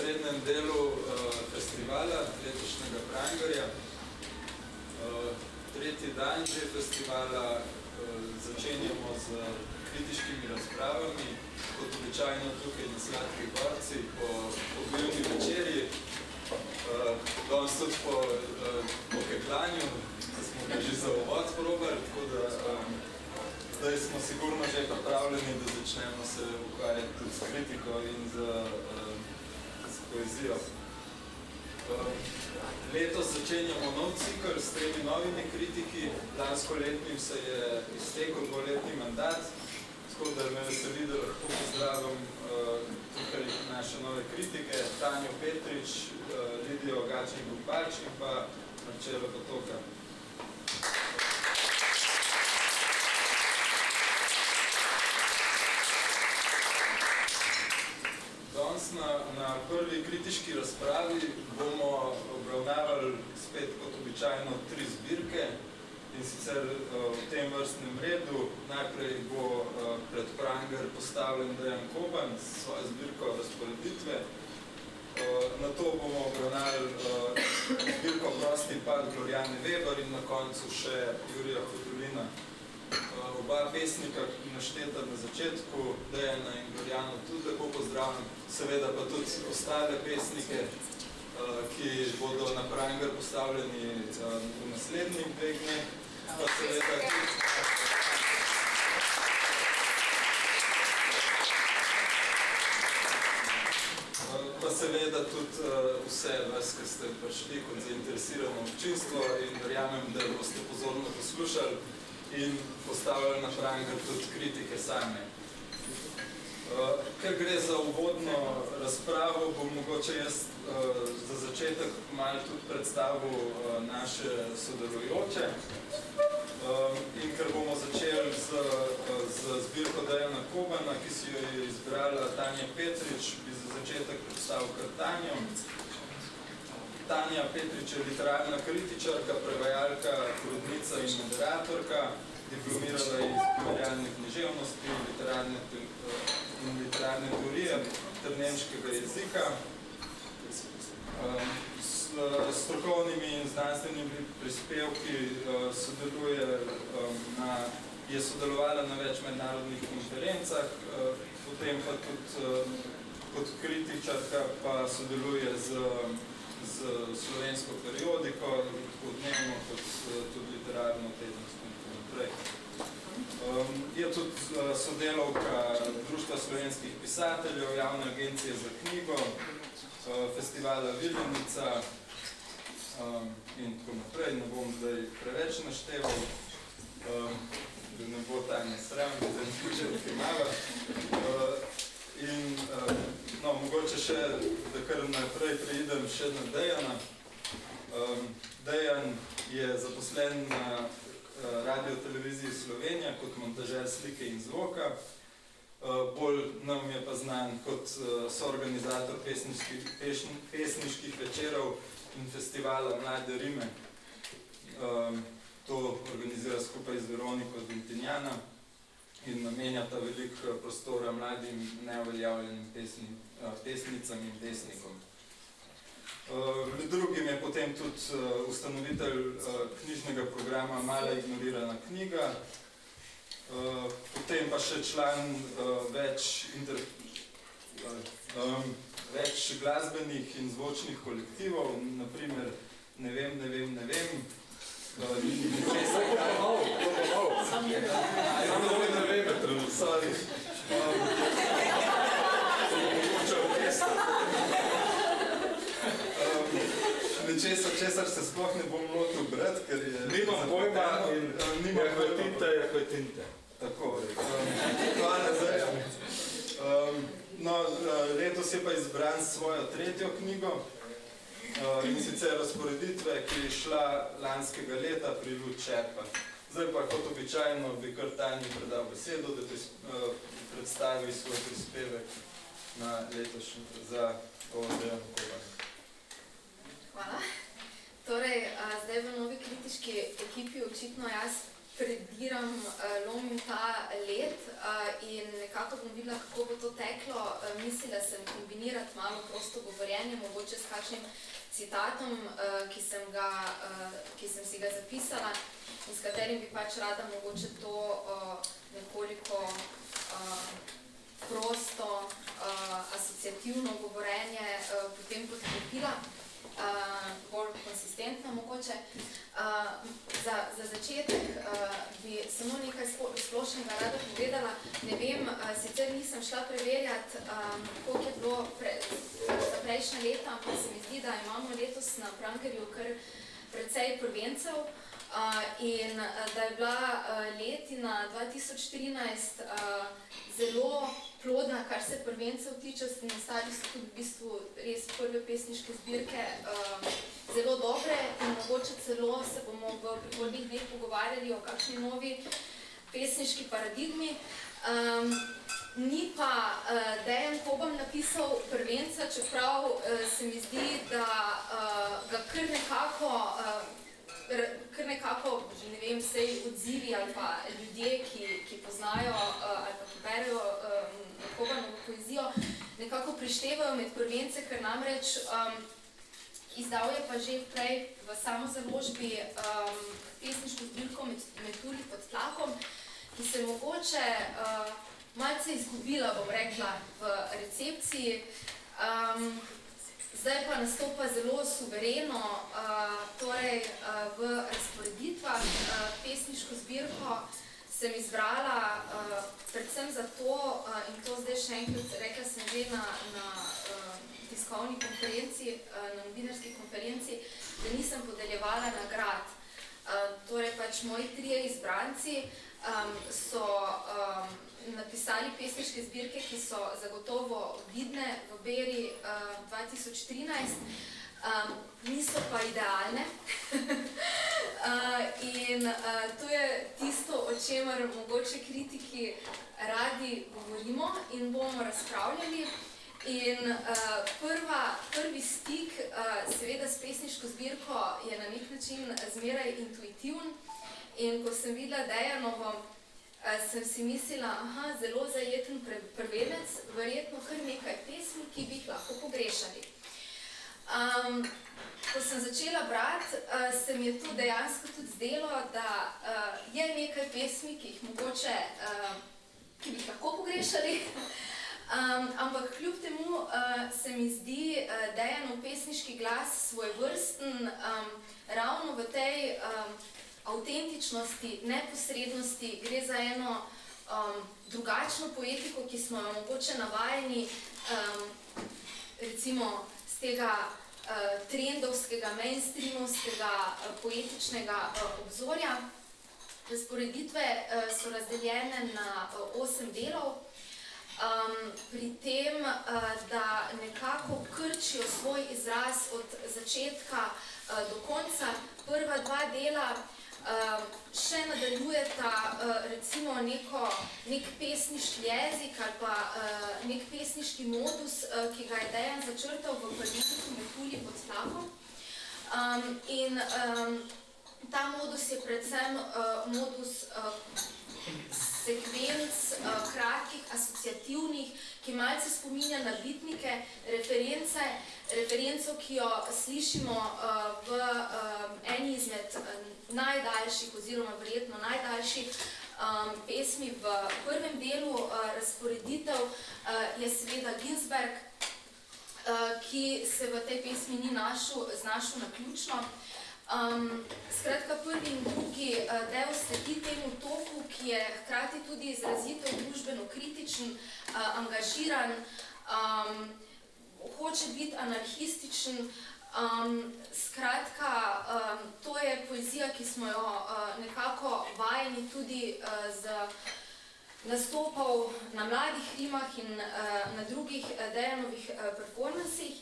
osrednjem delu uh, festivala, letošnjega Prangarja. Uh, tretji dan že festivala uh, začenjamo z kritiškimi razpravami, kot običajno tukaj na Sladki Gorci, po obljivni večerji. Uh, danes tudi po, uh, po keklanju, da smo ga že za uvod probali, tako da um, zdaj smo sigurno že pripravljeni, da začnemo se ukvarjati tudi s kritiko in z, um, poezijo. Um, letos začenjamo nov cikl s tremi novimi kritiki. Lansko letnim se je iztekel dvoletni mandat, tako da me veseli, da lahko pozdravim uh, tukaj naše nove kritike, Tanjo Petrič, uh, Lidijo Gačnik-Gupač in pa Marčelo Potoka. Danes na, na prvi kritiški razpravi bomo obravnavali spet kot običajno tri zbirke in sicer uh, v tem vrstnem redu. Najprej bo uh, pred Pranger postavljen Dejan Koban s svojo zbirko razporeditve. Uh, na to bomo obravnavali uh, zbirko Prosti pad Gloriane Weber in na koncu še Jurija Hodolina. Uh, oba pesnika našteta na začetku, Dejana in Gorjano tudi lepo pozdravljam, seveda pa tudi ostale pesnike, uh, ki bodo na Pranger postavljeni uh, v naslednjih dveh dneh, pa seveda tudi pa seveda tudi vse vas, ki ste prišli kot zainteresirano občinstvo in verjamem, da boste pozorno poslušali in postavljali na Pranger tudi kritike same. Uh, ker gre za uvodno razpravo, bom mogoče jaz uh, za začetek malo tudi predstavil uh, naše sodelujoče. In ker bomo začeli z, z zbirko Dejana Kobana, ki si jo je izbrala Tanja Petrič, bi za začetek predstavil kar Tanjo. Tanja Petrič je literarna kritičarka, prevajalka, urednica in moderatorka, diplomirala iz primerjalne književnosti literarne, in literarne teorije ter nemškega jezika. S strokovnimi in znanstvenimi prispevki sodeluje na, je sodelovala na več mednarodnih konferencah, potem pa tudi kot kritičarka pa sodeluje z slovensko periodiko, tako dnevno, kot tudi literarno tedensko in tako naprej. Um, je tudi uh, sodelovka Društva slovenskih pisateljev, javne agencije za knjigo, uh, festivala Viljenica um, in tako naprej. Ne bom zdaj preveč našteval, um, da ne bo tajne sram, da ne boče odkimava. In uh, no, mogoče še, da kar naprej preidem še na Dejana. Um, Dejan je zaposlen na uh, radio televiziji Slovenija kot montažer slike in zvoka. Uh, bolj nam je pa znan kot uh, soorganizator pesniških, pesn, pesniških večerov in festivala Mlade Rime. Um, to organizira skupaj z Veroniko Dintinjana in namenjata veliko prostora mladim neuveljavljenim pesni, pesnicam in pesnikom. Med drugim je potem tudi ustanovitelj knjižnega programa Mala ignorirana knjiga, potem pa še član več, inter, več glasbenih in zvočnih kolektivov, naprimer Ne vem, ne vem, ne vem, Česa je kaj? To bo nov. Samo ne vem, trenutno. Sorry. Mogoče orkestra. Nečesa, česar se sploh ne bom lotil brati, ker je... Nimam pojma in nimam je kot tinte, je kot tinte. Tako, hvala zdaj. No, letos je pa izbran svojo tretjo knjigo, in sicer razporeditve, ki je šla lanskega leta pri Lud Čerpa. Zdaj pa kot običajno bi kar Tanji predal besedo, da pris, uh, predstavi svoj prispevek na letošnji za Odejan Kovar. Hvala. Torej, uh, zdaj v novi kritiški ekipi očitno jaz prediram, uh, lomim ta let uh, in nekako bom videla, kako bo to teklo. Uh, mislila sem kombinirati malo prosto govorjenje, mogoče s kakšnim citatom, uh, ki, sem ga, uh, ki sem si ga zapisala in s katerim bi pač rada mogoče to uh, nekoliko prosto, asociativno govorenje potem podkrepila uh, bolj konsistentna mogoče. Uh, za, za začetek uh, bi samo nekaj splošnega rada povedala. Ne vem, uh, sicer nisem šla preverjati, um, koliko je bilo pre, za prejšnje leta, ampak se mi zdi, da imamo letos na Prankerju kar precej prvencev. Uh, in uh, da je bila uh, letina 2014 uh, zelo plodna, kar se prvencev tiče, tem stari so tudi v bistvu res prve pesniške zbirke zelo dobre in mogoče celo se bomo v prihodnjih dneh pogovarjali o kakšni novi pesniški paradigmi. Um, ni pa uh, Dejan Kobam napisal prvenca, čeprav uh, se mi zdi, da uh, ga kar nekako uh, kar nekako, že ne vem, vse odzivi ali pa ljudje, ki, ki poznajo uh, ali pa ki berejo um, Kobanovo poezijo, nekako prištevajo med prvence, ker namreč um, izdal je pa že prej v samo založbi um, pesniško zbirko med, Metuli pod tlakom, ki se mogoče uh, malce izgubila, bom rekla, v recepciji. Um, Zdaj pa nastopa zelo suvereno, uh, torej uh, v razporeditvah uh, pesniško zbirko sem izbrala predvsem zato, in to zdaj še enkrat rekla sem že na, na tiskovni konferenci, na novinarski konferenci, da nisem podeljevala nagrad. Torej pač moji trije izbranci so napisali pesniške zbirke, ki so zagotovo vidne v Beri uh, 2013, um, niso pa idealne. uh, in uh, to je tisto, o čemer mogoče kritiki radi govorimo in bomo razpravljali. In uh, prva, prvi stik, uh, seveda s pesniško zbirko, je na nek način zmeraj intuitiven. In ko sem videla Dejanovo, sem si mislila, da je zelo zajeten prvenec, verjetno kar nekaj pesmi, ki bi jih lahko pogrešali. Um, ko sem začela brati, uh, se mi je to dejansko tudi zdelo, da uh, je nekaj pesmi, ki mogoče uh, ki bi jih lahko pogrešali. Um, ampak kljub temu uh, se mi zdi, uh, da je eno pesniški glas svoj vrsten um, ravno v tej um, avtentičnosti, neposrednosti, gre za eno um, drugačno poetiko, ki smo jo mogoče navajeni um, recimo z tega uh, trendovskega, mainstreamovskega uh, poetičnega uh, obzorja. Razporeditve uh, so razdeljene na uh, osem delov. Um, pri tem, uh, da nekako krčijo svoj izraz od začetka uh, do konca. Prva dva dela uh, uh, še nadaljujeta uh, recimo neko, nek pesniški jezik ali pa uh, nek pesniški modus, uh, ki ga je Dejan začrtal v prvenstvu Metulji pod tlakom. Um, in um, ta modus je predvsem uh, modus uh, sekvenc, uh, kratkih, asociativnih, ki malce spominja na bitnike, reference, referenco, ki jo slišimo uh, v uh, eni izmed uh, najdaljših oziroma verjetno najdaljših pesmi v prvem delu razporeditev, je seveda Ginsberg, ki se v tej pesmi ni našel, znašel na ključno. Um, skratka, prvi in drugi del sledi temu toku, ki je hkrati tudi izrazito družbeno kritičen, uh, angažiran, um, hoče biti anarhističen. Um, skratka, um, to je poezija, ki smo jo uh, nekako vajeni tudi uh, z nastopov na mladih rimah in uh, na drugih uh, dejanovih uh, performansih.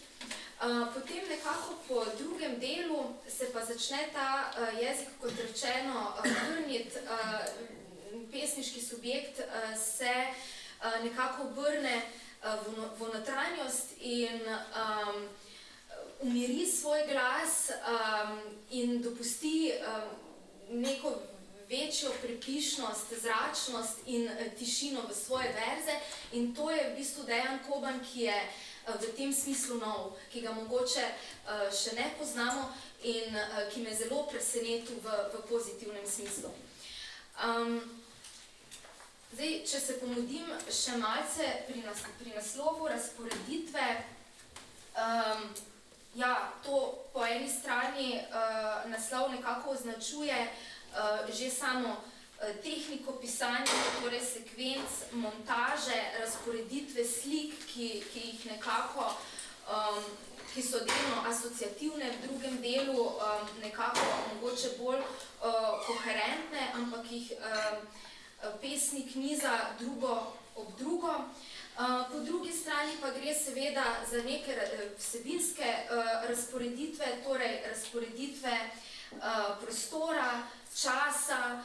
Potem nekako po drugem delu se pa začne ta uh, jezik, kot rečeno, vrniti. Uh, pesniški subjekt uh, se uh, nekako obrne uh, v, no, v notranjost in um, umiri svoj glas um, in dopusti um, neko večjo prepišnost, zračnost in uh, tišino v svoje verze. In to je v bistvu Dejan Koban, ki je uh, v tem smislu nov, ki ga mogoče še ne poznamo in ki me zelo presenetil v, v pozitivnem smislu. Um, zdaj, če se pomudim še malce pri, nas, pri naslovu razporeditve, um, ja, to po eni strani uh, naslov nekako označuje uh, že samo uh, tehniko pisanja, torej sekvenc, montaže, razporeditve slik, ki, ki jih nekako um, ki so delno asociativne, v drugem delu um, nekako mogoče bolj uh, koherentne, ampak jih um, pesnik niza drugo ob drugo. Uh, po drugi strani pa gre seveda za neke vsebinske uh, razporeditve, torej razporeditve prostora, časa,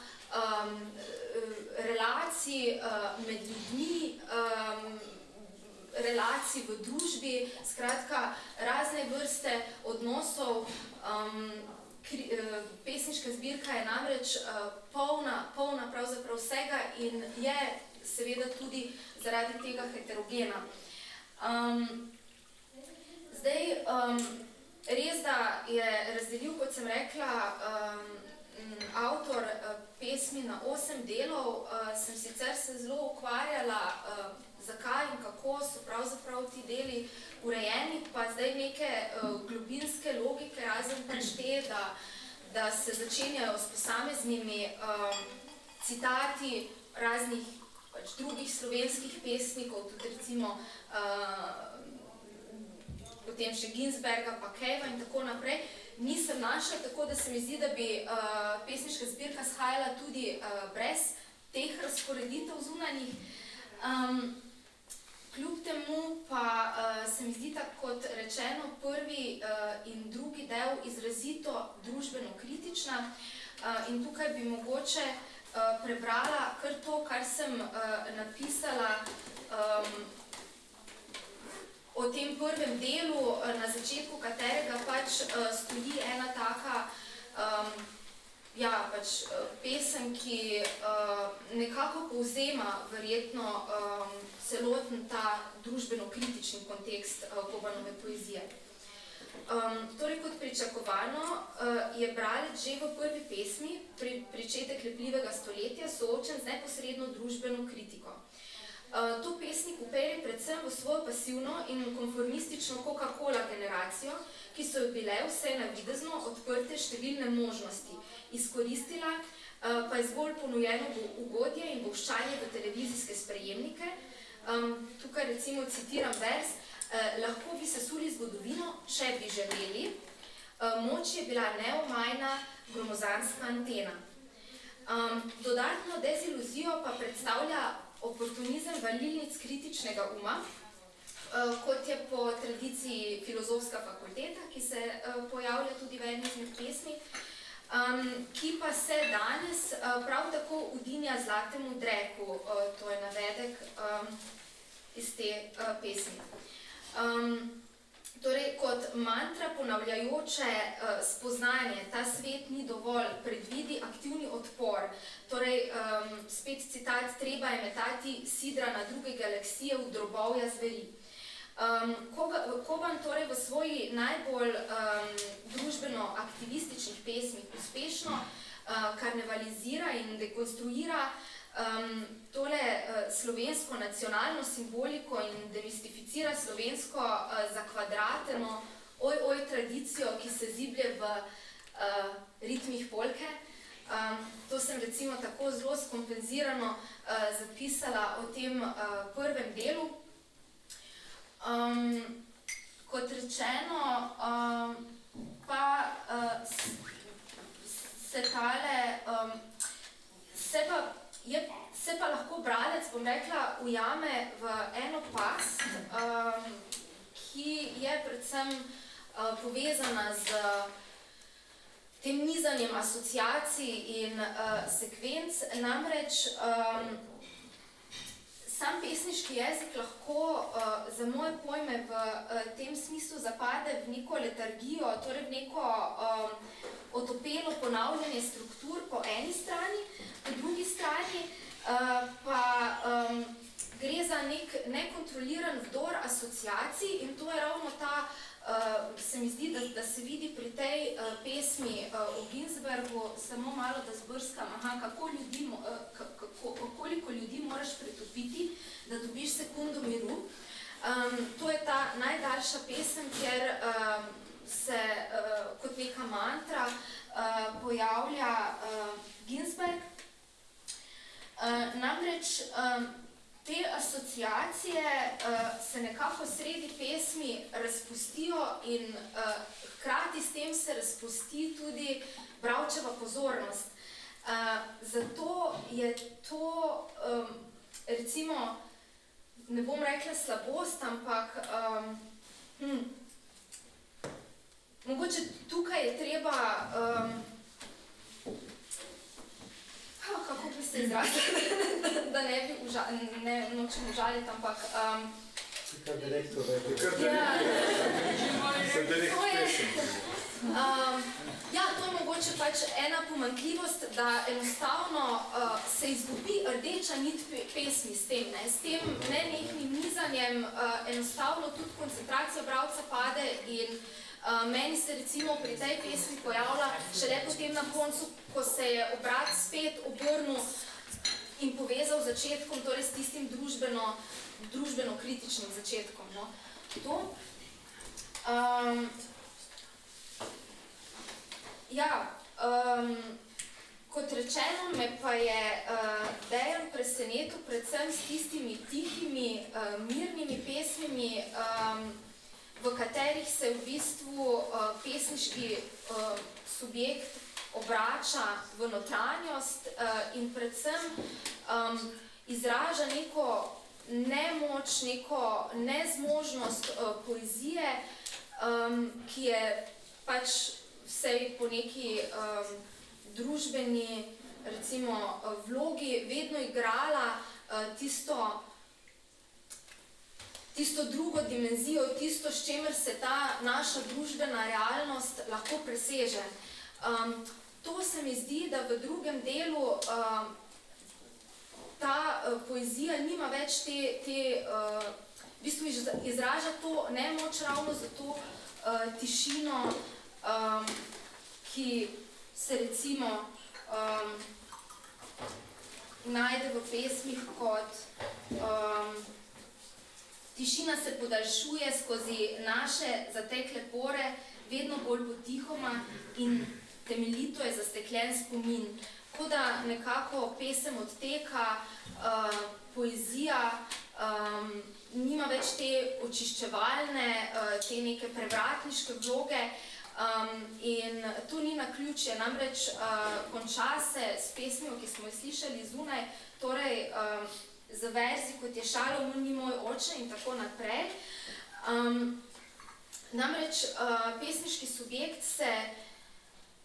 relacij med ljudmi, relacij v družbi, skratka, razne vrste odnosov. Um, kri, uh, pesniška zbirka je namreč uh, polna, polna pravzaprav vsega in je seveda tudi zaradi tega heterogena. Um, zdaj, um, res da je razdelil, kot sem rekla, um, avtor uh, pesmi na osem delov, uh, sem sicer se zelo ukvarjala uh, zakaj in kako so pravzaprav ti deli urejeni, pa zdaj neke uh, globinske logike, razen pač te, da, da se začenjajo s posameznimi um, citati raznih pač drugih slovenskih pesnikov, tudi recimo uh, potem še Ginsberga, pa Kejva in tako naprej, nisem našla, tako da se mi zdi, da bi uh, pesniška zbirka shajala tudi uh, brez teh razporeditev zunanjih. Um, Kljub temu pa uh, se mi zdi, da kot rečeno, prvi uh, in drugi del izrazito družbeno kritična. Uh, in tukaj bi mogoče uh, prebrala kar to, kar sem uh, napisala um, o tem prvem delu, na začetku katerega pač uh, stoji ena taka. Um, Ja, pač pesem, ki uh, nekako povzema verjetno um, celoten ta družbeno-kritični kontekst uh, Kobanove poezije. Um, torej, kot pričakovano, uh, je bralec že v prvi pesmi, pri pričetek lepljivega stoletja, soočen z neposredno družbeno kritiko. Uh, to pesnik upere predvsem v svojo pasivno in konformistično Coca-Cola generacijo, ki so jo bile vse navidezno odprte številne možnosti, izkoristila uh, pa je zgolj ponujeno ugodje in boščanje v televizijske sprejemnike. Tukaj recimo citiram vers, uh, lahko bi se suli zgodovino, če bi želeli, moč je bila neomajna gromozanska antena. Dodatno deziluzijo pa predstavlja oportunizem valilnic kritičnega uma, uh, kot je po tradiciji filozofska fakulteta, ki se uh, pojavlja tudi v eni izmed pesmi, um, ki pa se danes uh, prav tako udinja zlatemu dreku, uh, to je navedek um, iz te uh, pesmi. Um, torej, kot mantra ponavljajoče uh, spoznanje, ta svet ni dovolj, predvidi aktivni odpor. Torej, um, spet citat, treba je metati sidra na druge galaksije v drobovja zveri. Um, Koban torej v svoji najbolj um, družbeno-aktivističnih pesmih uspešno uh, karnevalizira in dekonstruira um, tole uh, slovensko nacionalno simboliko in demistificira slovensko uh, zakvadrateno oj, oj tradicijo, ki se ziblje v uh, ritmih polke. Um, to sem recimo tako zelo skompenzirano uh, zapisala o tem uh, prvem delu, Um, kot rečeno, um, pa uh, se tale, um, se, pa je, se pa lahko bralec, bom rekla, ujame v eno past, um, ki je predvsem uh, povezana z tem nizanjem asociacij in uh, sekvenc, namreč um, sam pesniški jezik lahko uh, za moje pojme v uh, tem smislu zapade v neko letargijo, torej v neko um, otopelo ponavljanje struktur po eni strani, po drugi strani uh, pa um, gre za nek nekontroliran vdor asociacij in to je ravno ta, uh, se mi zdi, da, da se vidi pri tej uh, pesmi uh, o Ginsbergu, samo malo da zbrskam, aha, kako ljudi, uh, koliko ljudi moraš pretopiti, da dobiš sekundo miru. Um, to je ta najdaljša pesem, kjer um, se uh, kot neka mantra uh, pojavlja uh, Ginsberg. Uh, namreč um, te asociacije uh, se nekako sredi pesmi razpustijo in uh, hkrati s tem se razpusti tudi bravčeva pozornost. Uh, zato je to, um, recimo, ne bom rekla slabost, ampak um, hm, mogoče tukaj je treba um, kako bi se izrazili, da ne bi uža, ne, nočem užaliti, ampak... Um, Kar direktor rekel. Ja, Sem direkt to je, pesem. um, ja, to je mogoče pač ena pomankljivost, da enostavno uh, se izgubi rdeča nit pe pesmi s tem, ne? s tem nenehnim nizanjem uh, enostavno tudi koncentracija bralca pade in uh, Uh, meni se recimo pri tej pesmi pojavlja šele potem na koncu, ko se je obrat spet obrnil in povezal z začetkom, torej s tistim družbeno, družbeno kritičnim začetkom. No. To. Um, ja, um, kot rečeno, me pa je uh, Dejan presenetil predvsem s tistimi tihimi, uh, mirnimi pesmimi, um, v katerih se v bistvu uh, pesniški uh, subjekt obrača v notranjost uh, in predvsem um, izraža neko nemoč, neko nezmožnost uh, poezije, um, ki je pač vsej po neki um, družbeni recimo, vlogi vedno igrala uh, tisto tisto drugo dimenzijo, tisto, s čimer se ta naša družbena realnost lahko preseže. Um, to se mi zdi, da v drugem delu um, ta uh, poezija nima več te, te uh, v bistvu izraža to nemoč ravno za to uh, tišino, um, ki se recimo um, najde v pesmih kot um, Tišina se podaljšuje skozi naše zatekle pore, vedno bolj potihoma in temeljito je zastekljen spomin. Tako da nekako pesem odteka, uh, poezija um, nima več te očiščevalne, uh, te neke prevratniške vloge um, in to ni na ključje. Namreč uh, konča se s pesmijo, ki smo jo slišali zunaj, torej uh, za verzi, kot je Šalomon ni moj oče in tako naprej. Um, namreč uh, pesniški subjekt se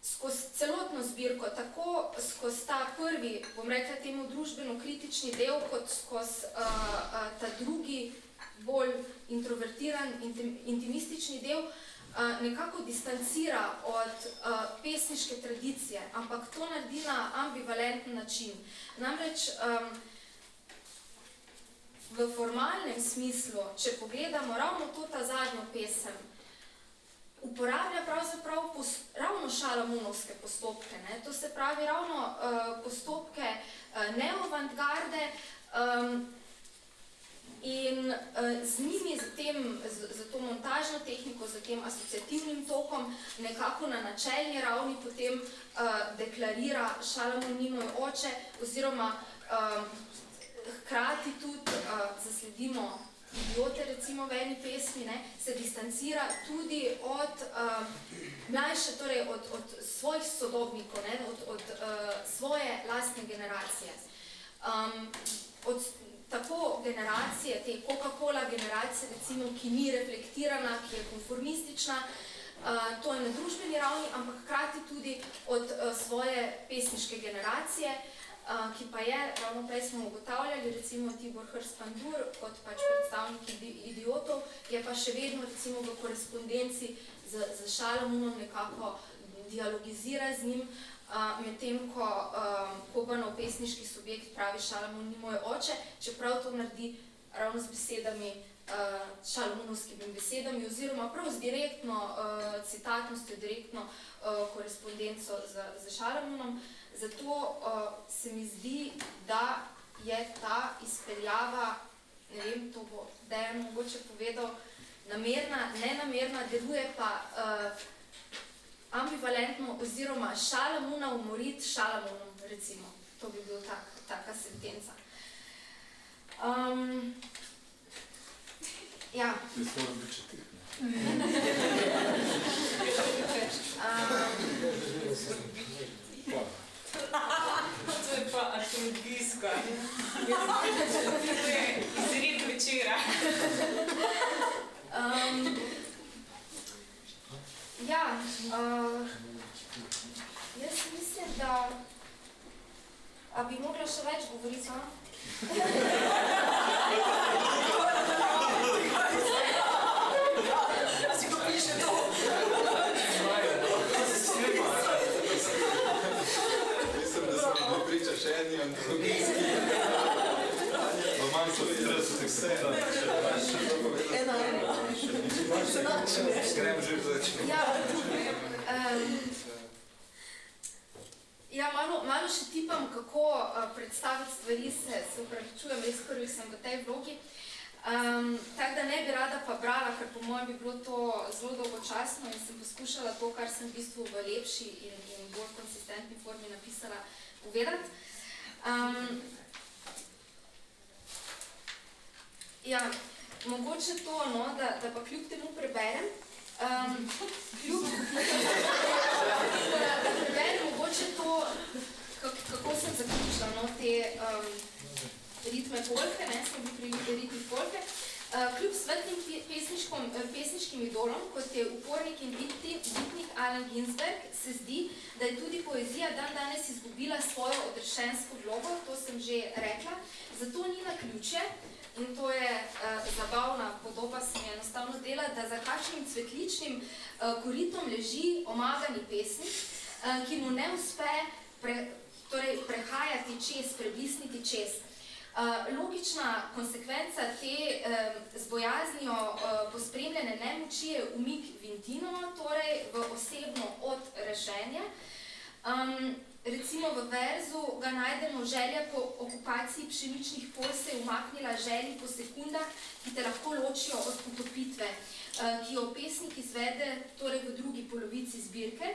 skozi celotno zbirko, tako skozi ta prvi, bom rekla temu družbeno kritični del, kot skozi uh, uh, ta drugi, bolj introvertiran, intim, intimistični del, uh, nekako distancira od uh, pesniške tradicije, ampak to naredi na ambivalenten način. Namreč um, v formalnem smislu, če pogledamo ravno to ta zadnjo pesem, uporablja pravzaprav pos, ravno šalamunovske postopke. Ne? To se pravi ravno uh, postopke uh, neovantgarde um, in uh, z njimi, z, tem, z, z to montažno tehniko, z tem asociativnim tokom, nekako na načeljni ravni potem uh, deklarira šalamunino oče oziroma um, hkrati tudi uh, zasledimo idiote, recimo v eni pesmi, ne, se distancira tudi od uh, mlajše, torej od, od svojih sodobnikov, ne, od, od uh, svoje lastne generacije. Um, od tako generacije, te Coca-Cola generacije, recimo, ki ni reflektirana, ki je konformistična, uh, to je na družbeni ravni, ampak hkrati tudi od uh, svoje pesniške generacije, uh, ki pa je, ravno prej smo ugotavljali, recimo Tibor Hrspandur kot pač predstavnik idiotov, je pa še vedno recimo v korespondenci z, z Šalamunom nekako dialogizira z njim, uh, medtem ko uh, Kobanov pesniški subjekt pravi Šalamun ni moj oče, čeprav to naredi ravno z besedami, uh, šalamunovskimi besedami oziroma prav z direktno uh, citatnostjo, direktno uh, korespondenco z, z Šalamunom. Zato uh, se mi zdi, da je ta izpeljava, ne vem, to bo Dejan mogoče povedal, namerna, nenamerna, deluje pa uh, ambivalentno oziroma šalamuna umorit šalamunom, recimo. To bi bil tak, taka sentenca. Um, ja. Ne smemo biti četih, um, To je pa antologijsko. To je izred večera. Um, ja, uh, jaz mislim, da a bi mogla še več govoriti, no? A si ko piše to? Mislim, da smo bili priča še eni antologijski. Roman so 30 vse, da še imaš še to povedati. Eno, eno. Grem že začeti. Ja, ja malo, malo še tipam, kako uh, predstaviti stvari, se, se upravičujem, res prvi sem v tej vlogi. Um, tako da ne bi rada pa brala, ker po mojem bi bilo to zelo dolgočasno in sem poskušala to, kar sem v bistvu v lepši in, in bolj konsistentni formi napisala, povedati. Um, ja, mogoče to, no, da, da pa kljub temu preberem. Um, kljub, da, da preberem mogoče to, kak, kako sem zaključila no, te um, ritme polke, ne, smo bili pri ritmih polke. Uh, kljub svetlim pesniškim idolom, kot je upornik in bitnik Alan Ginsberg, se zdi, da je tudi poezija dan danes izgubila svojo odrešensko vlogo, to sem že rekla, zato ni na ključe, in to je uh, zabavna podoba, se mi enostavno dela, da za kakšnim cvetličnim uh, koritom leži omagani pesnik, uh, ki mu ne uspe pre, torej prehajati čez, preblisniti čez. Uh, logična konsekvenca te um, z bojaznijo uh, pospremljene nemoči je umik Vintino, torej v osebno odrešenje. Um, recimo v verzu ga najdemo želja po okupaciji pšeničnih pol se je umaknila želji po sekundah, ki te lahko ločijo od potopitve, uh, ki jo pesnik izvede torej v drugi polovici zbirke.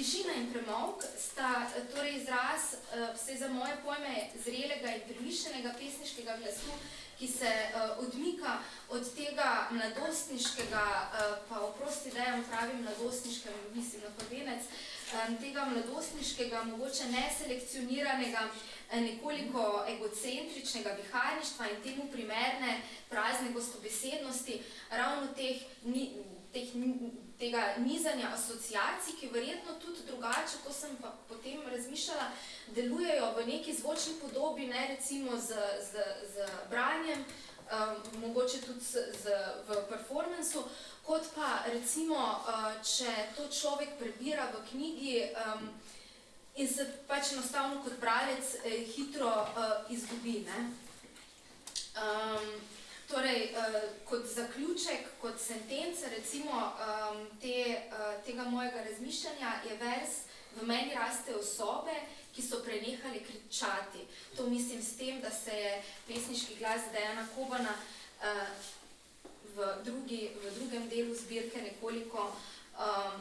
Tišina in premolk sta torej izraz vse za moje pojme zrelega in premišljenega pesniškega glasu, ki se uh, odmika od tega mladostniškega, uh, pa oprosti, da jim pravim mladostniškem, mislim na prvenec, tega mladostniškega, mogoče neselekcioniranega, nekoliko egocentričnega viharništva in temu primerne prazne gostobesednosti, ravno teh, ni, teh tega nizanja asociacij, ki verjetno tudi drugače, ko sem pa potem razmišljala, delujejo v neki zvočni podobi, ne recimo z, z, z branjem, um, mogoče tudi z, z, v performansu, kot pa recimo, uh, če to človek prebira v knjigi um, in se pač enostavno kot bralec eh, hitro uh, izgubi. Ne? Um, Torej, uh, kot zaključek, kot sentence, recimo um, te, uh, tega mojega razmišljanja, je vers v meni raste osobe, ki so prenehali kričati. To mislim s tem, da se je pesniški glas Dejana Kobana uh, v, drugi, v drugem delu zbirke nekoliko um,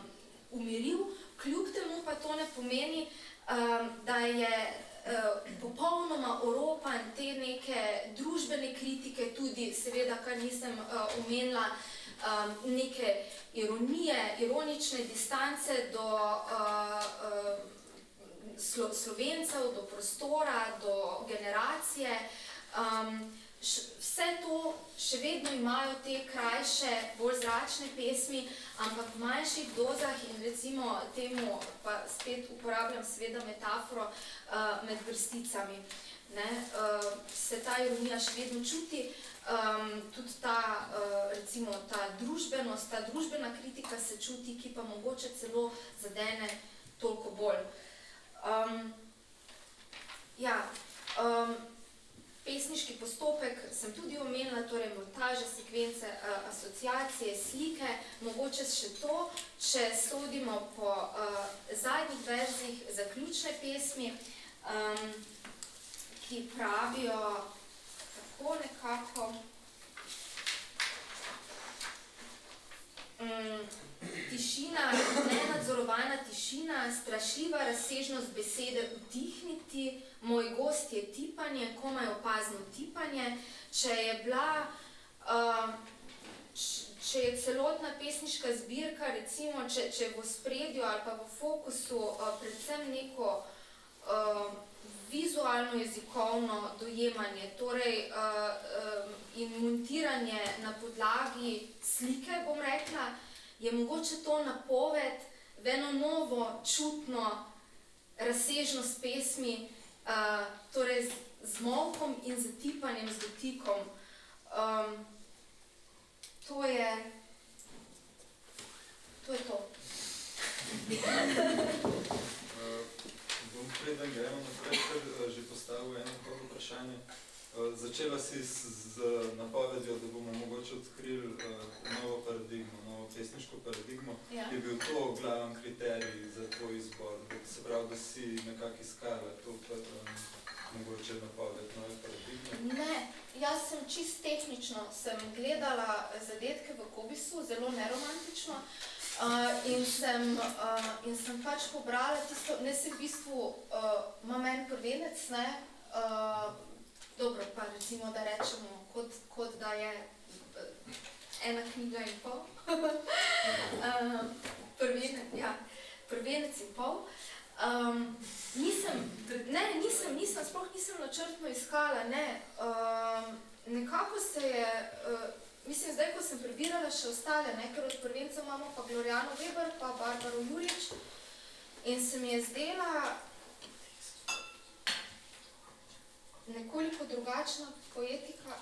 umiril. Kljub temu pa to ne pomeni, um, da je popolnoma oropan te neke družbene kritike, tudi seveda, kar nisem uh, omenila, um, neke ironije, ironične distance do slo slovencev, do prostora, do generacije. Um, vse to še vedno imajo te krajše, bolj zračne pesmi, ampak v manjših dozah in recimo temu, pa spet uporabljam seveda metaforo, uh, med vrsticami. Ne, uh, se ta ironija še vedno čuti, um, tudi ta, uh, recimo, ta družbenost, ta družbena kritika se čuti, ki pa mogoče celo zadene toliko bolj. Um, ja, um, pesniški postopek sem tudi omenila, torej montaže, sekvence, uh, asociacije, slike, mogoče še to, če sodimo po uh, zadnjih verzih zaključne pesmi, um, ki pravijo tako nekako, um, tišina, nenadzorovana tišina, strašljiva razsežnost besede utihniti, moj gost je tipanje, komaj opazno tipanje. Če je bila, uh, če je celotna pesniška zbirka, recimo, če, če je v spredju ali pa v fokusu uh, predvsem neko uh, vizualno jezikovno dojemanje, torej uh, um, in montiranje na podlagi slike, bom rekla, je mogoče to napoved v eno novo, čutno razsežnost pesmi, uh, torej z, z molkom in zatipanjem, z dotikom. Um, to je to. Je to. uh, bom preden gremo naprej, ker že postavil eno vprašanje. Uh, začela si z, z napovedjo, da bomo mogoče odkrili uh, novo paradigmo, novo pesniško paradigmo. Ja. Je bil to glaven kriterij za tvoj izbor? Se pravi, da si nekako iskala to um, mogoče napoved nove paradigme? Ne, jaz sem čist tehnično, sem gledala zadetke v Kobisu, zelo neromantično. Uh, in, sem, uh, in sem pač pobrala tisto, ne se v bistvu, uh, imam en prvenec, ne, uh, dobro, pa recimo, da rečemo, kot, kot da je eh, ena knjiga in pol. uh, prvenec, ja, prvenec in pol. Um, nisem, ne, nisem, nisem, sploh nisem načrtno iskala, ne. Um, nekako se je, uh, mislim, zdaj, ko sem prebirala še ostale, ne, ker od prvenca imamo pa Gloriano Weber, pa Barbaro Jurič, in se mi je zdela, nekoliko drugačna poetika.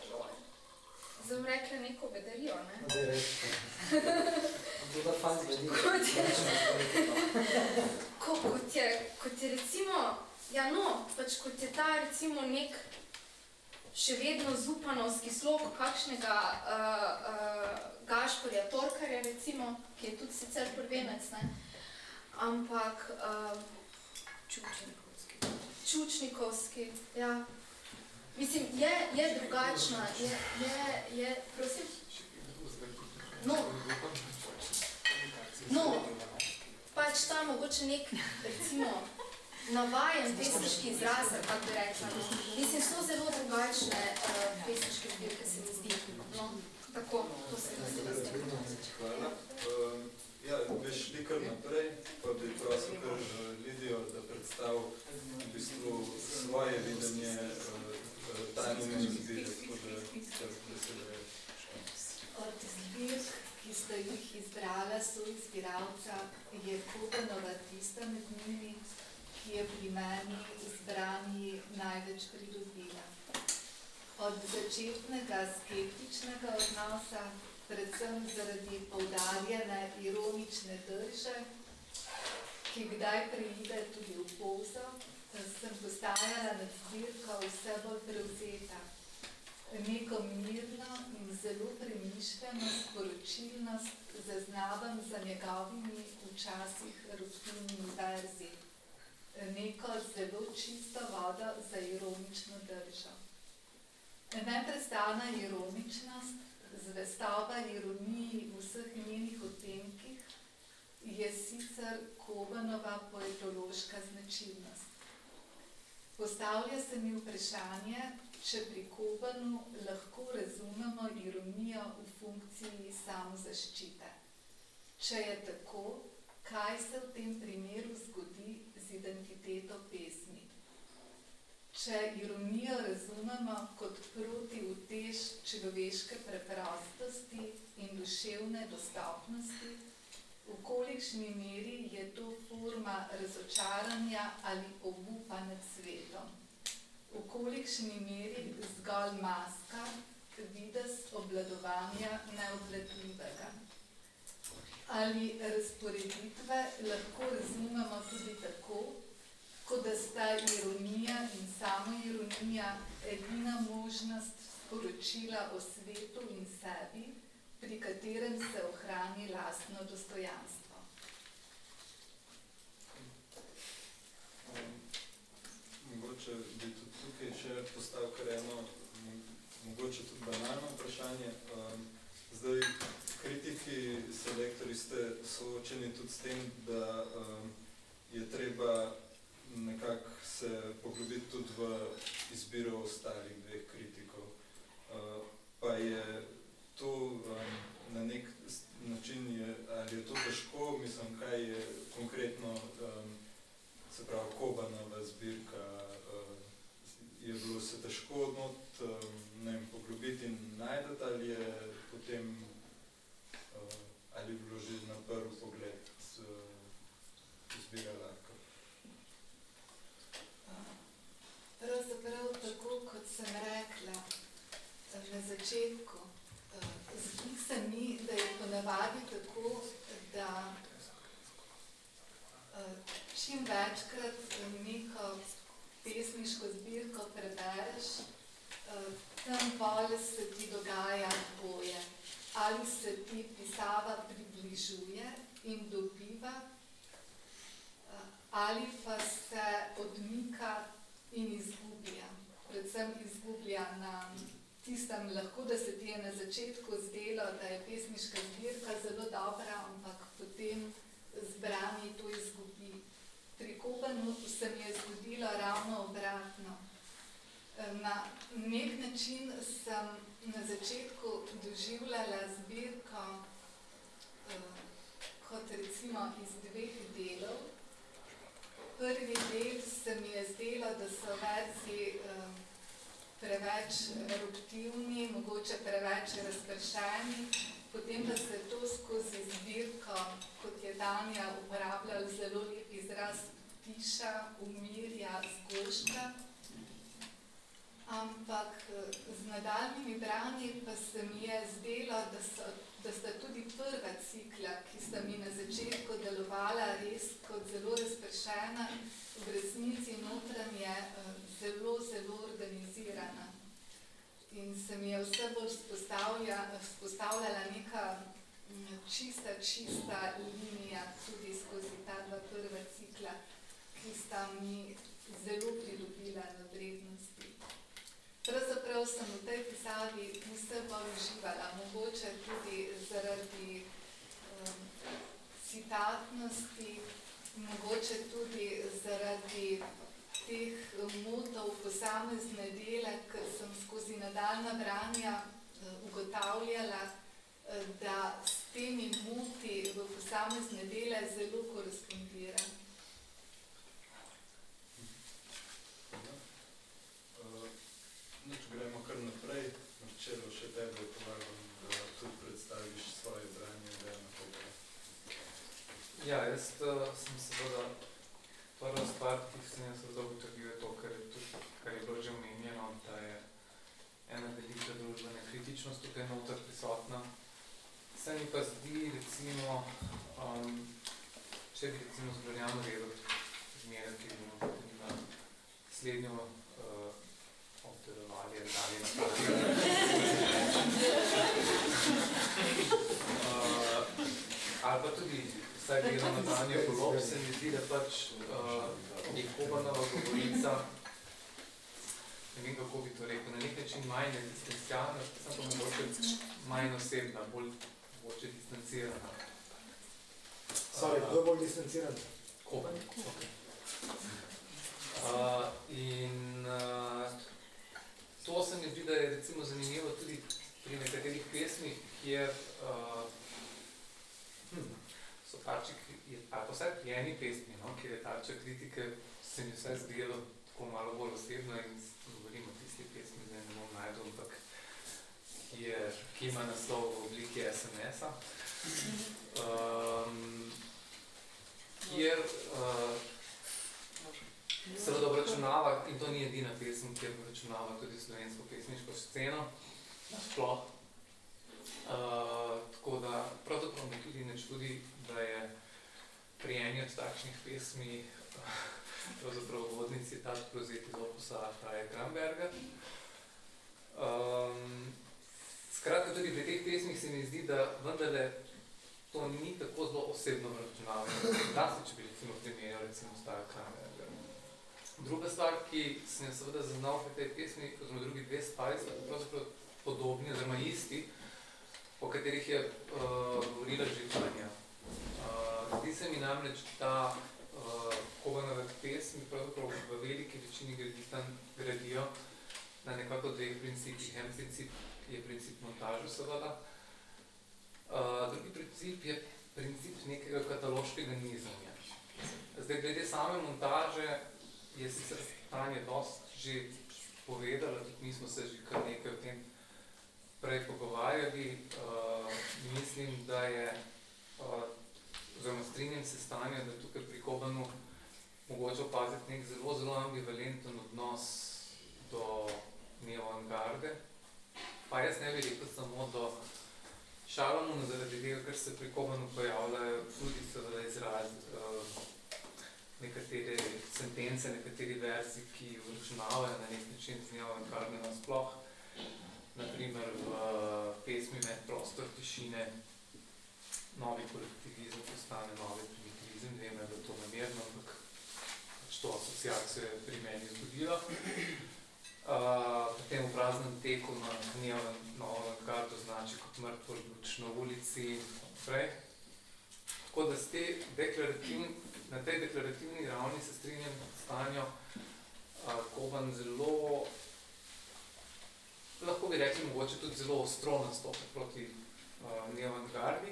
Zdaj rekla neko bedarijo, ne? kot, kot, je, kot je recimo, ja no, pač kot je ta recimo nek še vedno zupanovski slog kakšnega uh, uh, Gašporja Torkarja recimo, ki je tudi sicer prvenec, ne? Ampak uh, Čučnikovski. Čučnikovski, ja. Mislim, je, je drugačna, je, je, je, prosim. No, no, pač ta mogoče nek, recimo, navajen pesniški izraz, kako bi rekla. Mislim, so zelo drugačne uh, pesniške zbirke, se mi zdi. No, tako, to se mi zdi. Hvala. Um, ja, bi šli kar naprej, pa bi prosil kar Lidijo, da predstav v bistvu svoje videnje uh, Od zbirk, ki ste jih izbrala, so izbiralca, je Kubanova tista med njimi, ki je pri meni izbrani največ pridobila. Od začetnega skeptičnega odnosa, predvsem zaradi poudarjene ironične drže, ki kdaj preide tudi v pozo, sem postajala nad zbirko vse bolj prevzeta. Neko mirno in zelo premišljeno sporočilnost zaznavam za njegovimi včasih rutinimi verzi. Neko zelo čisto vodo za ironično držo. Neprestana ironičnost, zvestoba ironiji v vseh njenih odtenkih, je sicer Kobanova poetološka značilnost. Postavlja se mi vprašanje, če pri Kobanu lahko razumemo ironijo v funkciji samozaščite. Če je tako, kaj se v tem primeru zgodi z identiteto pesmi? Če ironijo razumemo kot proti utež človeške preprostosti in duševne dostopnosti, v kolikšni meri je to forma razočaranja ali obupa nad svetom, v kolikšni meri zgolj maska, vides obladovanja neobladljivega. Ali razporeditve lahko razumemo tudi tako, kot da sta ironija in samo ironija edina možnost sporočila o svetu in sebi, pri katerem se ohrani lastno dostojanstvo. Mogoče bi tudi tukaj še postavil kar eno, mogoče tudi banalno vprašanje. Zdaj, kritiki, selektori ste soočeni tudi s tem, da je treba nekako se poglobiti tudi v izbiro ostalih dveh kritikov. Pa je to na nek način, je, ali je to težko, mislim, kaj je konkretno, se pravi, Kobanova zbirka, je bilo se težko not, ne vem, poglobiti in najti, ali je potem, ali je bilo že na prvi pogled izbira lahko? Pravzaprav tako, kot sem rekla na začetku, zdi se mi, da je ponavadi tako, da čim večkrat neko pesniško zbirko prebereš, tem bolj se ti dogaja dvoje. Ali se ti pisava približuje in dobiva, ali pa se odmika in izgublja. Predvsem izgublja na tistem, lahko da se ti je na začetku zdelo, da je pesniška zbirka zelo dobra, ampak potem zbrani to izgubi. Pri Kobanu se mi je zgodilo ravno obratno. Na nek način sem na začetku doživljala zbirko kot recimo iz dveh delov. Prvi del se mi je zdelo, da so verzi preveč eruptivni, mogoče preveč razpršeni, potem pa se to skozi zbirko, kot je Tanja uporabljala zelo lep izraz, tiša, umirja, zgošča. Ampak z nadaljnjimi branji pa se mi je zdelo, da, so, da sta tudi prva cikla, ki sta mi na začetku delovala res kot zelo razpršena, v resnici notranje zelo, zelo organizirana. In se mi je vse bolj vzpostavljala neka čista, čista linija tudi skozi ta dva prva cikla, ki sta mi zelo pridobila na vrednosti. Pravzaprav sem v tej pisavi vse bolj uživala, mogoče tudi zaradi um, citatnosti, mogoče tudi zaradi teh motov posamezne dele, ker sem skozi nadaljna branja ugotavljala, da s temi moti v posamezne dele zelo korespondira. Nič, gremo kar naprej. Marčelo, še tebe povabim, da tudi predstaviš svoje branje Dejana Kobana. Ja, jaz uh, sem seveda stvar, ki sem jaz zdaj ugotovil, je to, kar je, tudi, kar je bilo že omenjeno, da je ena velika družbena kritičnost tukaj noter prisotna. Se mi pa zdi, recimo, um, če bi recimo z Gorjano Redo zmeraj, ki bi potem na slednjo uh, obdelovali ali na uh, ali pa tudi vsaj gledam na Tanjo Golob, se mi zdi, da pač uh, je Kobanova govorica, ne vem kako bi to rekel, na nek način manj existencialna, sem pa mogoče manj osebna, bolj mogoče distancirana. Sorry, kdo je bolj distanciran? Koban, ok. Uh, in uh, to se mi zdi, da je recimo zanimivo tudi pri nekaterih pesmih, kjer uh, hm, Sotarček je, ali pa vsaj pri eni pesmi, no, kjer je tarča kritike, se mi vse zdelo tako malo bolj osebno in govorim o tisti pesmi, zdaj ne bom najdel, ampak ki, je, ki ima naslov v obliki SMS-a. Um, kjer uh, seveda obračunava, in to ni edina pesem, kjer obračunava tudi slovensko pesniško sceno, nasploh. Uh, tako da pravzaprav me tudi ne čudi, da je pri eni od takšnih pesmi pravzaprav vodni citat prevzeti iz opusa Traje Kramberga. Um, skratka, tudi pri teh pesmih se mi zdi, da vendarle to ni tako zelo osebno računavanje. Da se, če bi recimo primerjal recimo s Traje Kramberga. Druga stvar, ki sem jo seveda zaznal pri tej pesmi, oziroma drugi dve stvari, so pravzaprav podobni, oziroma isti, o katerih je uh, govorila že Tanja. Uh, zdi se mi namreč, da uh, Kovanove pesmi pravzaprav v veliki večini graditan gradijo na nekako dveh principih. En princip je princip montaže seveda, uh, drugi princip je princip nekega kataloškega nizanja. Zdaj, glede same montaže, je sicer Tanja dost že povedala, tudi mi smo se že kar nekaj o tem prej pogovarjali. Mislim, da je, oziroma strinjam se s Tanjo, da tukaj pri Kobanu mogoče opaziti nek zelo, zelo ambivalenten odnos do neoangarde. Pa jaz ne bi rekel samo do Šalomuna, zaradi tega, ker se pri Kobanu pojavljajo tudi seveda izraz uh, nekatere sentence, nekateri verzi, ki vračunavajo na nek način z neoangarde nasploh. Naprimer v pesmi Med prostor tišine novi kolektivizem postane novi primitivizem, vem, da to namerno, ampak pač to asociacijo je pri meni zgodilo. Uh, potem v praznem teku na novo avantgardo znači kot mrtvo luč na ulici in naprej. Tako da s te deklarativni, na tej deklarativni ravni se strinjam s Tanjo, uh, Koban zelo, lahko bi rekli mogoče tudi zelo ostro nastopa proti uh, neavantgardi,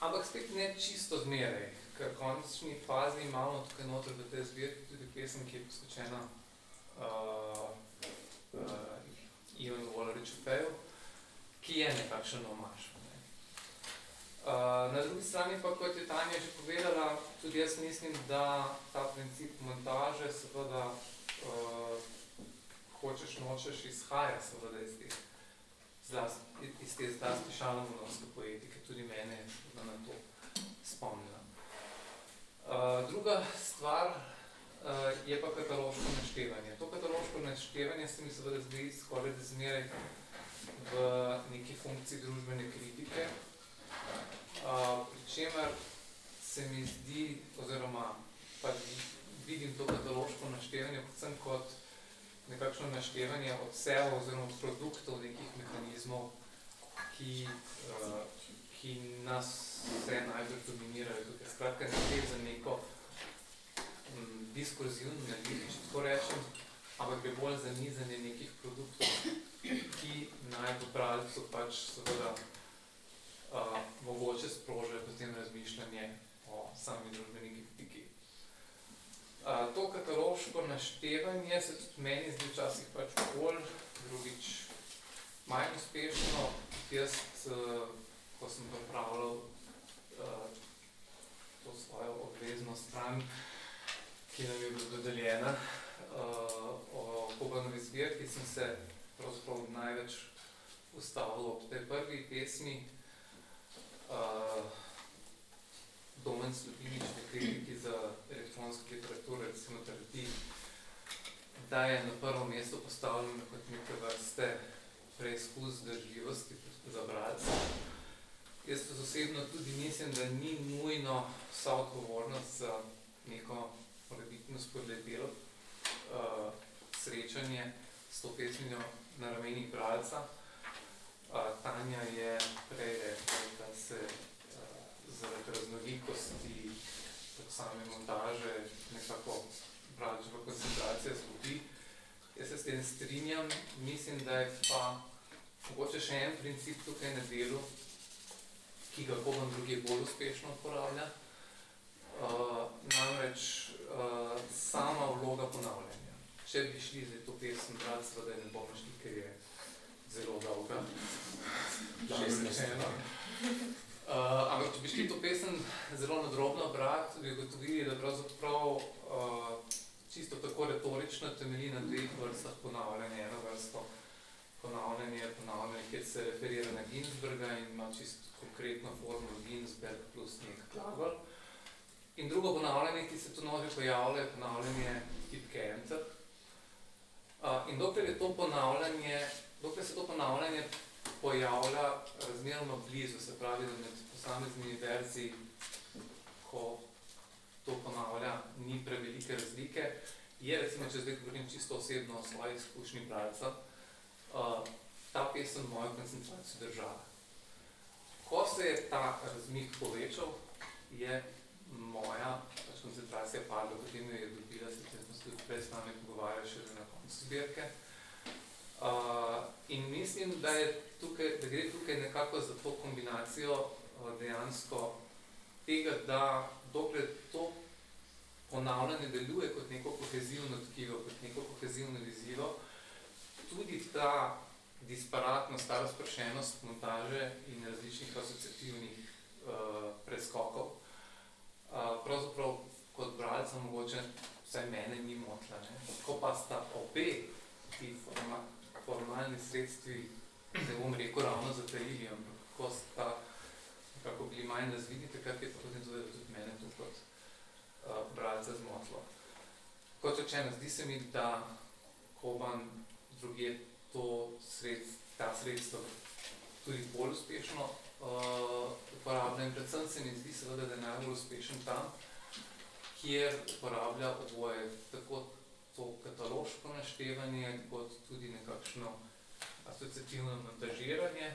ampak spet ne čisto zmeraj, ker v končni fazi imamo tukaj noter v tej zbirki tudi pesem, ki je poskočena uh, uh, Ivan Volarič Fejo, ki je nekakšen omaž. Ne. Uh, na drugi strani pa, kot je Tanja že povedala, tudi jaz mislim, da ta princip montaže seveda uh, hočeš, nočeš, izhaja seveda iz te, zlasti, iz te zlasti šalomonovske poetike, tudi mene na to spomnila. Uh, druga stvar, Uh, je pa kataloško naštevanje. To kataloško naštevanje se mi seveda zdi skoraj da zmeraj v neki funkciji družbene kritike, uh, pri čemer se mi zdi, oziroma pa vidim to kataloško naštevanje predvsem kot nekakšno naštevanje od sebe oziroma produktov nekih mehanizmov, ki, uh, ki nas vse najbolj dominirajo. Tukaj skratka ne gre za neko diskurzivno, ne vidim, če tako rečem, ampak je bolj za nizanje nekih produktov, ki naj v bralcu pač seveda uh, mogoče sprožajo potem razmišljanje o sami družbeni kritiki. Uh, to kataloško naštevanje se tudi meni zdi včasih pač bolj, drugič manj uspešno. Jaz, uh, ko sem pripravljal uh, to svojo obvezno stran, ki nam je bila dodeljena uh, o Kobanovi zbirki, sem se pravzaprav največ ustavil ob tej prvi pesmi uh, Domen Slupinične kritiki za elektronsko literaturo, recimo trdi, da je na prvo mesto postavljeno kot neke vrste preizkus zdržljivosti za bralce. Jaz osebno tudi mislim, da ni nujno vsa odgovornost za neko morebitno spodletelo uh, srečanje s to pesminjo na ramenih bralca. Uh, Tanja je prej rekla, da se zaradi raznolikosti same montaže nekako bralčeva koncentracija zgubi. Jaz se s tem strinjam, mislim, da je pa mogoče še en princip tukaj na delu, ki ga Koban drugi bolj uspešno uporablja. Uh, namreč uh, sama vloga ponavljanja. če bi šli zdaj to pesem brati, seveda ne bomo šli, ker je zelo dolga. Šest rečeno. Uh, ampak če bi šli to pesem zelo nadrobno brati, bi ugotovili, da pravzaprav uh, čisto tako retorično temelji na dveh vrstah ponavljanja. Eno vrsto ponavljanje, ponavljanje, kjer se referira na Ginsberga in ima čisto konkretno formulo Ginsberg plus nek glagol. In drugo ponavljanje, ki se tu nože pojavlja, je ponavljanje tipke enter. Uh, in dokler je to ponavljanje, dokler se to ponavljanje pojavlja razmerno blizu, se pravi, da med posameznimi verziji, ko to ponavlja, ni prevelike razlike, je recimo, če zdaj govorim čisto osebno o svoji izkušnji bralca, uh, ta pesem mojo koncentracijo držala. Ko se je ta razmik povečal, je moja pač koncentracija padla, potem je dobila, se smo se tudi prej s nami pogovarjali še na koncu zbirke. Uh, in mislim, da, je tukaj, da gre tukaj nekako za to kombinacijo uh, dejansko tega, da dokler to ponavljanje deluje kot neko kohezivno tkivo, kot neko kohezivno vizivo, tudi ta disparatnost, ta razpršenost montaže in različnih asociativnih uh, preskokov, uh, pravzaprav kot bralca mogoče vsaj mene ni motla. Ne? Ko pa sta obe ti forma, formalni sredstvi, ne bom rekel ravno zatajili, ampak ko sta kako bili manj razvidi, takrat je tudi tudi, mene tu kot uh, bralca zmotlo. Kot rečeno, zdi se mi, da Koban druge to sredst, ta sredstvo tudi bolj uspešno uh, uporablja in predvsem se mi zdi seveda, da je najbolj uspešen tam, kjer uporablja oboje tako to kataloško naštevanje, kot tudi nekakšno asociativno montažiranje,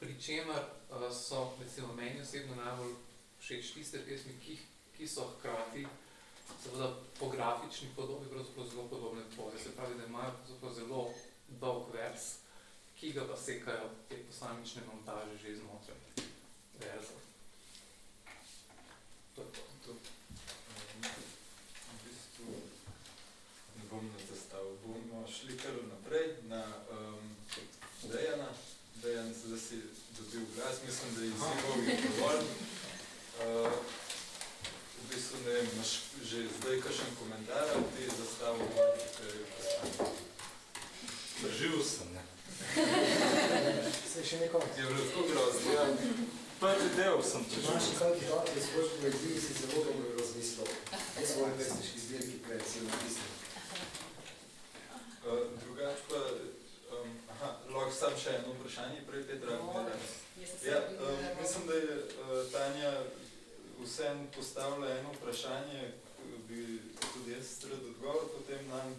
pri čemer uh, so, recimo, meni osebno najbolj všeč tiste pesmi, ki, ki so hkrati seveda po grafični podobi pravzaprav zelo podobne tvoje. Se pravi, da imajo pravzaprav zelo dolg vers, ki ga pa sekajo te posamične montaže že iznotraj verza. To je to. to. V bistvu ne bom na zastavu. Bomo šli kar naprej na um, Dejana. Dejan, zdaj si dobil glas, mislim, da je izzivov je dovolj. Uh, v bistvu ne vem, imaš že zdaj kakšen komentar, ali ti zastavil kaj Preživel sem, ne. Se je še neko? Je bilo tako grozno. Ja, prvi del sem V preživel. naši zadnji dati svoj poeziji si zelo dobro razmislil. O svoji pesniški zbirki prej si napisal. Uh, drugač pa, um, aha, lahko sam še eno vprašanje, prej Petra. Ja, um, mislim, da je uh, Tanja vsem postavila eno vprašanje, bi tudi jaz rad odgovor potem nam.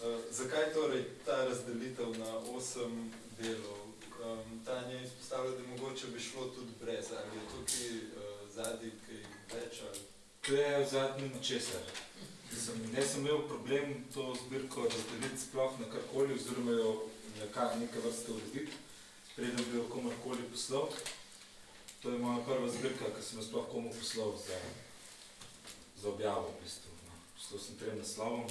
Uh, zakaj torej ta razdelitev na osem delov? Um, Tanja je izpostavila, da mogoče bi šlo tudi brez, ali je tukaj uh, zadnji kaj več ali To je v zadnjem česar. Sem, ne sem imel problem to zbirko razdeliti sploh na karkoli, oziroma jo neka, neke vrste urediti, preden bi jo komorkoli poslal. To je moja prva zbirka, ki sem jo sploh komu poslal za, za objavo v bistvu. No. Poslal sem trem naslovom,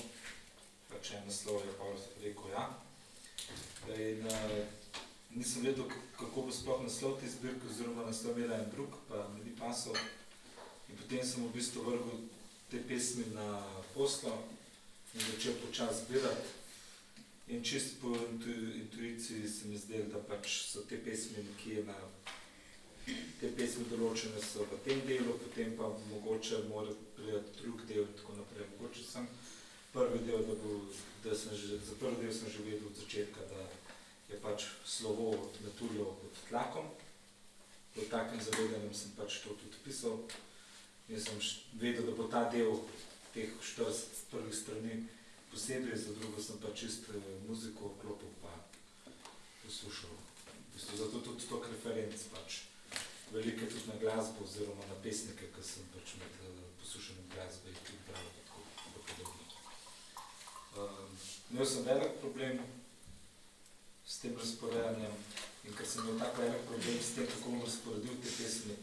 pač en naslov je pa rekel ja. In, uh, nisem vedel, kako bo sploh naslov te zbirke, oziroma naslov imela en drug, pa mi ni pasal. In potem sem v bistvu vrgel te pesmi na poslo in začel počasi zbirati. In čist po intu, intuiciji se mi zdelo, da pač so te pesmi nekje na te pesmi določene so v tem delu, potem pa mogoče mora priti drug del in tako naprej. Mogoče sem prvi del, da, bo, da sem že, za prvi del sem že vedel od začetka, da je pač slovo od metuljo pod tlakom. Po takem zavedanjem sem pač to tudi pisal. Jaz sem vedel, da bo ta del teh 40 prvih strani posebej, za drugo sem pa čist eh, muziko vklopil pa poslušal. V bistvu zato tudi tok referenc pač. Veliko je tudi na glasbo oziroma na pesnike, ki sem pač med eh, poslušanjem glasbe jih tudi bral tako tako podobno. Um, imel sem velik problem s tem razporejanjem in ker sem imel tak velik problem s tem, kako bom razporedil te pesmi,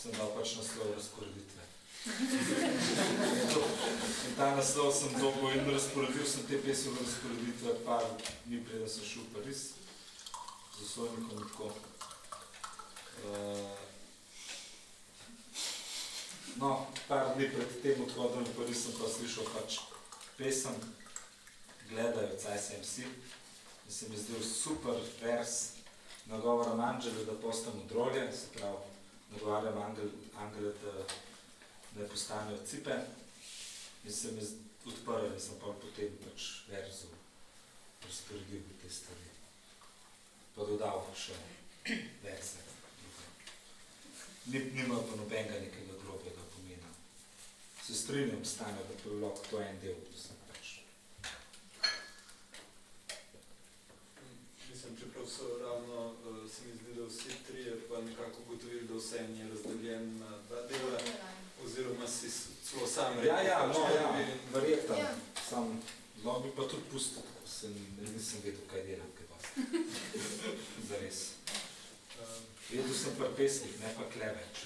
sem dal pač naslov razporeditve. In, ta naslov sem dobil in razporedil sem te pesmi v razporeditve par dni preden sem šel v Pariz z osojnikom in tako. Uh, no, par dni pred tem odhodom v Pariz sem pa slišal pač pesem Gledajo, si. In se mi zdel super vers nagovorom Anđele, da postanemo drolje, se pravi, nagovarjam angel, angele, da ne postanejo cipe. In se mi odprl in sem pa potem pač verzu razporedil te stvari. Pa dodal še verze. Ni, nima pa nobenega nekega drobnega pomena. Se strinjam s Tanjo, da lahko to en del, mislim, pač. Mislim, čeprav so ravno, se mi zdi, da vsi trije pa nekako ugotovili, da vse je razdeljen na dva dela, oziroma si celo sam rekel. Ja, ja, pač no, ja, prvi in- verjetno. Ja. Sam, no, bi pa tudi pustil, ko sem, nisem vedel, kaj delam, kaj dosti. Zares. Um, Vedel sem pri pesmih, ne pa kle več.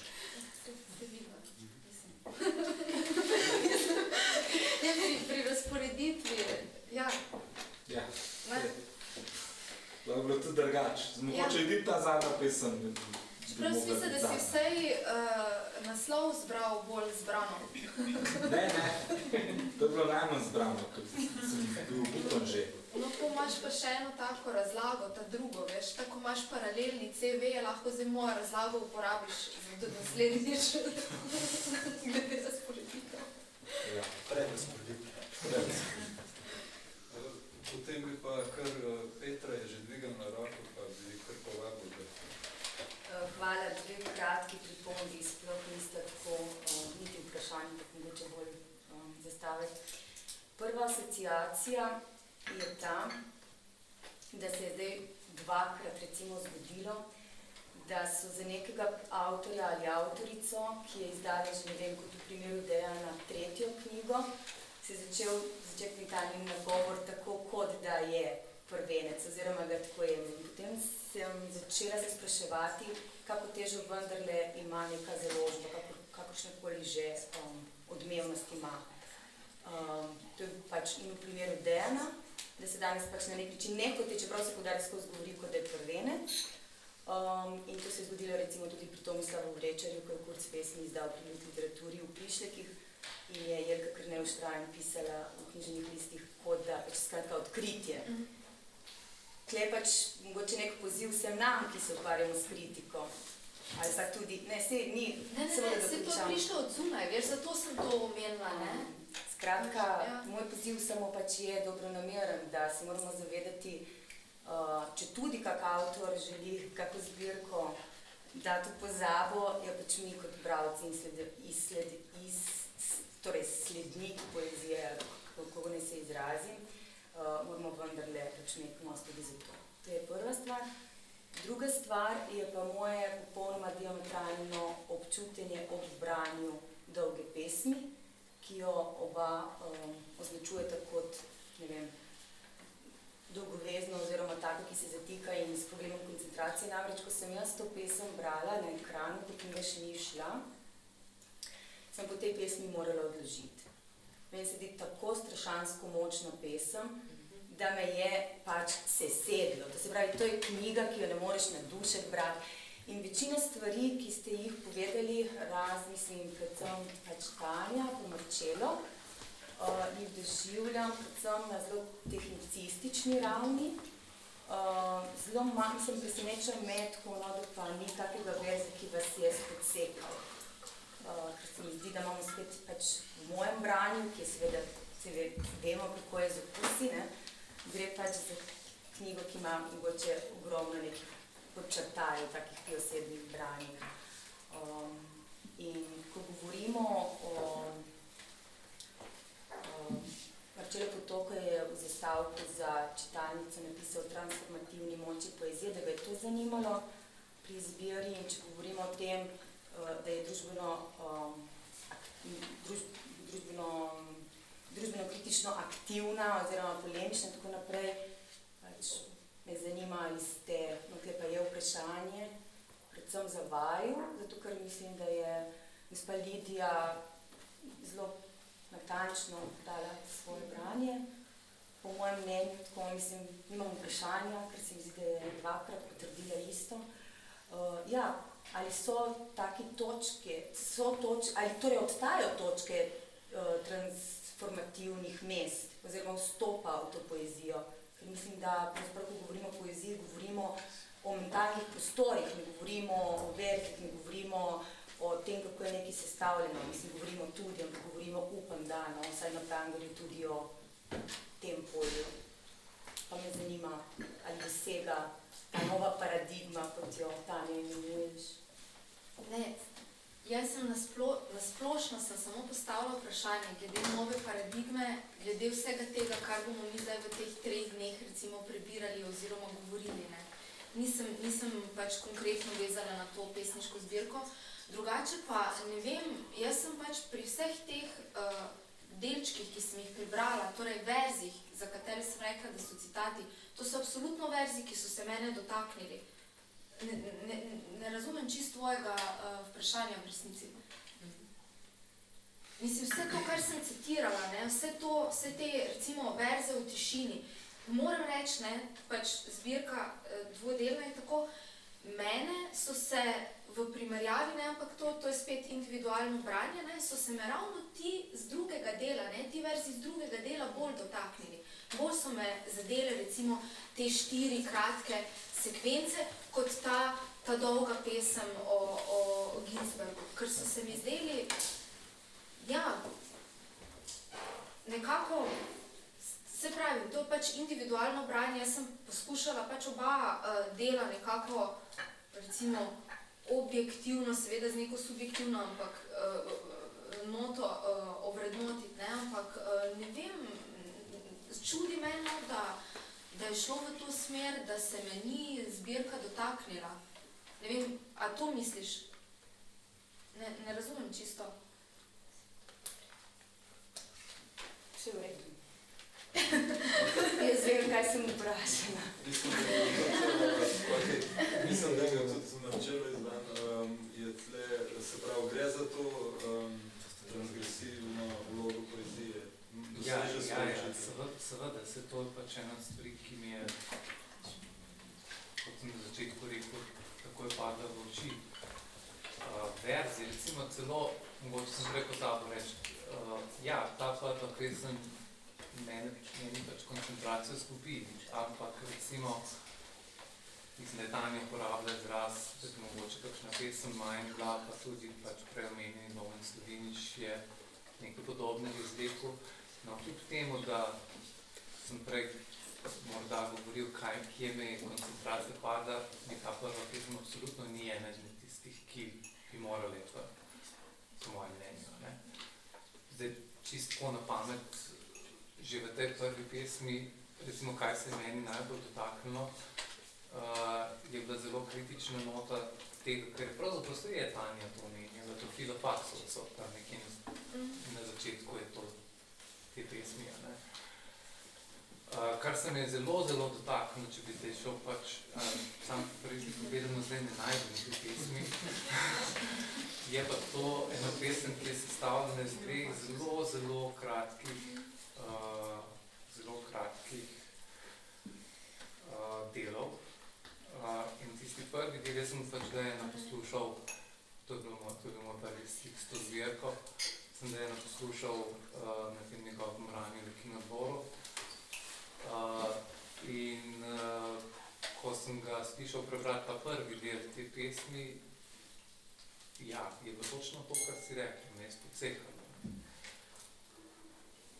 Se vidva, mislim. Ne, pri, pri razporeditvi, ja, Ja, ne, lahko bilo tudi drugače. Mogoče Ja. ta zadnja pesem. čeprav mogla smisel, da si vsej uh, naslov zbral bolj zbrano. Ne, ne, to je bilo najmanj zbrano, ker sem bil upan že. No, ko imaš pa še eno tako razlago, ta drugo, veš, tako imaš paralelni CV, lahko zdaj mojo razlago uporabiš za do naslednjič, glede razporeditev. Ja, Predrazporeditev. res. Potem bi pa kar uh, Petra je že dvignila roko, pa bi kar povabil, da Eh, Hvala, dve kratki pripombi, sploh niste tako uh, niti vprašanje, tako mogoče bolj zastaviti. Prva asociacija je ta, da se je zdaj dvakrat recimo zgodilo, da so za nekega avtorja ali avtorico, ki je izdala že ne vem, kot v primeru Dejana tretjo knjigo, se je začel začetni ta njen nagovor tako, kot da je prvenec oziroma ga tako je. In potem sem začela se spraševati, kako težo vendarle ima neka založba, kako, kakršne koli že um, odmevnost ima. Um, to je pač in v primeru Dejana, da se danes pač na nek način ne hote, čeprav se podarja skozi govori, kot da je prvenec. Um, in to se je zgodilo recimo tudi pri Tomislavu Vrečarju, ko je Kurc pesmi izdal pri literaturi v Prišlekih in je Jelka Krnev Štrajan pisala v knjižnih listih kot da pač skratka odkritje. Tle pač mogoče nek poziv vsem nam, ki se ukvarjamo s kritiko. Ali pa tudi, ne, se ni, Ne, ne, ne, da se to dokončam. prišlo od zunaj, veš, zato sem to omenila, ne? Skratka, Ja. moj poziv samo pač je dobronameren, da se moramo zavedati, uh, če tudi kak avtor želi kako zbirko dati v pozabo, je pač mi kot bralci in sled, izsled, iz, torej sledniki poezije, kako naj se izrazim, uh, moramo vendarle pač imeti nos tudi za to. To je prva stvar. Druga stvar je pa moje popolnoma diametralno občutenje ob branju dolge pesmi, ki jo oba um, označujeta kot ne vem, dolgovezno oziroma tako, ki se zatika in s problemom koncentracije. Namreč, ko sem jaz to pesem brala na ekranu, ko knjiga še ni šla, sem po tej pesmi morala odložiti. Meni se zdi tako strašansko močna pesem, da me je pač sesedlo. To se pravi, to je knjiga, ki jo ne moreš na dušek brati. In večina stvari, ki ste jih povedali, raz, mislim, predvsem pač Tanja, pomrčelo, uh, jih doživljam predvsem na zelo tehnicistični ravni. Uh, zelo manj sem presenečen med, ko no, da pa ni takega verza, ki vas je podsekal. Uh, ker se mi zdi, da imamo spet pač v mojem branju, ki je seveda, se ve, vemo, kako je z okusi, ne, gre pač za knjigo, ki ima mogoče ogromno nekih podčrtajev, takih pri osebnih branjih. Um, in ko govorimo o um, Marčelo Potoko je v zastavku za čitalnico napisal transformativni moči poezije, da ga je to zanimalo pri izbiri in če govorimo o tem, da je družbeno, um, druž, družbeno, družbeno kritično aktivna oziroma polemična in tako naprej, pač me zanima, ali ste, no tle pa je vprašanje, predvsem za vaju, zato ker mislim, da je gospa Lidija zelo natančno dala svoje branje. Po mojem mnenju, tako mislim, nimam vprašanja, ker se mi zdi, da je dvakrat potrdila isto. Uh, ja, ali so take točke, so toč, ali torej obstajajo točke uh, transformativnih mest oziroma vstopa v to poezijo? Ker mislim, da pravzaprav, ko govorimo o poeziji, govorimo o mentalnih prostorih, ne govorimo o verkih, ne govorimo o tem, kako je nekaj sestavljeno. Mislim, govorimo tudi, ampak govorimo, upam, da, no, vsaj na Prangerju tudi o tem polju. Pa me zanima, ali dosega ta nova paradigma, kot jo Tanja imenuješ. Ne, jaz sem na, splo, na splošno sem samo postavila vprašanje glede nove paradigme, glede vsega tega, kar bomo mi zdaj v teh treh dneh recimo prebirali oziroma govorili. Ne. Nisem, nisem pač konkretno vezala na to pesniško zbirko. Drugače pa ne vem, jaz sem pač pri vseh teh uh, delčkih, ki sem jih prebrala, torej verzih, za katere sem rekla, da so citati, to so absolutno verzi, ki so se mene dotaknili. Ne, ne, ne razumem čisto tvojega uh, vprašanja v resnici. Mislim, vse to, kar sem citirala, ne, vse, to, vse te recimo verze v tišini, moram reči, ne, pač zbirka uh, dvodelna je tako, mene so se v primerjavi, ne, ampak to, to je spet individualno branje, ne, so se me ravno ti z drugega dela, ne, ti verzi z drugega dela bolj dotaknili. Bolj so me zadele recimo te štiri kratke sekvence, kot ta, ta dolga pesem o, o Ginsbergu, ker so se mi zdeli, ja, nekako, se pravi, to je pač individualno branje, jaz sem poskušala pač oba uh, dela nekako, recimo, objektivno, seveda z neko subjektivno, ampak uh, noto uh, ovrednotiti, ne, ampak uh, ne vem, čudi me, no, da, da je šlo v to smer, da se me ni zbirka dotaknila. Ne vem, a to misliš? Ne, ne razumem čisto. Vse v redu. Jaz vem, kaj sem vprašala. Mislim, da je tudi na čelu izdan, um, je tle, se pravi, gre za to um, transgresivno vlogo. Ja, ja, ja, seveda, seveda, se to je pač ena stvari, ki mi je, kot sem na začetku rekel, takoj padla v oči. Uh, verzi, recimo celo, mogoče sem rekel ta reči, uh, ja, ta prva pesem meni, meni pač koncentracijo skupi, ampak recimo, mislim, da je Tanja uporabila izraz, da je mogoče kakšna pesem manj bila, pa tudi pač preomenjeni Domen Slovenič je nekaj podobnega izrekel. No, kljub temu, da sem prej morda govoril, kaj, kje me je koncentracija pada, neka prva pesem absolutno ni ena izmed tistih, ki bi morali to, po mojem mnenju. Ne? Zdaj, čisto na pamet, že v tej prvi pesmi, recimo, kaj se je meni najbolj dotaknilo, uh, je bila zelo kritična nota tega, ker pravzaprav je Tanja to omenjala, to filofaksovco, tam nekje na, na začetku je to te pesmi. Ne. Uh, kar se me je zelo, zelo dotaknilo, če bi te šel pač, um, sam prej povedano zdaj ne najdem te pesmi, je pa to eno pesem, ki je sestavljena iz dveh zelo, zelo kratkih uh, zelo kratkih uh, delov. Uh, in tisti prvi del, jaz sem pač da eno poslušal, to je bilo moj, je prvi stik s to zbirko, sem da eno poslušal uh, na tem njegovem ranju v kinodvoru. Uh, in uh, ko sem ga slišal prebrati ta prvi del te pesmi, ja, je bilo točno to, kar si rekel, me je spocekalo.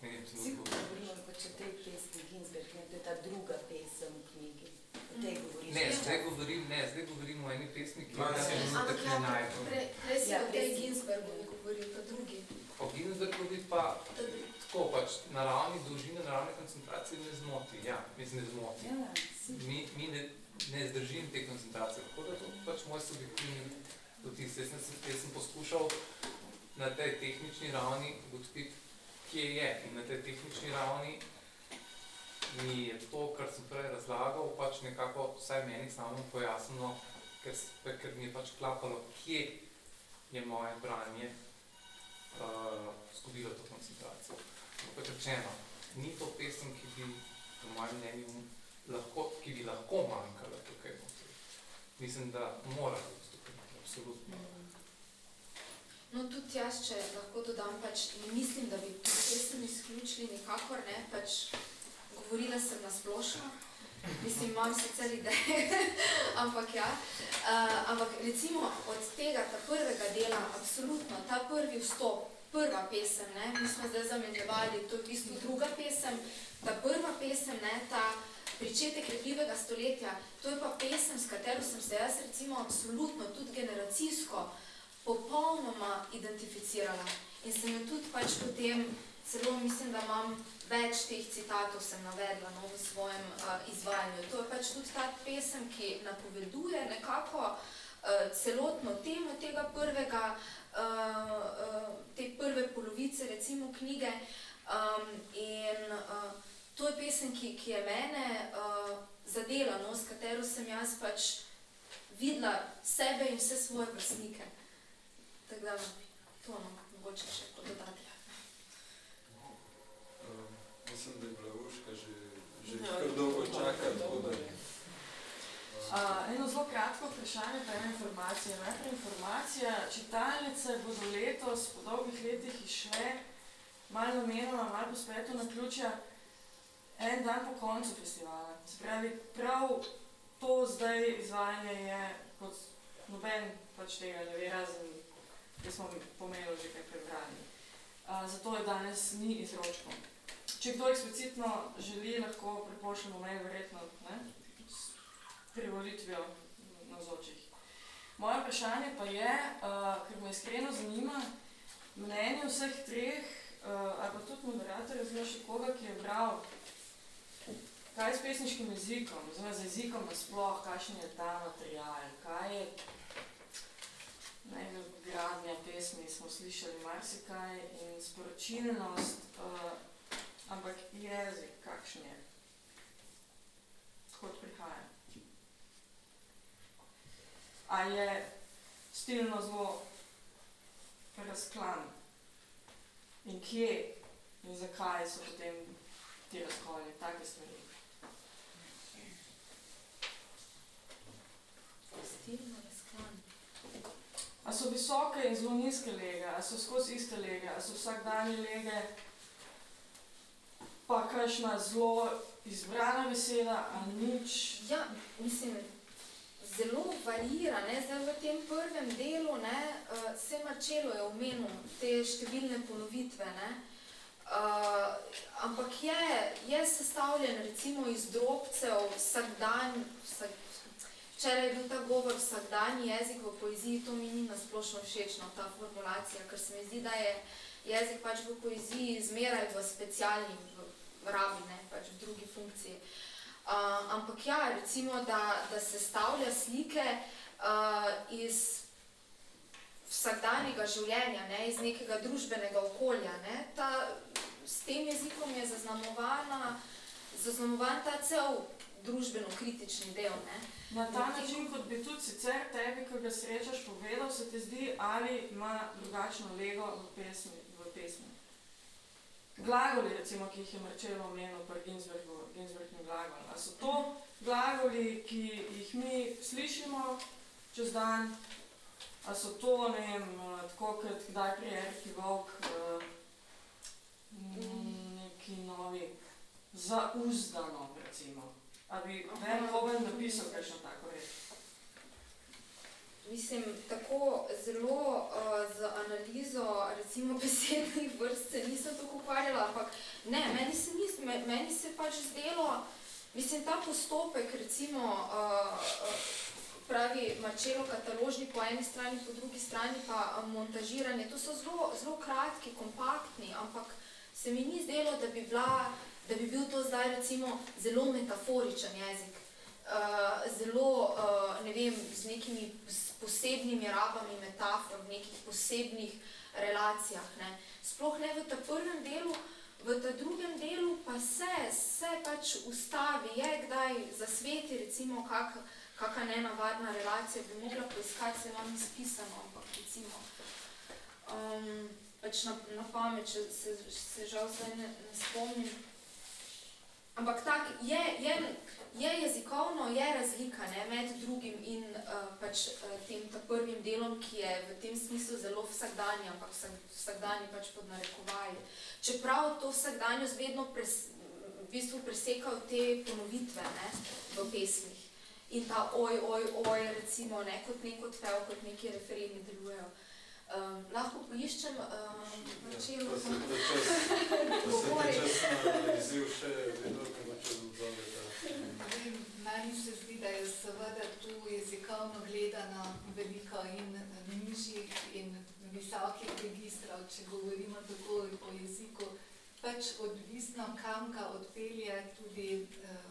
Vsi govorimo pač o tej pesmi Ginsberg, ne, to je ta druga pesem v knjigi. O tej govoriš. Ne, zdaj govorim, ne, zdaj govorim o eni pesmi, ki je se mi tako ne najbolj. Prej si Ja, o tej Ginsbergovi govoril, pa drugi. O Ginsbergovi pa tako pač na ravni dolžine, na ravni koncentracije ne zmoti, ja, mislim, ne zmoti. Ja. Mi, mi ne, ne zdržim te koncentracije, tako da to pač moj subjektivni vtis. Jaz sem, jaz sem poskušal na tej tehnični ravni ugotoviti, kje je in na tej tehnični ravni mi je to, kar sem prej razlagal, pač nekako vsaj meni samo pojasnilo, ker, ker mi je pač klapalo, kje je moje branje uh, zgubila to koncentracijo. Kot rečeno, ni to pesem, ki bi, po mojem mnenju, lahko, ki bi lahko manjkala tukaj notri. Mislim, da mora biti notri, absolutno. No, tudi jaz, če lahko dodam, pač mislim, da bi to pesem izključili nikakor, ne, pač govorila sem na splošno, mislim, imam sicer ideje, ampak ja, uh, ampak recimo od tega, ta prvega dela, absolutno, ta prvi vstop, prva pesem, ne, mi smo zdaj zamenjevali, to je v bistvu druga pesem, ta prva pesem, ne, ta pričetek lepljivega stoletja, to je pa pesem, s katero sem se jaz recimo absolutno, tudi generacijsko, popolnoma identificirala. In sem jo tudi pač potem, celo mislim, da imam več teh citatov sem navedla no, v svojem uh, izvajanju. To je pač tudi ta pesem, ki napoveduje nekako uh, celotno temo tega prvega, uh, uh, te prve polovice recimo knjige um, in uh, to je pesem, ki, ki je mene uh, zadela, no, s katero sem jaz pač videla sebe in vse svoje vrstnike. Tako da, to no, mogoče še dodati. Um, mislim, da je bila Urška že, že kar dolgo čaka. tako da, Uh, eno zelo kratko vprašanje, pa ena informacija. Najprej informacija, čitalnice bodo letos po dolgih letih išle malo namenoma, malo po spletu na ključja en dan po koncu festivala. Se pravi, prav to zdaj izvajanje je, kot noben pač tega ne ve, razen da smo pomenili že kaj prebrali. Uh, zato je danes ni izročko. Če kdo eksplicitno želi, lahko prepošljemo mail, verjetno ne, s privolitvijo navzočih. Moje vprašanje pa je, uh, ker me iskreno zanima, mnenje vseh treh, uh, ali pa tudi moderatorja, oziroma še koga, ki je bral, kaj je s pesniškim jezikom, oziroma z jezikom nasploh, kakšen je ta material, kaj je gradnja pesmi, smo slišali marsikaj in sporočilnost, uh, ampak jezik, kakšen je, kot prihaja. A je stilno zelo razklan in kje in zakaj so potem ti razkoli, take stvari. Stilno razklan. A so visoke in zelo nizke lege, a so skozi iste lege, a so vsakdanje lege, pa kakšna zelo izbrana beseda, a nič. Ja, mislim, zelo varira, ne, zdaj v tem prvem delu, ne, uh, se Marčelo je omenil te številne ponovitve, ne, uh, ampak je, je sestavljen recimo iz drobcev vsak dan, vsak, Včeraj je bil ta govor vsakdanji jezik v poeziji, to mi ni nasplošno všečno, ta formulacija, ker se mi zdi, da je jezik pač v poeziji zmeraj v specialni v rabi, ne, pač v drugi funkciji. Uh, ampak ja, recimo, da, da se stavlja slike uh, iz vsakdanjega življenja, ne, iz nekega družbenega okolja. Ne, ta, s tem jezikom je zaznamovana, zaznamovan ta cel družbeno-kritični del. Ne. Na ta način, kot bi tudi sicer tebi, ko ga srečaš, povedal, se ti zdi, ali ima drugačno lego v pesmi. V pesmi. Glagoli, recimo, ki jih je Marčelo omenil pri Ginsbergu, Ginsbergni glagol. A so to glagoli, ki jih mi slišimo čez dan, a so to, ne vem, tako kot kdaj pri Eriki Volk, neki novi, zauzdano, recimo. A bi Ben Hoven napisal kakšno tako reč? Mislim, tako zelo uh, z analizo recimo besednih vrst se nisem tako ukvarjala, ampak ne, meni se, nis, meni se pač zdelo, mislim, ta postopek recimo uh, pravi Marčelo kataložni po eni strani, po drugi strani pa montažiranje, to so zelo, zelo kratki, kompaktni, ampak se mi ni zdelo, da bi bila da bi bil to zdaj recimo zelo metaforičen jezik, zelo, uh, ne vem, z nekimi posebnimi rabami metafor, v nekih posebnih relacijah. Ne. Sploh ne v ta prvem delu, v ta drugem delu pa se, se pač ustavi, je kdaj zasveti recimo kak, kakšna nenavadna relacija, bi mogla poiskati, se vam izpisano, ampak recimo. Um, pač na, na pamet, če se, se žal zdaj ne, ne spomnim. Ampak tak, je, je, je jezikovno, je razlika ne, med drugim in uh, pač uh, tem prvim delom, ki je v tem smislu zelo vsakdanji, ampak vsak, vsakdanji pač pod narekovaji. Čeprav to vsakdanjost vedno pres, v bistvu presekajo te ponovitve ne, v pesmih. In ta oj, oj, oj, recimo, ne kot nek odpev, kot neki refereni delujejo. Um, lahko poiščem um, na čem vedno mogoče odzoveta. Meni se zdi, da je seveda tu jezikovno gledano veliko in nižjih in visokih registrov, če govorimo tako o jeziku, pač odvisno, kam ga odpelje tudi eh,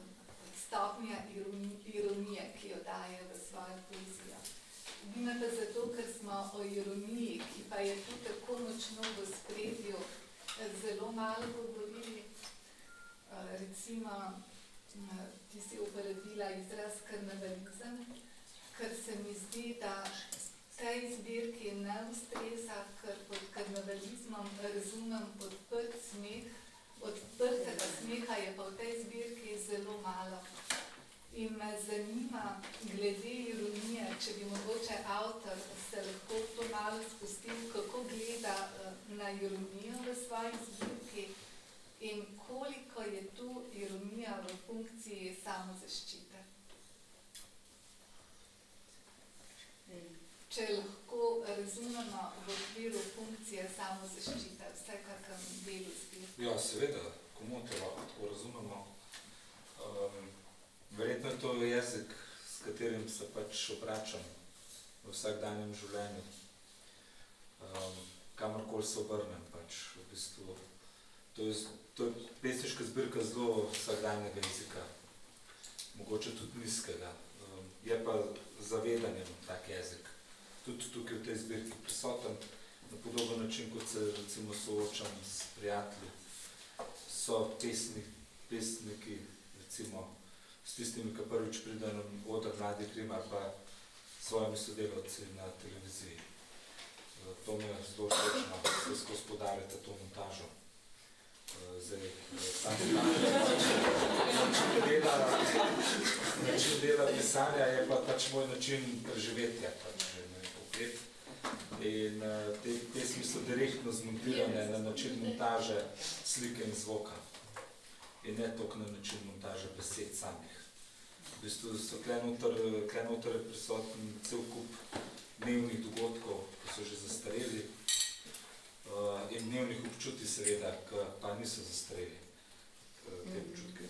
stopnja ironi, ironije, ki jo daje v svojo poezijo. Vi me pa zato, ker smo o ironiji, ki pa je tu tako močno v spredju, zelo malo govorili. Eh, Recimo, eh, ti si uporabila izraz karnevalizem, ker se mi zdi, da tej zbirki ne ustreza, ker pod karnevalizmom razumem odprt smeh, odprtega smeha je pa v tej zbirki zelo malo. In me zanima, glede ironije, če bi mogoče avtor se lahko to malo spustil, kako gleda eh, na ironijo v svoji zbirki in koliko je tu ironija v funkciji samozaščite. Če lahko razumemo v okviru funkcije samozaščite, vsaj kakem delu zbirke. Ja, seveda, komu te lahko tako razumemo. Um, verjetno je to jezik, s katerim se pač obračam v vsakdanjem življenju. Um, kamorkoli se obrnem, pač v bistvu. To je, to je pesniška zbirka zelo vsakdanjega jezika, mogoče tudi nizkega. Um, je pa zavedanjem tak jezik. Tudi tukaj v tej zbirki prisoten na podoben način, kot se recimo soočam s prijatelji. So pesni, pesniki, recimo, s tistimi, ki prvič pridejo na oder Mladi Krim ali pa svojimi sodelavci na televiziji. Eh, To me zelo všečno, da se skozi podarjate to montažo. Eh, Zdaj, eh, sam način dela, način dela pisanja je pa pač moj način preživetja, pač ne. In uh, te pesmi so direktno zmontirane na način montaže slike in zvoka. In ne toliko na način montaže besed samih. V bistvu so tle noter, prisoten cel kup dnevnih dogodkov, ki so že zastareli. Uh, in dnevnih občutij seveda, ki pa niso zastareli, uh, te občutke.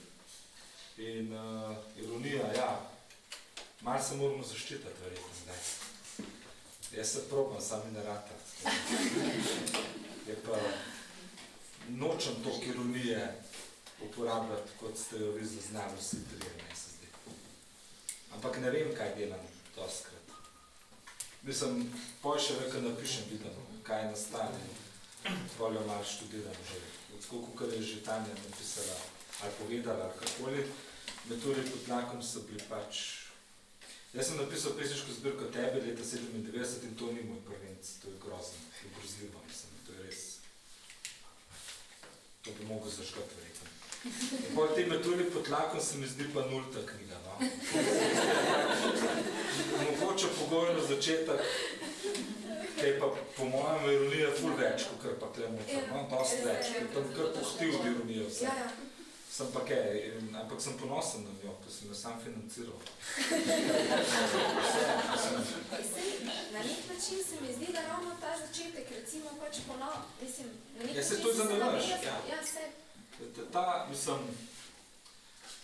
In uh, ironija, ja, malo se moramo zaščititi verjetno zdaj. Jaz se probam, sami ne rata. Je pa, nočem toliko ironije uporabljati, kot ste jo vi zaznali vsi trije, ne se zdi. Ampak ne vem, kaj delam doskrat. Mislim, poj še ve, kad napišem vidim, kaj nastane. Pol jo malo študiram že. Od skoliko, kar je že Tanja napisala ali povedala, kakoli, metodi pod tlakom so bili pač Jaz sem napisal pesniško zbirko Tebe leta 97 in to ni moj prvenc, to je grozno, to je grozljivo, mislim, to je res. To bi mogel zažgati verjetno. In pol te metodi pod tlakom se mi zdi pa nulta knjiga, no. Mogoče pogojno začetek, kaj pa po mojem ironija ful več, kot kar pa tle noter, no, dosti več, ker tam kar pohtil od ironije vse. Ja, ja. Sem pa kaj, ampak sem ponosen na njo, ker sem jo sam financiral. Na nek način se mi zdi, da ravno ta začetek, recimo pač ponov, mislim, na nek Ja, se način to je se zanimivo, zavedaš, ja. ja, se, Ta- mislim,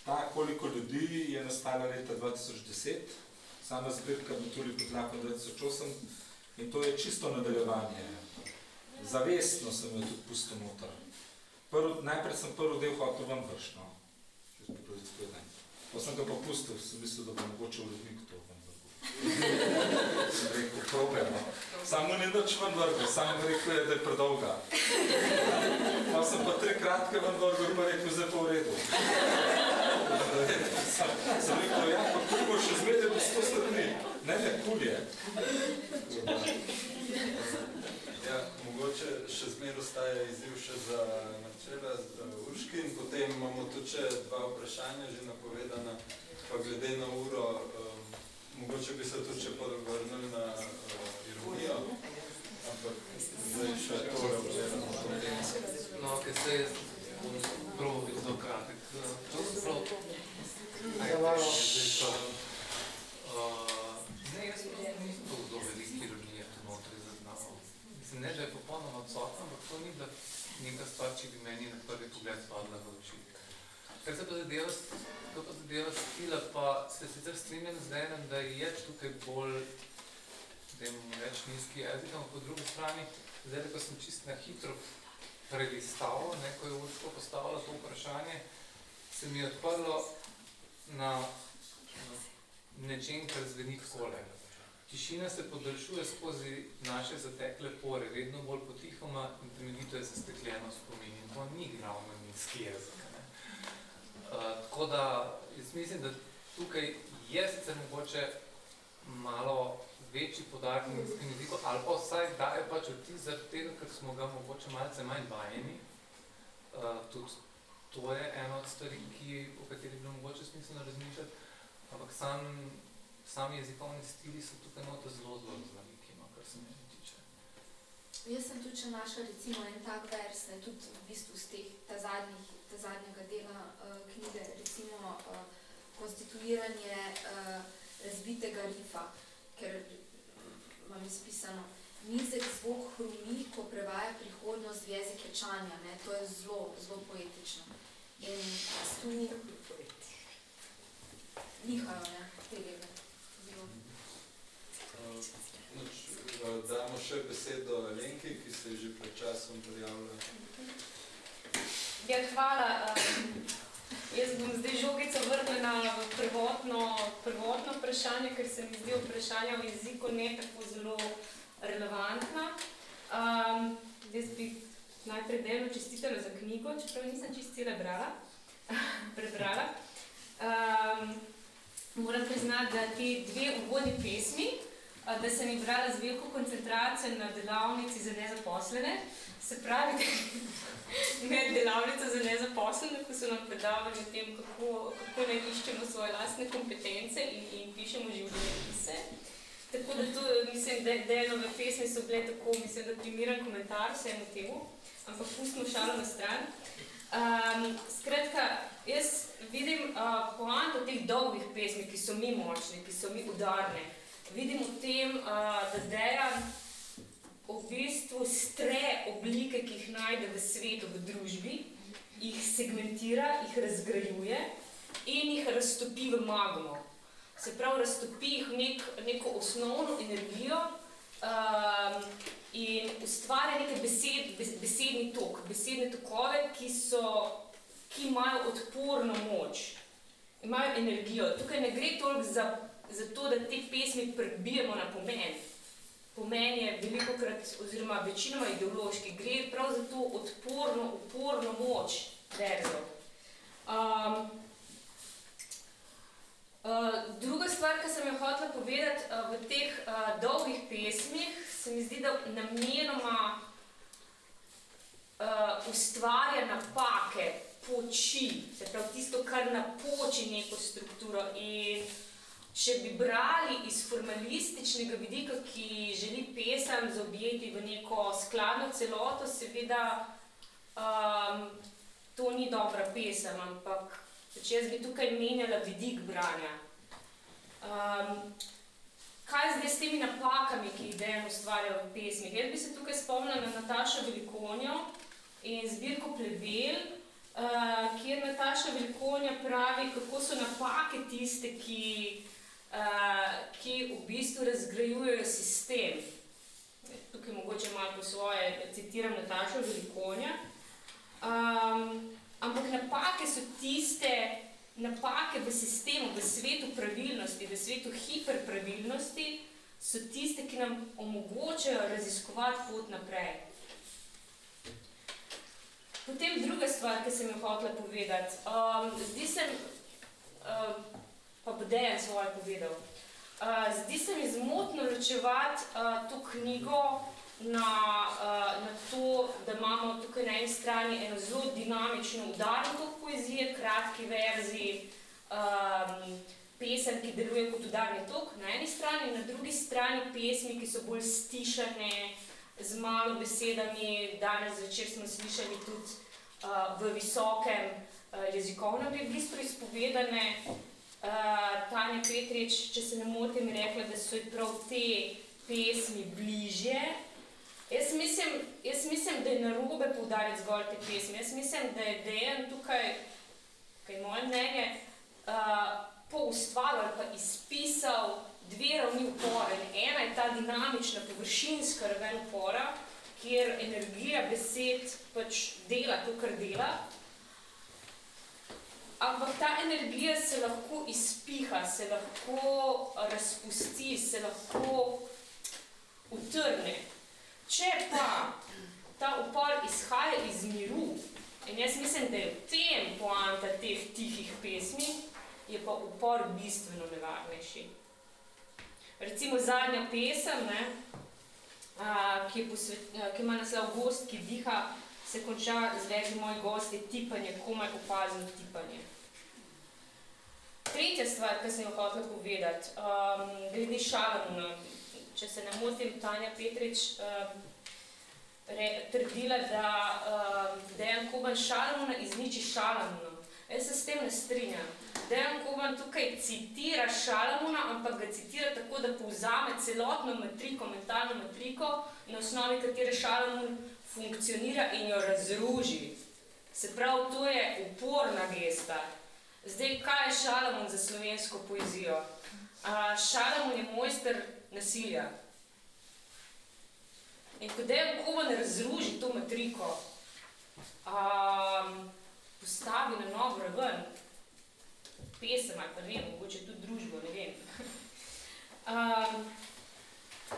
ta koliko ljudi je nastala leta 2010, sama zbirka Metuli pod tlakom 2008 in to je čisto nadaljevanje. Zavestno sem jo tudi pustil noter. Prv, najprej sem prvi del hotel ven vrš, no. Če bi pravi povedal. Pa sem ga pa pustil, sem mislil, da bo mogoče ven vrgel. Sem rekel, probe, no. Samo ni nič ven vrgel, samo rekel je, da je predolga. Pa sem pa tri kratke ven vrgel, pa rekel, zdaj pa v redu. sem, sem rekel, ja, pa kul boš še zmedel do sto strani. Ne, ne, kul je. Ja, mogoče še zmeraj ostaja izziv še za načela uh, Urški in potem imamo tudi še dva vprašanja že napovedana, pa glede na uro, um, mogoče bi se tudi še vrnili na uh, ironijo, ampak zdaj še to razgledamo. No, ker se jaz bom probil biti zelo kratek. Pravzaprav, ajde, zdaj pa, uh, ne, jaz nisem to zelo veliko ironije tu notri zaznaval. Mislim, ne, da je popolnoma odsotno, ampak to ni bila neka stvar, ki bi meni na prvi pogled spadla v oči. Kar se pa zadeva, to pa zadeva stila, pa se sicer strinjam z enem, da je tukaj bolj, da imamo več nizki jezik, ampak po drugi strani, zdaj, ko sem čist na hitro prelistal, ne, ko je Urško postavila to vprašanje, se mi je odprlo na, na nečem, kar zveni takole. Tišina se podaljšuje skozi naše zatekle pore, vedno bolj potihoma in temeljito je zastekljeno spomin. In to ni ravno nizki jezik. Ne. Uh, tako da, jaz mislim, da tukaj je sicer mogoče malo večji podarek na nizkem jeziku, ali pa vsaj daje pač vtis zaradi tega, ker smo ga mogoče malce manj vajeni. Uh, tudi to je ena od stvari, ki, o kateri bi mogoče smiselno razmišljati, ampak sam, sami jezikovni stili so tukaj noto zelo, zelo raznoliki, no, kar se meni tiče. Jaz sem tudi še našla recimo en tak vers, ne, tudi v bistvu z teh, ta, zadnjih, zadnjega dela uh, knjige, recimo uh, konstituiranje uh, razbitega rifa, ker imam izpisano, nizek zvok hrumi, ko prevaja prihodnost v jezik rečanja, ne, to je zelo, zelo poetično. In tu nihajo, ne, te. Zelo. Uh, damo še besedo Lenki, ki se je že pred časom prijavila. Ja, hvala. Um, jaz bom zdaj žogico vrnila v prvotno, prvotno vprašanje, ker se mi zdi vprašanje o jeziku ne tako zelo relevantna. Um, jaz bi najprej delno čestitela za knjigo, čeprav nisem čist cele brala, prebrala. Um, moram priznati, da te dve uvodni pesmi, da sem jih brala z veliko koncentracijo na delavnici za nezaposlene, se pravi, med delavnico za nezaposlene, ko so nam predavali o tem, kako, kako naj iščemo svoje lastne kompetence in, in pišemo življenjepise. Tako da to, mislim, da delove pesmi so bile tako, mislim, da primiran komentar vsemu temu, ampak pustimo šalo na stran. Um, skratka, jaz vidim uh, poanto teh dolgih pesmi, ki so mi močne, ki so mi udarne. Vidim v tem, uh, da Dejan v bistvu stre oblike, ki jih najde v svetu, v družbi, jih segmentira, jih razgrajuje in jih raztopi v magmo. Se pravi, raztopi jih nek, neko osnovno energijo um, in ustvarja neke besed, besedni tok, besedne tokove, ki, so, ki imajo odporno moč, imajo energijo. Tukaj ne gre toliko za, za to, da te pesmi prebijemo na pomen. Pomen je veliko krat, oziroma večinoma ideološki, gre prav za to odporno, uporno moč verzov. Um, Uh, druga stvar, ki sem jo hotela povedati uh, v teh uh, dolgih pesmih, se mi zdi, da namenoma uh, ustvarja napake, poči, se pravi tisto, kar napoči neko strukturo. In če bi brali iz formalističnega vidika, ki želi pesem zaobjeti v neko skladno celoto, seveda um, to ni dobra pesem, ampak Če jaz bi tukaj menjala vidik branja. Um, kaj zdaj s temi napakami, ki jih Dejan ustvarja v pesmih? Jaz bi se tukaj spomnila na Natašo Velikonjo in zbirko Plebel, uh, kjer Nataša Velikonja pravi, kako so napake tiste, ki, uh, ki v bistvu razgrajujejo sistem. Tukaj mogoče malo po svoje citiram Natašo Velikonja. Um, Ampak napake so tiste napake v sistemu, v svetu pravilnosti, v svetu hiperpravilnosti, so tiste, ki nam omogočajo raziskovati pot naprej. Potem druga stvar, ki sem jo hotela povedati. Um, zdi se, um, pa bo Dejan svoje povedal, uh, zdi se mi zmotno ločevati uh, to knjigo na, uh, na to, da imamo tukaj na eni strani eno zelo dinamično udarno poezije, kratki verzi, um, pesem, ki deluje kot udarni tok na eni strani, na drugi strani pesmi, ki so bolj stišane, z malo besedami. Danes zvečer smo slišali tudi uh, v visokem uh, jezikovnem registru izpovedane. Uh, Tanja Petrič, če se ne motim, rekla, da so ji prav te pesmi bliže. Jaz mislim, jaz mislim, da je narobe poudariti zgolj te pesmi. Jaz mislim, da je Dejan tukaj, kaj je moje mnenje, uh, poustvaril ali pa izpisal dve ravni upora. Ena je ta dinamična, površinska raven upora, kjer energija besed pač dela to, kar dela. Ampak ta energija se lahko izpiha, se lahko razpusti, se lahko utrne. Če pa ta upor izhaja iz miru, in jaz mislim, da je v tem poanta teh tihih pesmi, je pa upor bistveno nevarnejši. Recimo zadnja pesem, ne, a, ki, je posvet, a, ki ima naslov Gost, ki diha, se konča z verzi Moj gost je tipanje, komaj opazim tipanje. Tretja stvar, ki sem jo hotela povedati, um, glede Šalamuna. Če se ne motim, Tanja Petrič um, re, trdila, da um, Dejan Kuban Šalamuna izniči Šalamuna. Jaz se s tem ne strinjam. Dejan Kuban tukaj citira Šalamuna, ampak ga citira tako, da povzame celotno matriko, mentalno matriko, na osnovi katere Šalamun funkcionira in jo razruži. Se pravi, to je uporna gesta. Zdaj, kaj je Šalamun za slovensko poezijo? A, Šalamun je mojster nasilja. In ko Dejan Kuban razruži to matriko, a, postavi na novo raven, pesem ali pa ne vem, mogoče tudi družbo, ne vem. Um,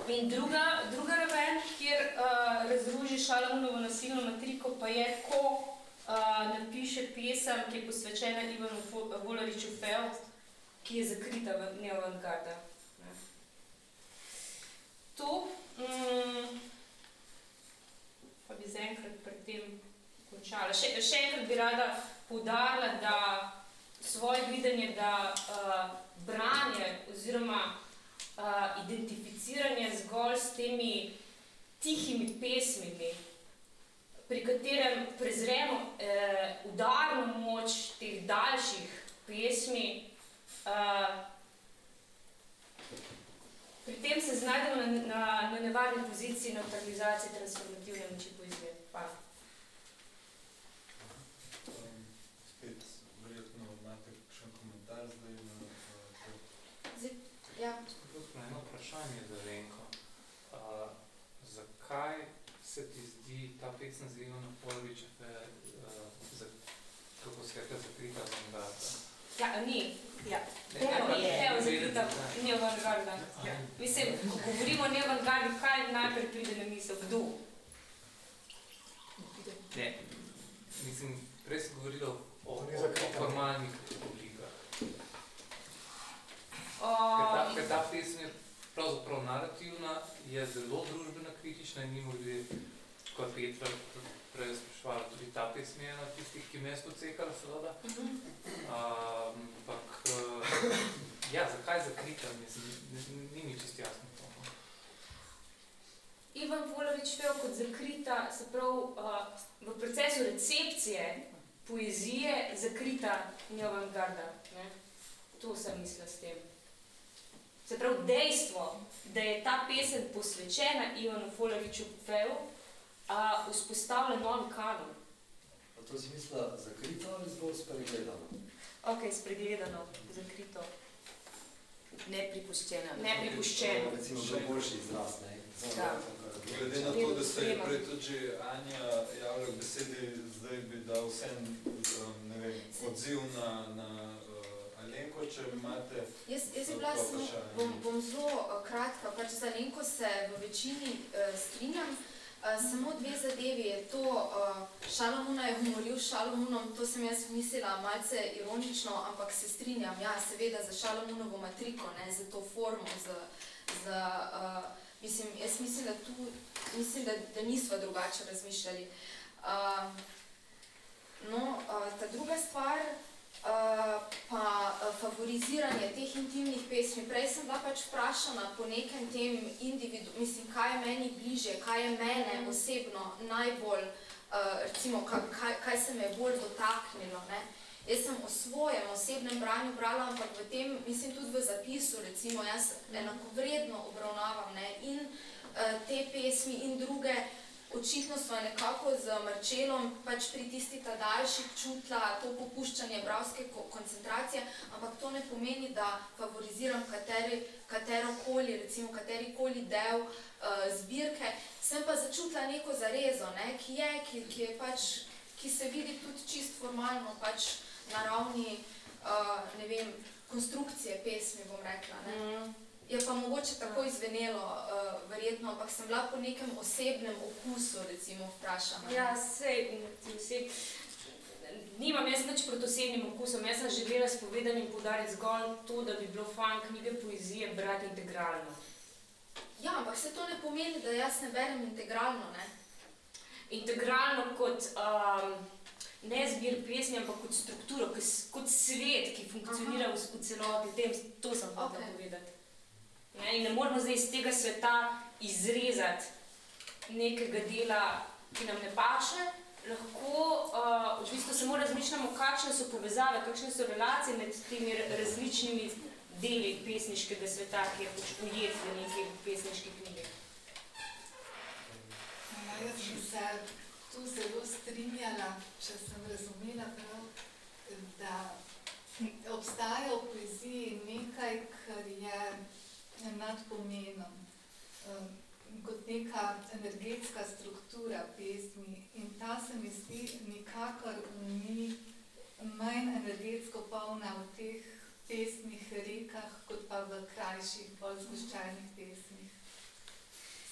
in druga, druga raven, kjer uh, razruži Šalamunovo nasilno matriko, pa je, ko uh, napiše pesem, ki je posvečena Ivanu Volariču Feld, ki je zakrita v neoavantgarda. Ne. To um, pa bi zaenkrat pred tem končala. Še, še enkrat bi rada poudarila, da svoje videnje, da uh, branje oziroma uh, identificiranje zgolj s temi tihimi pesmimi, pri katerem prezremo eh, udarno moč teh daljših pesmi, uh, pri tem se znajdemo na, na, na nevarni poziciji neutralizacije transformativne moči poezije. Hvala. Um, spet, verjetno imate kakšen komentar zdaj na to. Zdaj, ja. Prosim, eno vprašanje za Lenko. Uh, zakaj se ti zdi ta pesem z Ivana Poloviča, uh, za, kako se rekla, zakrita avantgarda? Ja, ni. Ja. Ne, Evo, ne, ne, evo, ne, zakrita, ne. ni avantgarda. Ja. Mislim, ko govorimo o neavantgardi, kaj najprej pride na misel? Kdo? Ne, mislim, prej si govorila o, o, To ni o, zakrita. o formalnih oblikah. Ker ta, Um, ker ta pesem je pravzaprav narativna, je zelo družbena kritična in mimo grede, kot Petra prej spraševala, tudi ta pesem je ena tistih, ki me je spocekala, seveda. Ampak, uh, ja, zakaj zakrita, mislim, ni, mi čisto jasno to. no. Ivan Polovič fel kot zakrita, se pravi, uh, v procesu recepcije poezije zakrita neavantgarda. Ne? To sem mislila s tem. Se pravi, dejstvo, da je ta pesem posvečena Ivanu Poloviču Feju, uh, vzpostavlja novi kanon. A to si mislila zakrito ali zgolj spregledano? Ok, spregledano, zakrito, Nepripuščena. nepripuščeno. Recimo, to je boljši izraz, ne? Za Da. Glede na to, da se je prej tudi Anja javila k besedi, zdaj bi dal vsem um, ne vem, odziv na, na uh, Alenko, če imate Jaz, jaz bi bila samo, bom, bom zelo eh, kratka, pač za Lenko se v večini uh, strinjam. Uh, samo dve zadevi to, uh, Šalamuna je humoril s Šalamunom, to sem jaz mislila malce ironično, ampak se strinjam, ja, seveda za Šalamunovo matriko, ne, za to formo, za, za uh, mislim, jaz mislim, da tu mislim, da, da nismo drugače razmišljali. Uh, no, uh, ta druga stvar, pa uh, favoriziranje teh intimnih pesmi. Prej sem bila pač vprašana po nekem tem individu, mislim, kaj je meni bliže, kaj je mene osebno najbolj, uh, recimo, kaj, kaj, se me je bolj dotaknilo. Ne? Jaz sem o svojem osebnem branju brala, ampak v tem, mislim tudi v zapisu, recimo, jaz enakovredno obravnavam ne, in te pesmi in druge. Očitno smo nekako z Marčelom pač pri tisti ta daljši čutila to popuščanje bravske koncentracije, ampak to ne pomeni, da favoriziram kateri, katero koli, recimo kateri koli del uh, zbirke. Sem pa začutila neko zarezo, ne, ki je, ki, ki je pač, ki se vidi tudi čist formalno pač na ravni, uh, ne vem, konstrukcije pesmi, bom rekla. Ne. Mm. Je pa mogoče tako izvenelo, uh, verjetno, ampak sem bila po nekem osebnem okusu, recimo, vprašana. Ja, sej, sej. Nimam jaz nič proti osebnim okusom, jaz sem želela s povedanjem podariti zgolj to, da bi bilo fan knjige poezije brati integralno. Ja, ampak se to ne pomeni, da jaz ne berem integralno, ne? Integralno kot um, ne zbir pesmi, ampak kot strukturo, kot svet, ki funkcionira v, v celoti, tem, to sem hotela okay. povedati. Ne, in ne moramo zdaj iz tega sveta izrezati nekega dela, ki nam ne paše. Lahko uh, v bistvu samo razmišljamo, kakšne so povezave, kakšne so relacije med temi različnimi deli pesniškega sveta, ki je pač ujet v neki pesniški knjigi. Ja, jaz bi se tu zelo strinjala, če sem razumela prav, da obstaja v poeziji nekaj, kar je nad pomenom, kot neka energetska struktura pesmi. In ta se mi zdi nikakor ni manj energetsko polna v teh pesmih rekah, kot pa v krajših, bolj zgoščajnih pesmih.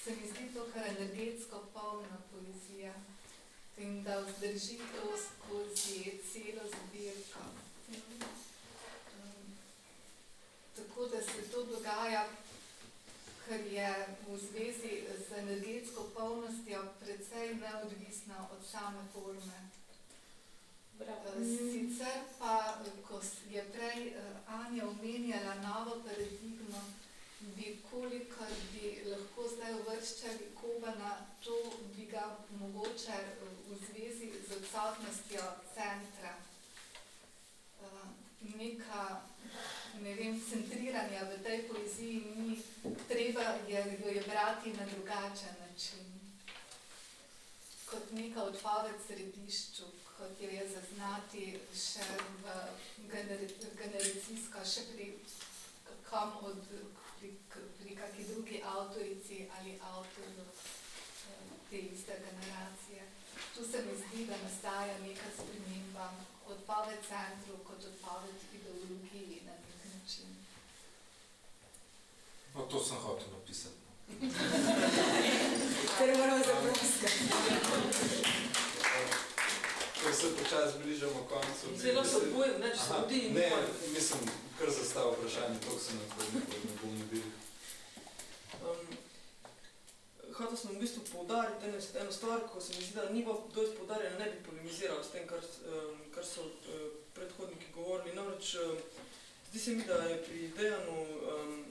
Se mi zdi to kar energetsko polna poezija in da vzdrži to skozi celo zbirko. Tako da se to dogaja ker je v zvezi z energetsko polnostjo precej neodvisna od same forme. Eh, sicer pa, ko je prej eh, Anja omenjala novo paradigmo, bi kolikor bi lahko zdaj uvrščali Kobana, to bi ga mogoče eh, v zvezi z odsotnostjo centra. Neka ne vem, centriranja v tej poeziji ni treba, je jo je brati na drugačen način. Kot neka odpoved središču, kot jo je zaznati še v generacijsko, še pri kom od, pri, pri kaki drugi avtorici ali avtorju eh, te iste generacije. Tu se mi zdi, da nastaja neka sprememba odpoved centru kot odpoved ideologiji na nek način. No, to sem hotel napisati. Ker moramo zaproskati. Ko se počas bližamo koncu. Zelo se bojim, ne, če se vdi. Ne, mislim, kar zastav vprašanje, toliko se na to ne bom nabil. Um, hotel sem v bistvu poudariti eno, eno stvar, ko se mi zdi, da ni bilo dosti poudarjeno, ne bi polemiziral s tem, kar, kar so uh, predhodniki govorili. Namreč, uh, zdi se mi, da je pri Dejanu um,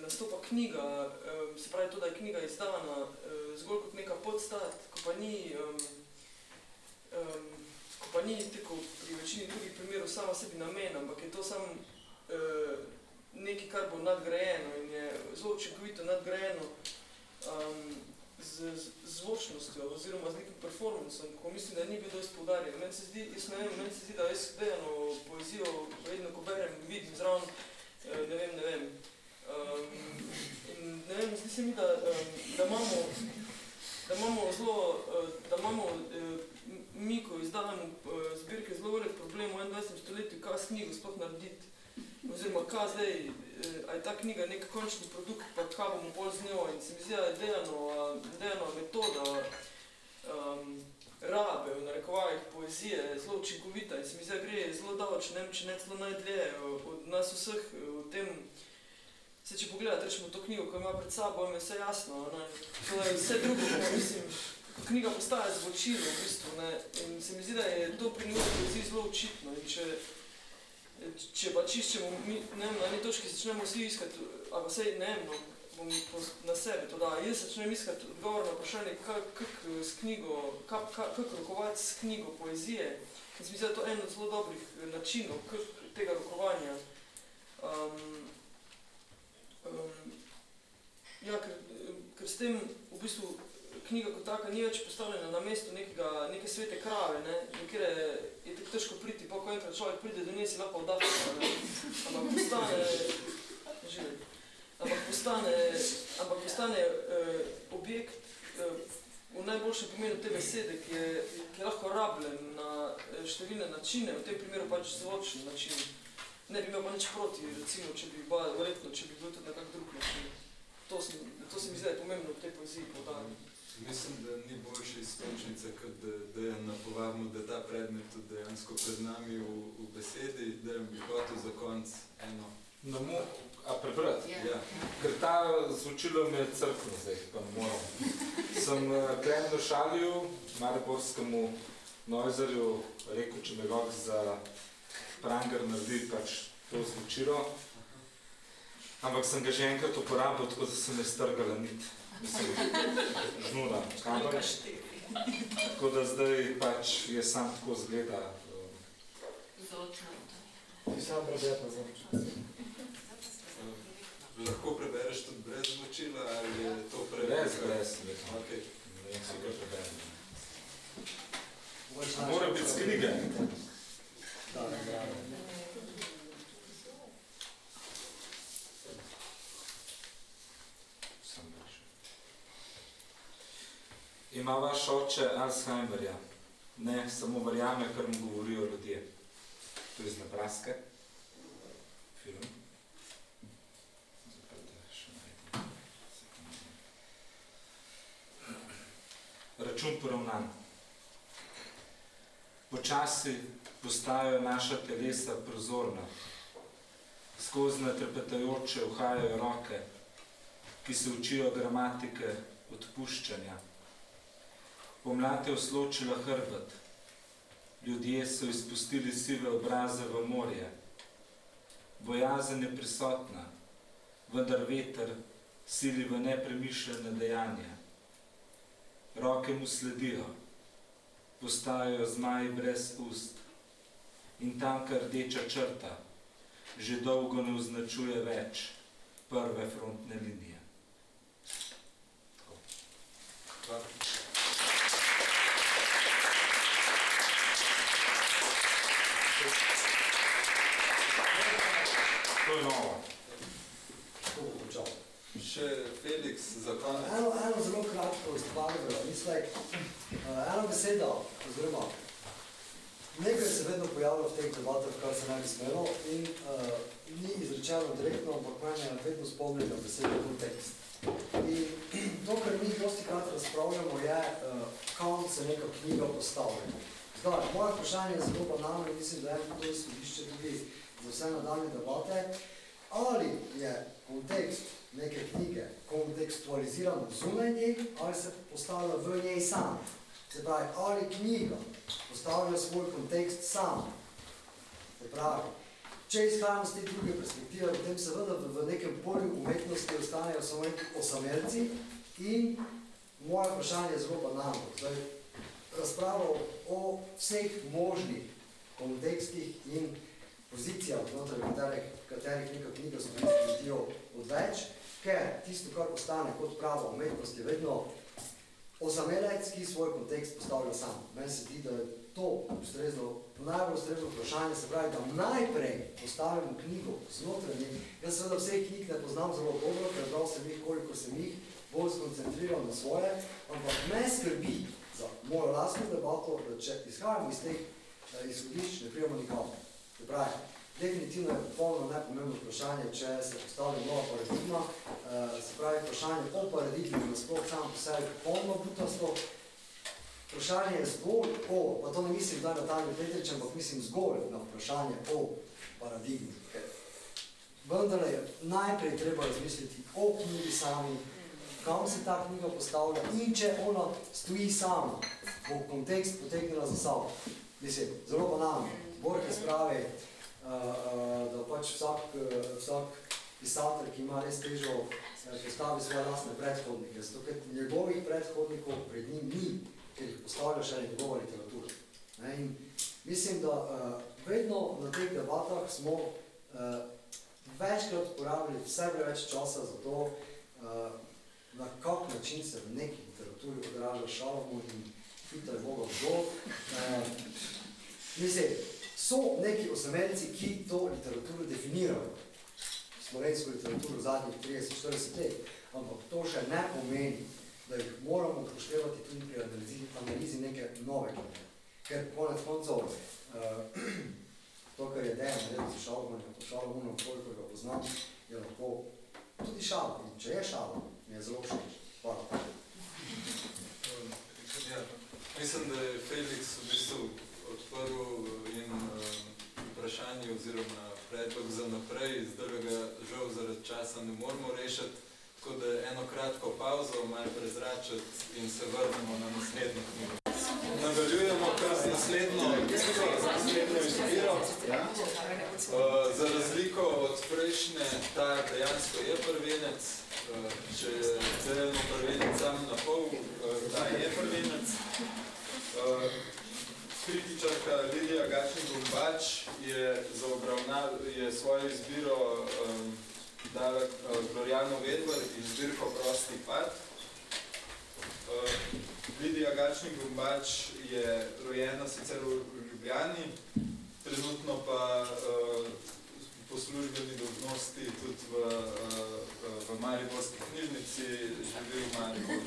nastopa knjiga, um, se pravi to, da je knjiga izdana uh, zgolj kot neka podstat, ko pa ni, um, um, ko pa ni tako pri večini drugih primerov samo sebi namen, ampak je to samo uh, nekaj, kar bo nadgrajeno in je zelo učinkovito nadgrajeno um, z, zvočnostjo oziroma z nekim performancem, ko mislim, da ni bil dosti poudarjen. Meni se zdi, jaz ne vem, meni se zdi, da jaz dejano poezijo vedno, ko berem, vidim zraven, eh, ne vem, ne vem. Um, in ne vem, zdi se mi, da, um, da imamo da imamo zelo, eh, da imamo eh, mi, ko izdajamo zbirke, zelo velik problem v 21. stoletju, kaj s knjigo sploh narediti. Oziroma, kaj zdaj, a je ta knjiga nek končni produkt, pa kaj bomo bolj z njo. In se mi zdi, da je delano, delano metoda um, rabe, v narekovajih poezije, zelo učinkovita. In se mi zdi, da gre zelo daleč, ne vem, če ne celo najdlje od nas vseh v tem, se če pogledate rečemo to knjigo, ko ima pred sabo, je vse jasno. Ne? To je vse drugo, mislim, knjiga postaja zvočilo v bistvu. Ne? In se mi zdi, da je to pri njihovi poeziji zelo očitno. In če, če pa čiščemo, mi, ne vem, na eni točki začnemo vsi iskati, ali pa sej, ne vem, no, bom na sebe to dal. Jaz začnem iskati odgovor na vprašanje, kak, kak s knjigo, kak, kak, kak rokovati s knjigo poezije. In se mi zdi, da je to en od zelo dobrih načinov kak, tega rokovanja. Um, um, ja, ker, ker s tem v bistvu knjiga kot taka ni več postavljena na mesto nekega, neke svete krave, ne, in kjer je, je tako težko priti, pa ko enkrat človek pride do nje, si lahko oddaha, ne, ampak postane, živim, ampak postane, ampak postane eh, objekt eh, v najboljšem pomenu te besede, ki je, ki je lahko rabljen na eh, številne načine, v tem primeru pač zvočni način. Ne bi imel pa nič proti, recimo, če bi bila, verjetno, če bi bil tudi na kak drug način. To se, to se mi zdi, da je pomembno v tej poeziji podariti. Mislim, da ni boljše iztočnice, kot da, da je napovabimo, da ta predmet tudi dejansko pred nami v, v besedi, da bi hotel za konc eno. No, mo, a prebrati? Ja. Ker ta zvočilo me je crkno zdaj, pa ne moram. Sem uh, Klemno Šalju, Mariborskemu Nojzarju, rekel, če me lahko za pranger naredi pač to zvočilo. Ampak sem ga že enkrat uporabil, tako da sem je strgala nit. Mislim, žnura. Ampak, tako da zdaj pač je sam tako zgleda. Ti sam preberati nazaj. Lahko prebereš tudi brez zvočila ali je to pre... Brez, brez, brez. Okay. Ne vem, si ga preberem. Mora biti s knjige. Da, ne, bravo. Sem rešil. Ima vaš oče Alzheimerja? Ne, samo verjame, kar mu govorijo ljudje. To je iz Nebraske. Film. Račun poravnan. Počasi postajajo naša telesa prozorna. Skozi natrepetajoče uhajajo roke, ki se učijo gramatike odpuščanja. Pomlad je osločila hrbet. Ljudje so izpustili sive obraze v morje. Bojazen je prisotna, vendar veter sili v nepremišljene dejanja. Roke mu sledijo, postajajo zmaji brez ust. In tanka rdeča črta že dolgo ne označuje več prve frontne linije. Hvala. To je novo. Še Felix za konec. Eno, eno zelo kratko izpostavljeno. Mislim, uh, eno besedo, oziroma nekaj se vedno pojavlja v teh debatah, kar se ne bi smelo in uh, ni izrečeno direktno, ampak meni je vedno spomnil na besedo kontekst. In to, kar mi dosti krat razpravljamo, je, uh, kam se neka knjiga postavlja. Zdaj, moje vprašanje je zelo banalno in mislim, da je to izhodišče tudi za vse nadaljne debate. Ali je kontekst neke knjige kontekstualiziran zunaj nje, ali se postavlja v njej sam. Se pravi, ali knjiga postavlja svoj kontekst sam. Se pravi, če izhajamo z te druge perspektive, potem seveda v, nekem polju umetnosti ostanejo samo neki osamelci in moje vprašanje je zelo banalno. Zdaj, razpravo o vseh možnih kontekstih in pozicijah, znotraj katerih, katerih neka knjiga mi zdijo odveč, ker tisto, kar ostane kot prava umetnost, je vedno osamelec, ki svoj kontekst postavlja sam. Meni se zdi, da je to ustrezno, najbolj ustrezno vprašanje, se pravi, da najprej postavimo knjigo znotraj nje. Jaz seveda vseh knjig ne poznam zelo dobro, ker bral sem jih, koliko sem jih, bolj skoncentriral na svoje, ampak me skrbi za mojo lastno debato, da če izhajamo iz teh eh, izhodišč, ne prijemo nikamor. Se pravi, definitivno je popolno najpomembno vprašanje, če se postavlja nova paradigma, eh, se pravi, vprašanje o paradigmi nasploh samo po sebi popolno butasto. Vprašanje je zgolj o, pa to ne mislim zdaj na Tanjo Petrič, ampak mislim zgolj na vprašanje o paradigmi. Vendar je najprej treba razmisliti o knjigi sami, kam se ta knjiga postavlja in če ona stoji sama, bo kontekst potegnila za sabo. Mislim, zelo banalno. Borges pravi, uh, uh, da pač vsak, uh, vsak pisatelj, ki ima res težo, postavi svoje lastne predhodnike, zato ker njegovih predhodnikov pred njim ni, ker jih postavlja še njegova literatura. Ne? In mislim, da vedno na teh debatah smo večkrat porabili vse več časa za to, na kak način se v neki literaturi odraža šalmo in pitaj Boga kdo. Uh, mislim, so neki osamelci, ki to literaturo definirajo, slovensko literaturo v zadnjih 30-40 let, ampak to še ne pomeni, da jih moramo upoštevati tudi pri analizi, analizi neke nove knjige. Ker konec koncev, uh, to, kar je dejan, ne, z Šalmanom, po Šalmanom, koliko ga poznam, je lahko tudi šala. In če je šala, mi je zelo všeč. Hvala. Ja, mislim, da je Felix v bistvu odprl in uh, vprašanje oziroma predlog za naprej, zdaj ga žal zaradi časa ne moramo rešiti, tako da eno kratko pauzo, malo prezračati in se vrnemo na naslednjo knjigo. Nadaljujemo kar z naslednjo, z naslednjo izbiro. Uh, za razliko od prejšnje, ta dejansko je prvenec, uh, če je delno prvenec sam na pol, uh, da je prvenec. Uh, kritičarka Lidija Gačnik-Gumbač je, za obravnav, je svojo izbiro um, dala uh, Gloriano Vedvar in zbirko Prosti pad. Uh, Lidija Gačnik-Gumbač je rojena sicer v Ljubljani, trenutno pa uh, po službeni dolžnosti tudi v, uh, v Mariborski knjižnici živi v Mariboru.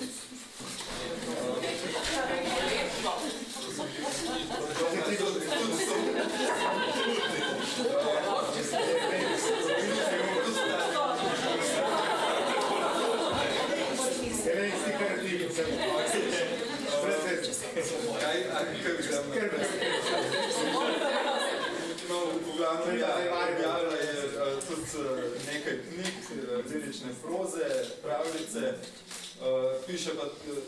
Kaj, a kaj bi tam No, v glavnem, ja, objavila je uh, tudi uh, nekaj knjig, uh, lirične proze, pravljice, uh, piše pa,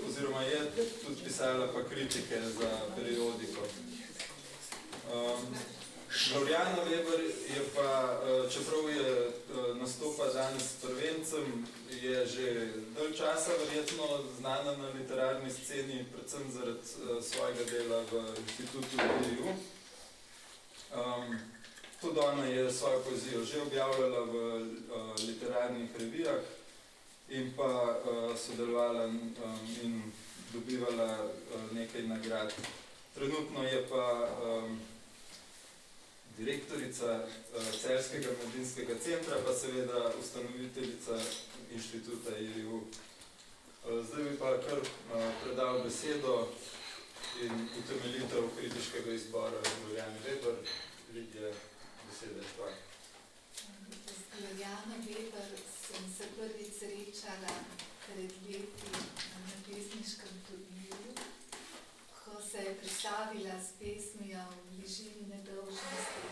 oziroma je tudi pisala pa kritike za periodiko. Um, Gloriana Weber je pa, čeprav je nastopa danes s prvencem, je že dalj časa verjetno znana na literarni sceni, predvsem zaradi svojega dela v inštitutu EU. Um, tudi ona je svojo poezijo že objavljala v uh, literarnih revijah in pa uh, sodelovala um, in dobivala uh, nekaj nagrad. Trenutno je pa um, direktorica uh, Celskega mladinskega centra, pa seveda ustanoviteljica inštituta IRIU. Uh, zdaj bi pa kar uh, predal besedo in utemeljitev kritiškega izbora Gloriane Weber. Lidija, je tvoja. Z Gloriano Weber sem se prvič srečala pred leti na pesniškem turniru, ko se je predstavila s pesmijo v bližini nedolžnosti.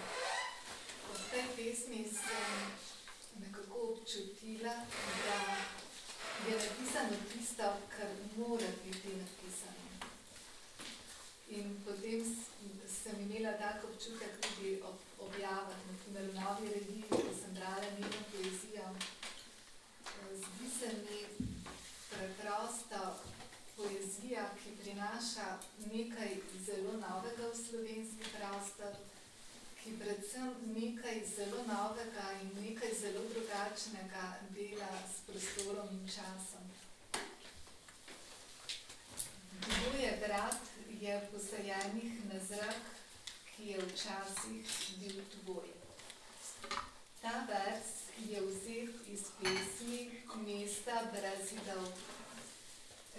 Po tej pesmi sem nekako občutila, da je napisano tisto, kar mora biti napisano. In potem sem imela tak občutek tudi ob objavah, na primer v novi reviji, ko sem brala njeno poezijo. Zdi se mi preprosto poezija, ki prinaša nekaj zelo novega v slovenski prostor, ki predvsem nekaj zelo novega in nekaj zelo drugačnega dela s prostorom in časom. Kdo je brat, je posajenih na zrak, ki je včasih bil tvoj. Ta vers je vzet iz pesmi Mesta brez zidov.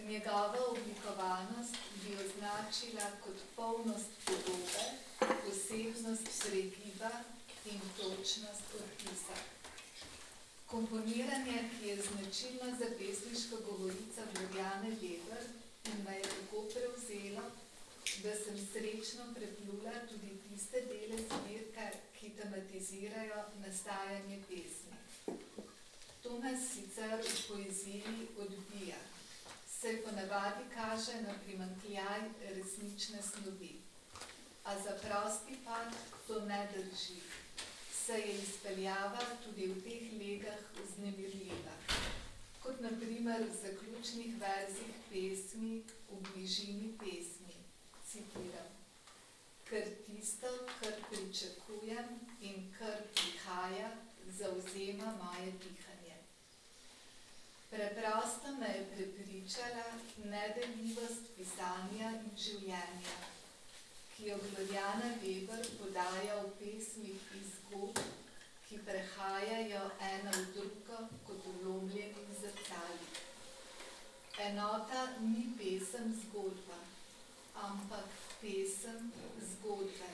Njegova oblikovanost bi označila kot polnost podobe, posebnost pregiba in točnost odpisa. Komponiranje, ki je značilno za pesniško govorico Gloriane Weber in me je tako prevzelo, da sem srečno preplula tudi tiste dele zbirke, ki tematizirajo nastajanje pesmi. To nas sicer v poeziji odbija, se ponavadi kaže na primankljaj resnične snovi. A za prosti pad to ne drži, se je izpeljava tudi v teh legah vznemirljiva. Kot naprimer v zaključnih verzih pesmi v bližini pesmi, citiram. Ker tisto, kar pričakujem in kar prihaja, zauzema moje dihanje. Preprosto me je prepričala nedeljivost pisanja in življenja, ki jo Gloriana Weber podaja v pesmih iz zgodb, ki prehajajo ena v drugo kot ulomljeni zrcali. Enota ni pesem zgodba, ampak pesem zgodbe,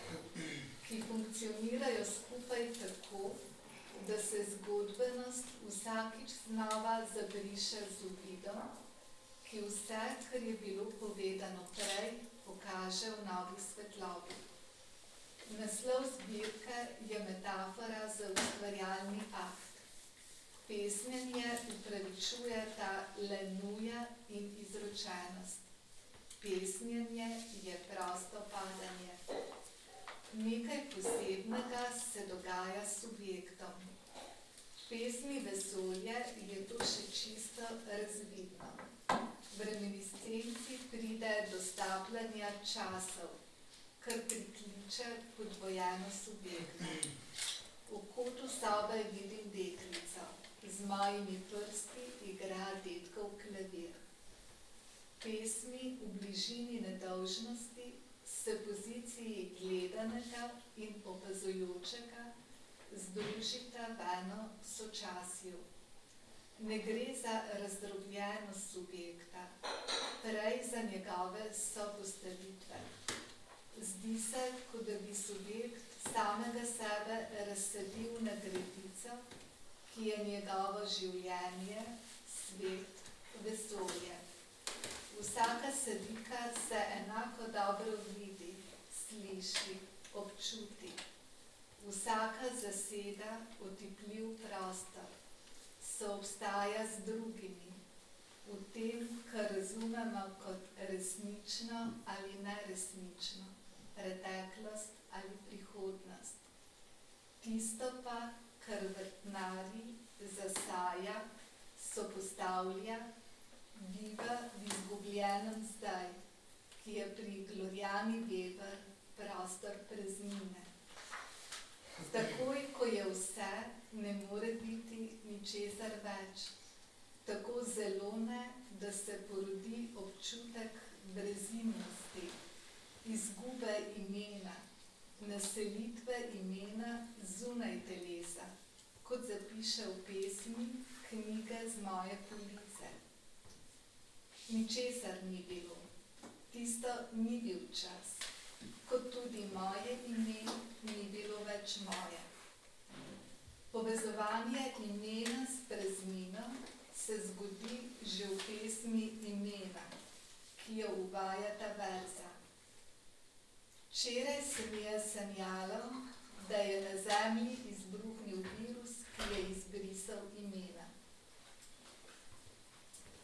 ki funkcionirajo skupaj tako, da se zgodbenost vsakič znova zabriše z uvidom, ki vse, kar je bilo povedano prej, pokaže v novi svetlobi. Naslov zbirke je metafora za ustvarjalni akt. Pesmenje upravičuje ta lenuja in izročenost. Pesmenje je prosto padanje. Nekaj posebnega se dogaja s subjektom. Pesmi vesolje je to še čisto razvidno. V reminiscenci pride do stapljanja časov, kar prikliče podvojeno subjekta. V kotu sobe vidim deklico, z mojimi prsti igra detkov klavir. Pesmi v bližini nedolžnosti se poziciji gledanega in opazujočega združita v eno sočasju. Ne gre za razdrobljenost subjekta, prej za njegove sopostavitve. Zdi se, kot da bi subjekt samega sebe razsadil na gredico, ki je njegovo življenje, svet, vesolje. Vsaka sadika se enako dobro vidi, sliši, občuti. Vsaka zaseda otipljiv prostor, soobstaja z drugimi, v tem, kar razumemo kot resnično ali neresnično, preteklost ali prihodnost. Tisto pa, kar vrtnari, zasaja, sopostavlja, biva v izgubljenem zdaj, ki je pri Gloriani Weber prostor praznine. Takoj, ko je vse, ne more biti ničesar več. Tako zelo ne, da se porodi občutek brezimnosti, izgube imena, naselitve imena zunaj telesa, kot zapiše v pesmi knjige z moje police. Ničesar ni bilo, tisto ni bil čas kot tudi moje ime ni bilo več moje. Povezovanje imena s praznino se zgodi že v pesmi imena, ki jo uvaja ta verza. Včeraj se mi je sanjalo, da je na zemlji izbruhnil virus, ki je izbrisal imena.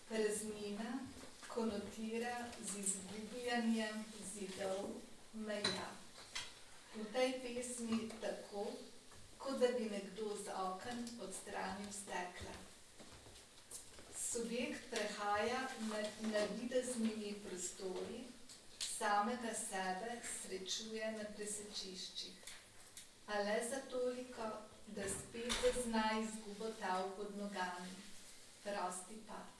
Praznina konotira z izgubljanjem zidov meja. V tej pesmi tako, kot da bi nekdo z oken odstranil stekla. Subjekt prehaja med navideznimi prostori, samega sebe srečuje na presečiščih. A le za toliko, da spet zazna izgubo tav pod nogami, prosti pad.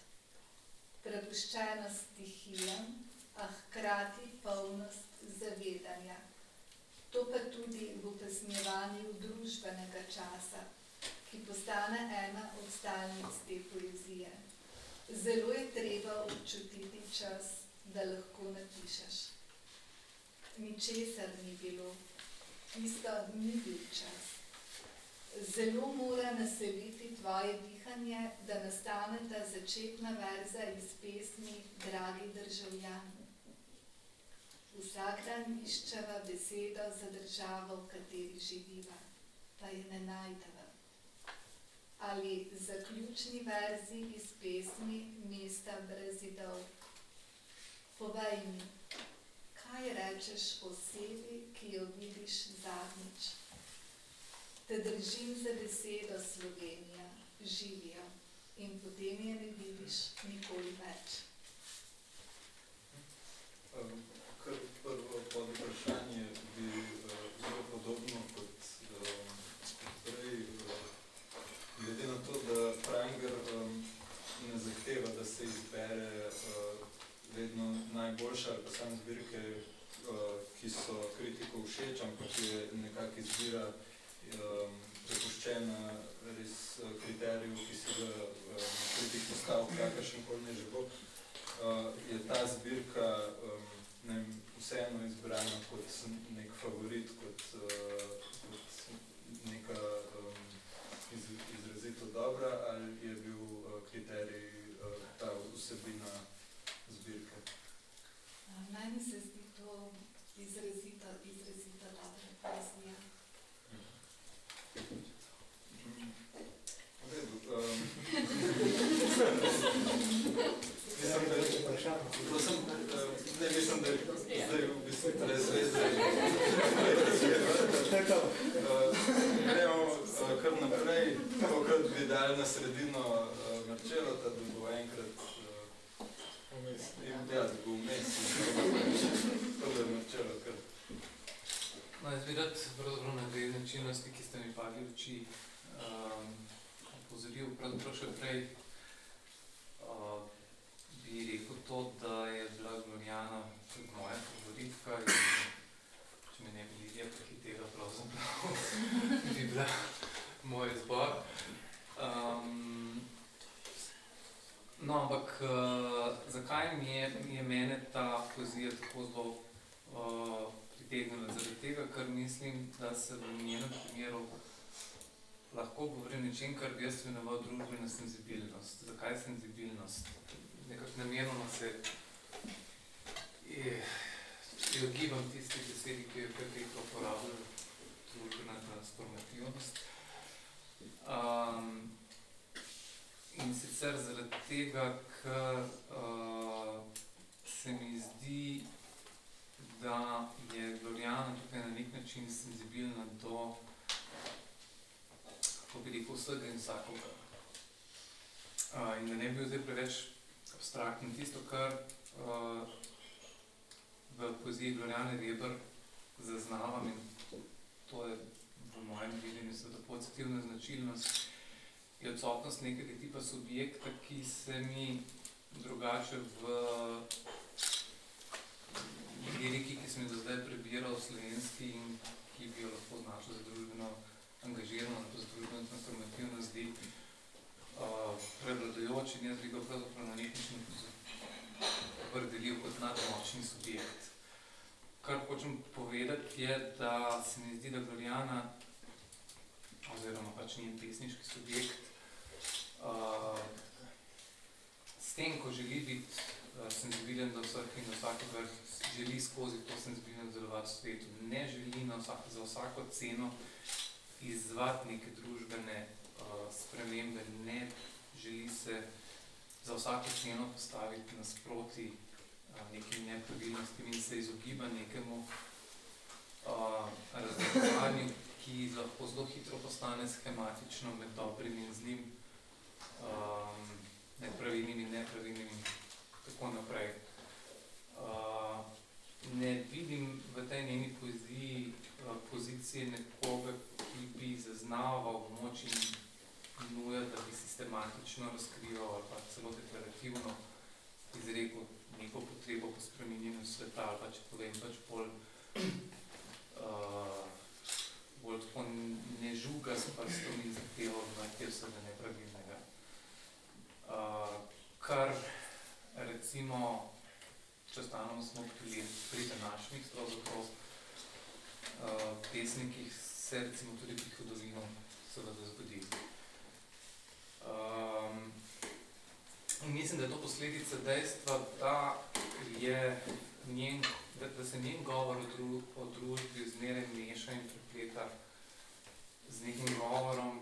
Prepuščenost stihijam, a hkrati polnost zavedanja. To pa tudi v upesnjevanju družbenega časa, ki postane ena od stalnic te poezije. Zelo je treba občutiti čas, da lahko napišeš. Ničesar ni bilo, tisto ni bil čas. Zelo mora naseliti tvoje dihanje, da nastane ta začetna verza iz pesmi Dragi državljani. Vsak dan iščeva besedo za državo, v kateri živiva. pa je ne najdeva. Ali zaključni verzi iz pesmi Mesta brez zidov. Povej mi, kaj rečeš osebi, ki jo vidiš zadnjič? Te držim za besedo Slovenija, živijo in potem je ne vidiš nikoli več. Um, Kar prvo pod vprašanje bi zelo podobno kot um, prej, uh, glede na to, da Pranger um, ne zahteva, da se izbere uh, vedno najboljša ali pa sam zbirke, ki so kritiko všeč, ampak je nekako izbira um, prepuščena res uh, kriteriju, ki si ga um, kritik postavil, kakršen koli ne že bo, uh, je ta zbirka um, ne vem, vseeno izbrana kot nek favorit, kot, uh, kot neka um, iz, izrazito dobra, ali je bil uh, kriterij uh, ta vsebina zbirke? Meni se zdi to izrazito dobra poezija. V redu, um, Mislim, da je, to sem, ne mislim, da je zdaj v bistvu brez veze. Uh, Gremo uh, kar naprej, tokrat bi dali na sredino uh, Marčelota, da bo enkrat in ja, da bo vmes. To da je Marčelot kar. No, jaz bi rad pravzaprav na dve značilnosti, ki ste mi padli v oči, um, opozoril, pravzaprav še prej uh, bi rekel to, da je bila Gloriana tudi moja favoritka in če me ne bi Lidija prehitela, pravzaprav bi bila moj izbor. Um, no, ampak uh, zakaj mi je, mi je mene ta poezija tako zelo uh, pritegnila? Zaradi tega, ker mislim, da se v njenem primeru lahko govori nečem, kar bi jaz imenoval družbena senzibilnost. Zakaj senzibilnost? Nekako namenoma se je, je ogibam tisti besedi, ki jo kar nekaj uporabljajo, družbena transformativnost. Um, in sicer zaradi tega, ker uh, se mi zdi, da je Gloriana tukaj na nek način senzibilna do, kako bi rekel, vsega in vsakoga. Uh, in da ne bi zdaj preveč abstraktno. Tisto, kar uh, v poeziji Gloriane Weber zaznavam in to je v mojem videnju seveda pozitivna značilnost, je odsotnost nekega tipa subjekta, ki se mi drugače v liriki, ki sem jo do zdaj prebiral slovenski in ki bi jo lahko označil za družbeno angažirano, za družbeno transformativno zdi uh, prevladujoč in jaz bi ga pravzaprav na nek način opredelil kot nadmočni subjekt. Kar hočem povedati je, da se mi zdi, da Gloriana oziroma pač njen pesniški subjekt uh, s tem, ko želi biti uh, senzibilen do vseh in do vsakogar, želi skozi to senzibilnost delovati v svetu. Ne želi na vsak, za vsako ceno izzvati neke družbene spremembe, ne želi se za vsako ceno postaviti nasproti uh, nekim nepravilnostim in se izogiba nekemu uh, razlikovanju, ki lahko zelo hitro postane schematično med dobrim in zlim, um, med pravilnim in nepravilnim in tako naprej. Uh, ne vidim v tej njeni poeziji uh, pozicije nekoga, ki bi zaznaval moč in nuja, da bi sistematično razkrival ali pa celo deklarativno izrekel neko potrebo po spreminjenju sveta ali pa če povem pač bolj uh, bolj tako ne žuga s prstom in zahteval nekaj vsega nepravilnega. Uh, kar recimo, če ostanemo smo pri, pri današnjih pravzaprav uh, pesnikih, se recimo tudi pri hodovinu seveda zgodi. Um, mislim, da je to posledica dejstva, da je njen da, da se njen govor o, dru, o družbi zmeraj meša in prepleta z nekim govorom,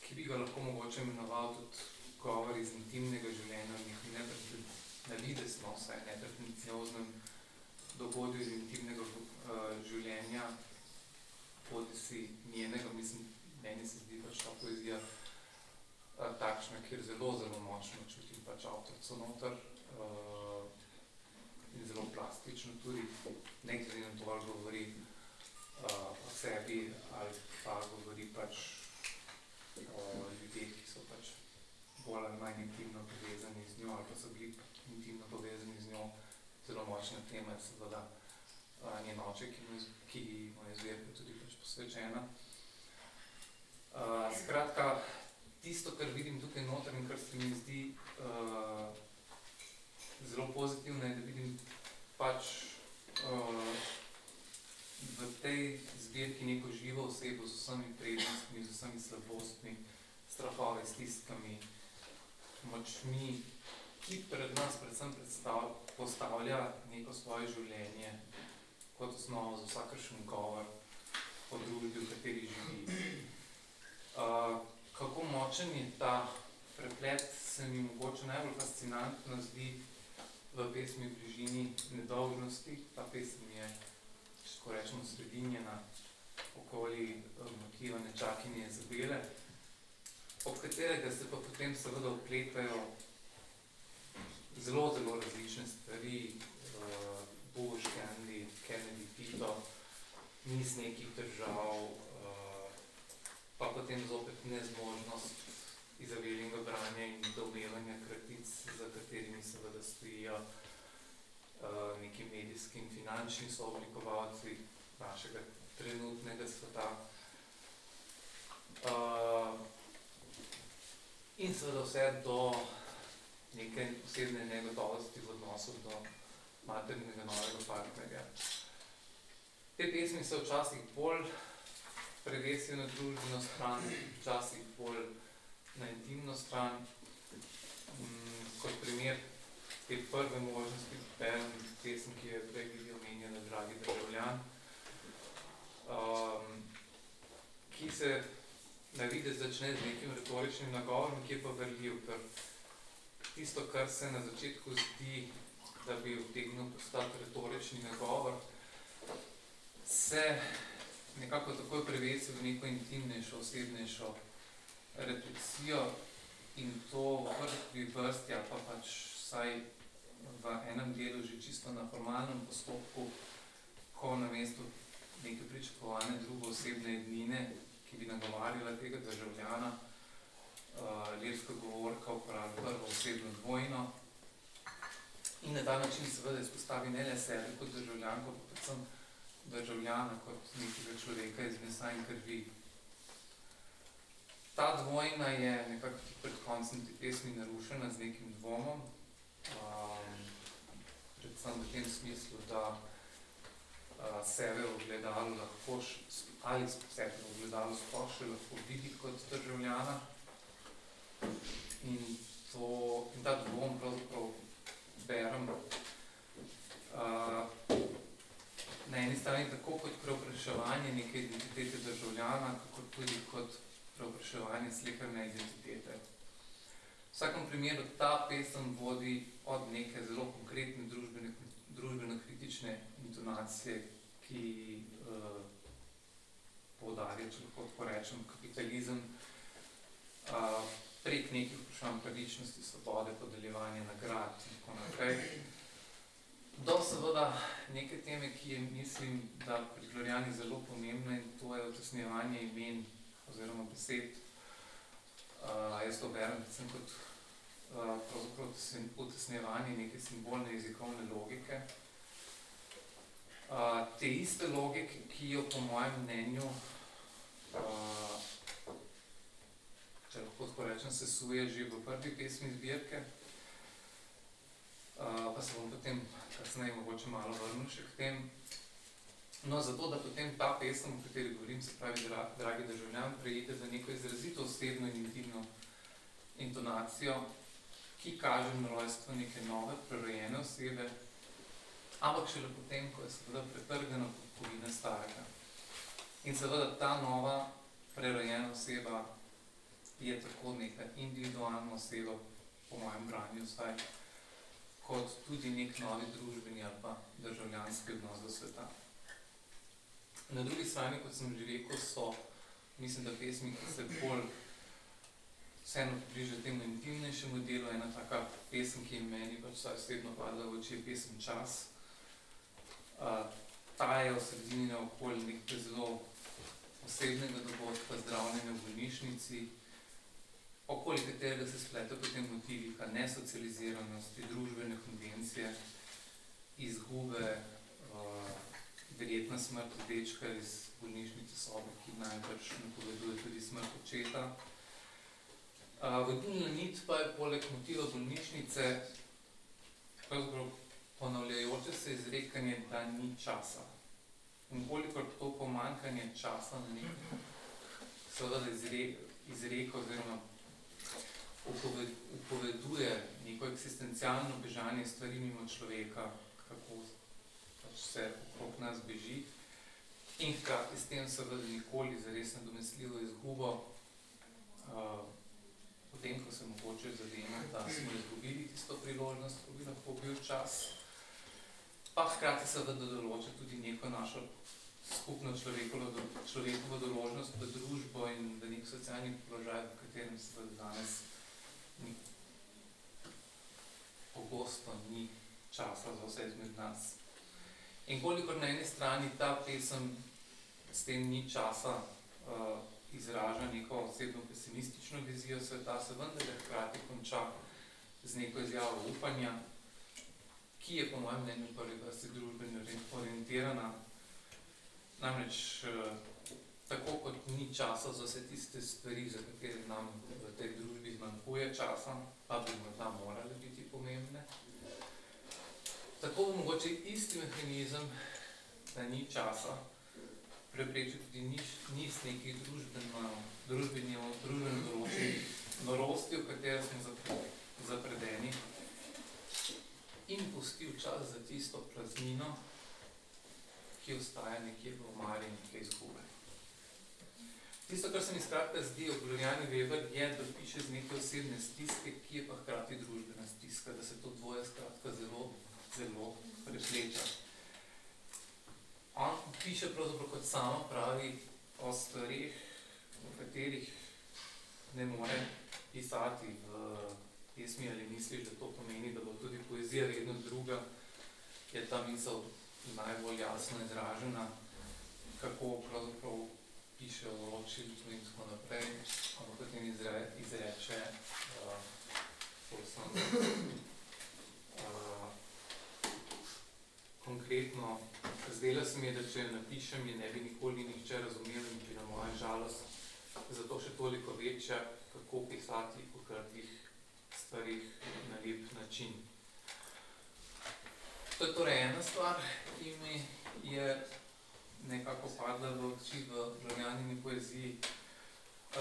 ki bi ga lahko mogoče imenoval tudi govor iz intimnega življenja, nekaj navidesno vsaj nepretencioznem dogodju iz intimnega uh, življenja, poti si njenega, mislim, meni se zdi pač ta poezija uh, takšna, kjer zelo, zelo močno čutim pač avtorco noter uh, in zelo plastično tudi, nekaj na to ali govori uh, o sebi ali pa govori pač o ljudeh, ki so pač bolj ali manj intimno povezani z njo ali pa so bili intimno povezani z njo. Zelo močna tema je seveda uh, njen oče, ki mu je, ki mu je zverka tudi pač posvečena. Uh, skratka, tisto, kar vidim tukaj noter in kar se mi zdi uh, zelo pozitivno, je, da vidim pač uh, v tej zbirki neko živo osebo z vsemi prednostmi, z vsemi slabostmi, strahovi, stiskami, močmi, ki pred nas predvsem postavlja neko svoje življenje kot osnovo za vsakršen govor o družbi, v kateri živi. Uh, kako močen je ta preplet, se mi mogoče najbolj fascinantno zdi v pesmi Bližini nedolžnosti. Ta pesem je, če rečemo, sredinjena okoli motiva nečakinje Izabele, ob katerega se pa potem seveda vpletajo zelo, zelo različne stvari, uh, Bush, Kennedy, Kennedy, Tito, niz nekih držav, uh, pa potem zopet nezmožnost izaveljnega branja in domevanja kratic, za katerimi seveda stojijo uh, neki medijski in finančni sooblikovalci našega trenutnega sveta. Uh, in seveda vse do neke posebne negotovosti v odnosu do maternega novega partnerja. Te pesmi so včasih bolj prevesijo na družbeno stran, včasih bolj na intimno stran. Mm, kot primer te prve možnosti berem pesem, ki je prej bili omenjena, dragi državljan, um, ki se na vide začne z nekim retoričnim nagovorom, ki je pa verljiv, tisto, kar se na začetku zdi, da bi vtegnil postati retorični nagovor, se nekako takoj prevesi v neko intimnejšo, osebnejšo refleksijo in to v prvi vrsti ali pa pač vsaj v enem delu že čisto na formalnem postopku, ko na mestu neke pričakovane drugo osebne ednine, ki bi nagovarjala tega državljana, uh, lirska govorka uporabi prvo osebno dvojno in na ta način seveda izpostavi ne le sebe kot državljanko, pa predvsem državljana kot nekega človeka iz mesa in krvi. Ta dvojna je nekako pred koncem te pesmi narušena z nekim dvomom, um, predvsem v tem smislu, da uh, sebe v gledalu lahko, ali sebe v gledalu še lahko vidi kot državljana, In, to, in ta dvom pravzaprav berem uh, na eni strani tako kot preopraševanje neke identitete državljana, kako tudi kot preopraševanje sleherne identitete. V vsakem primeru ta pesem vodi od neke zelo konkretne družbene, družbeno-kritične intonacije, ki uh, poudarja, če lahko tako rečem, kapitalizem, uh, prek nekih vprašanj pravičnosti, svobode, podeljevanja nagrad in tako naprej. Do seveda neke teme, ki je, mislim, da pri Glorijani zelo pomembna in to je otesnjevanje imen oziroma besed. Uh, jaz to berem predvsem kot uh, pravzaprav otesnjevanje neke simbolne jezikovne logike. Uh, te iste logike, ki jo po mojem mnenju uh, če lahko tako rečem, se suje že v prvi pesmi zbirke. Uh, pa se bom potem kasneje mogoče malo vrnil še k tem. No, zato, da potem ta pesem, o kateri govorim, se pravi, dra, dragi državljan, prejete za neko izrazito osebno in intimno intonacijo, ki kaže na rojstvo neke nove, prerojene osebe, ampak šele potem, ko je seveda pretrgana pokovina starega. In seveda ta nova prerojena oseba je tako neka individualna oseba, po mojem branju vsaj, kot tudi nek novi družbeni ali pa državljanski odnos do sveta. Na drugi strani, kot sem že rekel, so, mislim, da pesmi, ki se bolj vseeno približa temu intimnejšemu delu, ena taka pesem, ki je meni pač vsaj osebno padla v oči, je pesem Čas. Uh, ta je v sredini naokoli nekaj zelo osebnega dogodka, zdravljenja v bolnišnici, okoli katerega se spleta potem motivi nesocializiranosti, družbene konvencije, izgube, uh, verjetna smrt dečka iz bolnišnice sobe, ki najbrž napoveduje tudi smrt očeta. Vodilna nit pa je poleg motiva bolnišnice ponavljajoče se izrekanje, da ni časa. In kolikor to pomankanje časa na nek seveda izreka oziroma upoveduje neko eksistencialno bežanje stvari mimo človeka, kako pač se okrog nas beži, in hkrati s tem seveda nikoli zares nadomestljivo izgubo, uh, potem, ko se mogoče zavemo, da smo izgubili tisto priložnost, ko bi lahko bil čas, pa hkrati seveda določa tudi neko našo skupno človekovo, človekovo doložnost v družbo in v nek socialni položaj, v katerem se danes pogosto ni časa za vse izmed nas. In kolikor na eni strani ta pesem s tem ni časa, uh, izraža neko osebno pesimistično vizijo sveta, se vendar hkrati konča z neko izjavo upanja, ki je po mojem mnenju prvi vrsti družbeno orientirana. Namreč tako kot ni časa za vse tiste stvari, za katere nam v tej družbi zmanjkuje časa, pa bi morda morale biti pomembne. Tako bo mogoče isti mehanizem, da ni časa, preprečil tudi niz, niz nekih družbeno, družbeno, družbeno določenih norosti, v katere smo zapredeni in pustil čas za tisto praznino, ki ostaja nekje v omari nekaj izgube. Tisto, kar se mi skratka zdi o Glorijani Weber, je, da piše z neke osebne stiske, ki je pa hkrati družbena stiska, da se to dvoje skratka zelo, zelo prepleča. On piše pravzaprav kot samo pravi o stvarih, v katerih ne more pisati v pesmi ali misliš, da to pomeni, da bo tudi poezija vedno druga, je ta misel najbolj jasno izražena, kako pravzaprav piše o ločilcu in tako naprej, ampak potem izre, izreče uh, povsem uh, konkretno Zdela se mi je, da če jo napišem, je ne bi nikoli nihče razumel in pri na moja žalost, zato še toliko večja, kako pisati o kratkih stvarih na lep način. To je torej ena stvar, ki mi je nekako padla v oči v Žaljanini poeziji.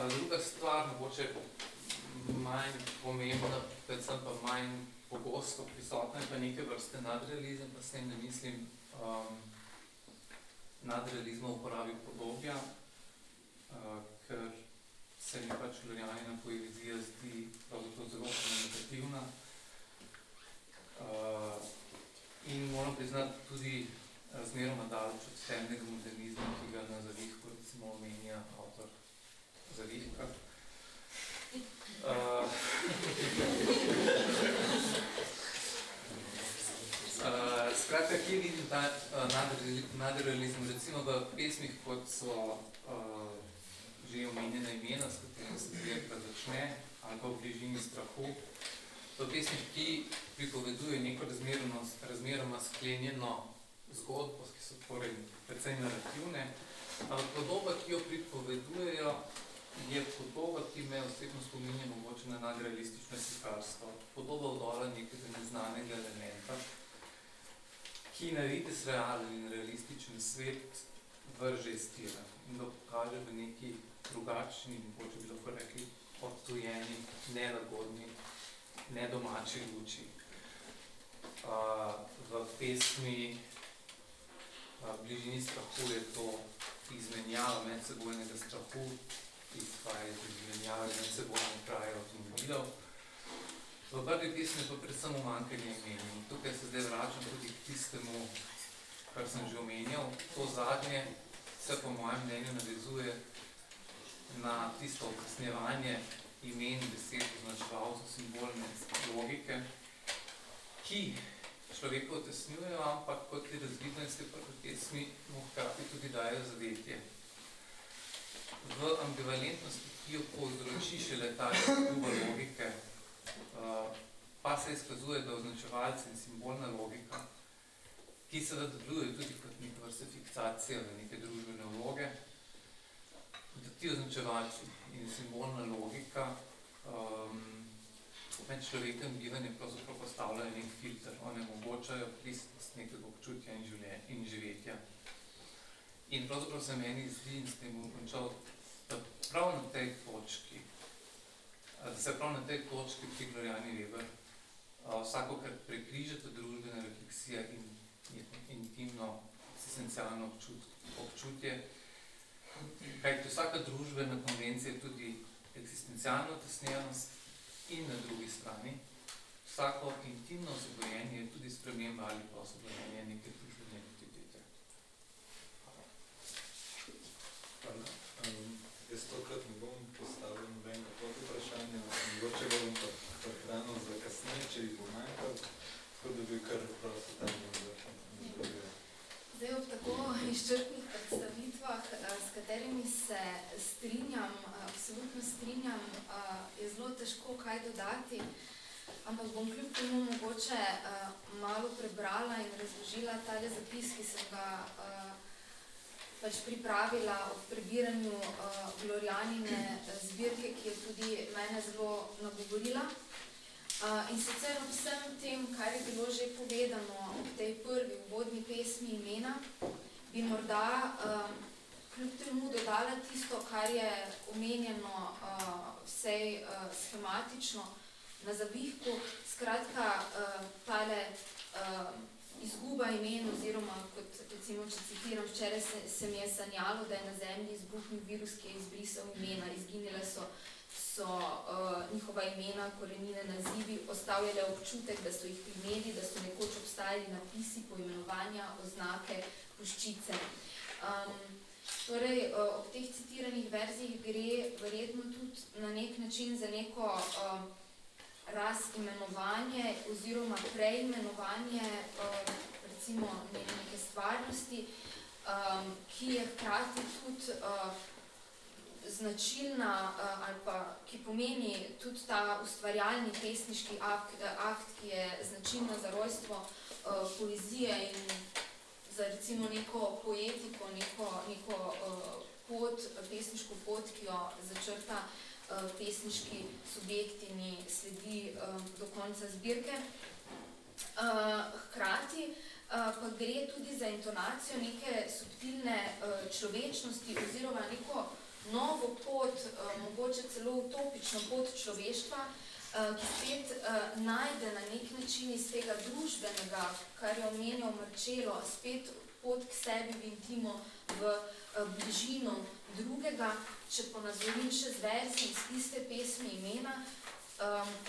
Druga stvar, mogoče manj pomembna, predvsem pa manj pogosto prisotna, je pa neke vrste nadrealizem, pa s tem ne mislim um, nadrealizma uporabil podobja, uh, ker se mi pač Lorjanina poezija zdi pravzaprav zelo negativna. Uh, in moram priznati tudi razmeroma daleč od temnega modernizma, ki ga na zavihku recimo omenja avtor zavihka. Uh, Uh, skratka, kje vidim ta uh, nadrealizem? Recimo v pesmih, kot so uh, že omenjena imena, s katerimi se zbirka začne, ali pa v bližini strahu. V pesmih, ki pripovedujejo neko razmeroma sklenjeno zgodbo, ki so torej precej narativne, ampak podoba, ki jo pripovedujejo, je podoba, ki me osebno spominja mogoče na nadrealistično slikarstvo. Podoba vdola nekega neznanega elementa, ki na vides realen in realističen svet vrže iz tira in ga pokaže v neki drugačni, mogoče bi lahko rekli, odtujeni, nelagodni, nedomači luči. Uh, v pesmi Bližini strahu je to izmenjava medsebojnega strahu izhaja iz izmenjave med sebojne kraje avtomobilov. V prvi pesmi pa predvsem umankanje imen. In tukaj se zdaj vračam tudi k tistemu, kar sem že omenjal. To zadnje se po mojem mnenju navezuje na tisto okasnjevanje imen, besed, označevalcev, simbolne logike, ki človeka otesnjujejo, ampak kot je razvidno iz te prve pesmi, mu hkrati tudi dajo zadetje. V ambivalentnosti, ki jo povzroči šele ta izguba logike, pa se izkazuje, da označevalci in simbolna logika, ki seveda deluje tudi kot neka vrsta fiksacija v neke družbene vloge, da ti označevalci in simbolna logika um, med človekem bivanje pravzaprav postavljajo nek filter, onemogočajo pristnost nekega občutja in, in živetja. In pravzaprav se meni zdi, in s tem bom končal, da prav na tej točki, da se prav na tej točki pri Gloriani Weber vsako, kar prekrižata družbena refleksija in intimno, esencialno občut, občutje, kajti vsaka družbena konvencija je tudi eksistencialno tesnjenost in na drugi strani vsako intimno zagojenje je tudi sprememba ali pa osobojenje neke družbene identitete. Hvala. Um, jaz tokrat ne bom postavil nobenega pod vprašanja, mogoče ga bom prehranil za kasneje, če jih bo manjkal, tako da bi kar prosto tam Zdaj ob tako izčrpnih predstavitvah, s katerimi se strinjam, absolutno strinjam, je zelo težko kaj dodati, ampak bom kljub temu mogoče malo prebrala in razložila tale zapis, ki sem ga pač pripravila ob prebiranju Glorianine zbirke, ki je tudi mene zelo nagovorila. Uh, in sicer ob vsem tem, kar je bilo že povedano v tej prvi uvodni pesmi imena, bi morda uh, kljub temu dodala tisto, kar je omenjeno uh, vsej uh, schematično na zavihku. Skratka, uh, tale uh, izguba imen oziroma, kot recimo, če citiram, včeraj se, se mi je sanjalo, da je na zemlji izbuhnil virus, ki je izbrisal imena, izginile so so uh, njihova imena, korenine, nazivi ostavljale občutek, da so jih imeli, da so nekoč obstajali napisi, poimenovanja, oznake, puščice. Um, torej, uh, ob teh citiranih verzijih gre verjetno tudi na nek način za neko uh, razimenovanje oziroma preimenovanje uh, recimo neke stvarnosti, um, ki je hkrati tudi uh, značilna uh, ali pa ki pomeni tudi ta ustvarjalni pesniški akt, akt ki je značilna za rojstvo uh, poezije in za recimo neko poetiko, neko, neko uh, pot, pesniško pot, ki jo začrta uh, pesniški subjekt in sledi uh, do konca zbirke. Uh, hkrati uh, pa gre tudi za intonacijo neke subtilne uh, človečnosti oziroma neko novo pot, uh, mogoče celo utopično pot človeštva, uh, ki spet uh, najde na nek način iz tega družbenega, kar je omenjal Marčelo, spet pot k sebi v intimo, v uh, bližino drugega, če ponazorim še z verzi iz iste pesmi imena,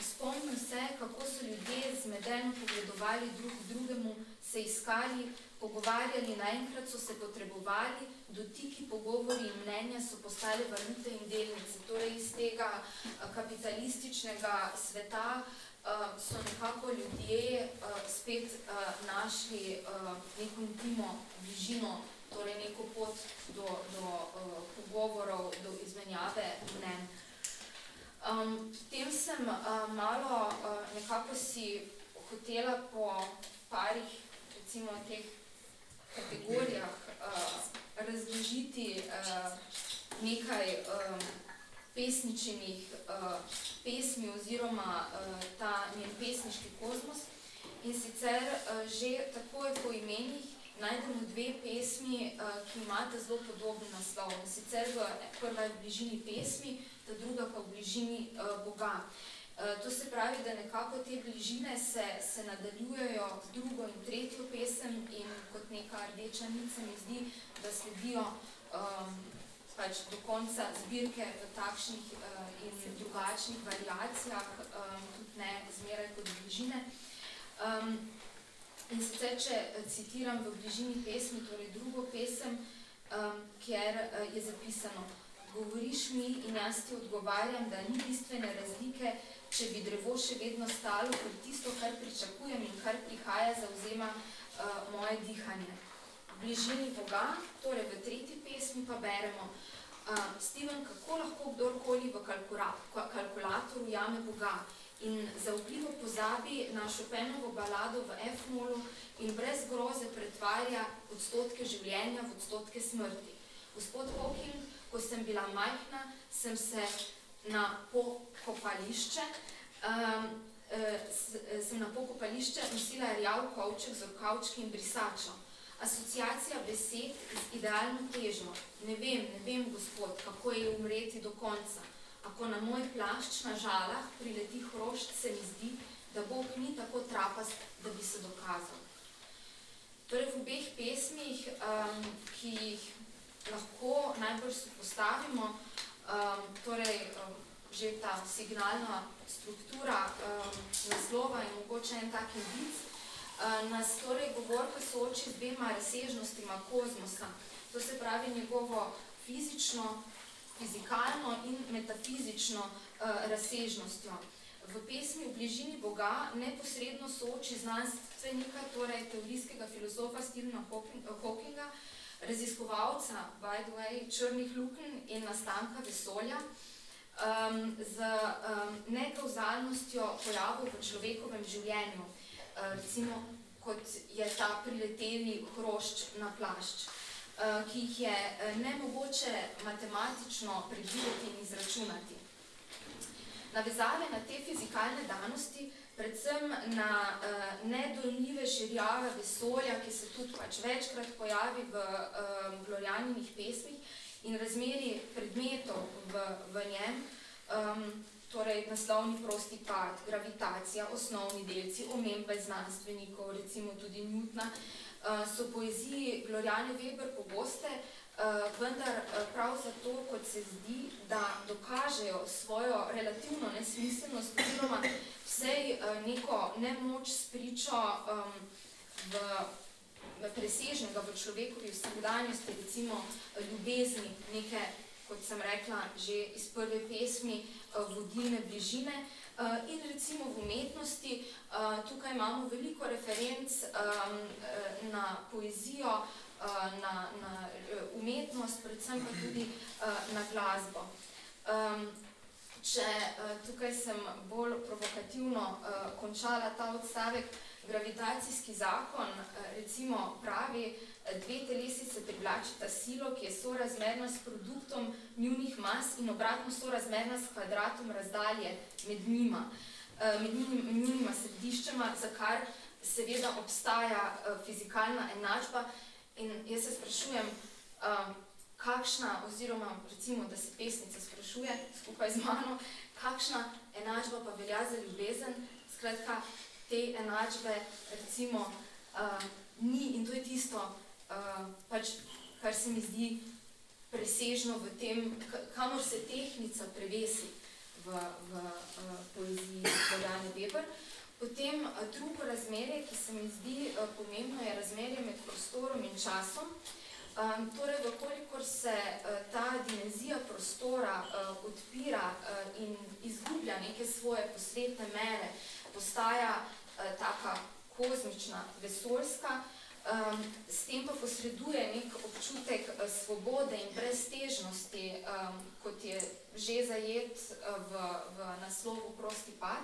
spomnim se, kako so ljudje zmedeno pogledovali drug drugemu, se iskali, pogovarjali, naenkrat so se potrebovali, dotiki, pogovori in mnenja so postale valute in delnice. Torej iz tega eh, kapitalističnega sveta uh, so nekako ljudje uh, spet našli neko intimo, bližino, torej neko pot do, do pogovorov, do izmenjave mnen. Um, potem sem uh, malo uh, nekako si hotela po parih recimo teh kategorijah uh, razložiti uh, nekaj um, pesničenih uh, pesmi oziroma uh, ta njen pesniški kozmos. In sicer uh, že takoj po imenih najdemo dve pesmi, uh, ki imate zelo podoben naslov. In sicer prva je v bližini pesmi, ta druga pa v bližini uh, Boga. Uh, Eh, to se pravi, da nekako te bližine se, se nadaljujejo z drugo in tretjo pesem in kot neka rdeča nit se mi zdi, da sledijo um, pač do konca zbirke v takšnih uh, in drugačnih variacijah, um, tudi ne zmeraj kot bližine. Um, in sicer, če citiram v bližini pesmi, torej drugo pesem, um, kjer uh, je zapisano Govoriš mi in jaz ti odgovarjam, da ni bistvene razlike, če bi drevo še vedno stalo, ker tisto, kar pričakujem in kar prihaja, zauzema uh, moje dihanje bližini Boga, torej v tretji pesmi pa beremo, uh, Steven, kako lahko kdorkoli v kalkulatoru jame Boga in zaupljivo pozabi na Chopinovo balado v F-molu in brez groze pretvarja odstotke življenja v odstotke smrti. Gospod Hawking, ko sem bila majhna, sem se na pokopališče, um, sem na pokopališče nosila rjav kovček z rokavčki in brisačo asociacija besed z idealno težo. Ne vem, ne vem, gospod, kako je umreti do konca. Ako na moj plašč na žalah prileti hrošč, se mi zdi, da Bog ni tako trapast, da bi se dokazal. Torej, v obeh pesmih, um, ki jih lahko najbolj postavimo, um, torej, um, že ta signalna struktura um, naslova in mogoče en tak indic, Eh, nas torej govorka sooči z dvema razsežnostima kozmosa. To se pravi njegovo fizično, fizikalno in metafizično uh, razsežnostjo. V pesmi v bližini Boga neposredno sooči znanstvenika, torej teorijskega filozofa Stephena Hawkinga, raziskovalca, by the way, črnih luken in nastanka vesolja, um, z um, nekauzalnostjo pojavov v človekovem življenju. Eh, recimo kot je ta prileteli hrošč na plašč, eh, ki jih je eh, nemogoče matematično predvideti in izračunati. Navezave na te fizikalne danosti, predvsem na nedoljive širjave vesolja, ki se tudi pač večkrat pojavi v Glorianinih pesmih in razmeri predmetov v, v njem, torej naslovni prosti pad, gravitacija, osnovni delci, omembe znanstvenikov, recimo tudi Newtona, eh, so poeziji Gloriane Weber pogoste, eh, vendar eh, prav zato, kot se zdi, da dokažejo svojo relativno nesmiselnost oziroma vsej neko nemoč spričo v presežnega v človekovi vsakdanjosti, recimo ljubezni, neke, kot sem rekla, že iz prve pesmi, Eh, vodilne bližine. Eh, in recimo v umetnosti, eh, tukaj imamo veliko referenc na poezijo, na, na umetnost, predvsem pa tudi na glasbo. Če tukaj sem bolj provokativno končala ta odstavek, gravitacijski zakon recimo pravi, dve telesice privlačita silo, ki je sorazmerna s produktom njunih mas in obratno sorazmerna s kvadratom razdalje med njima, eh, med njunima središčema, za kar seveda obstaja eh, fizikalna enačba. In jaz se sprašujem, eh, kakšna, oziroma recimo, da se pesnica sprašuje skupaj z mano, kakšna enačba pa velja za ljubezen, skratka, te enačbe recimo ni in to je tisto, uh, pač, kar se mi zdi presežno v tem, kamor se tehnica prevesi v, v uh, poeziji Bojane Weber. Potem uh, drugo razmerje, ki se mi zdi uh, pomembno, je razmerje med prostorom in časom. Um, torej, vkolikor se uh, ta dimenzija prostora odpira in izgublja neke svoje posvetne mere, postaja taka kozmična, vesoljska, uh, Um, s tem pa posreduje nek občutek svobode in breztežnosti, um, kot je že zajet v, v naslovu Prosti pad.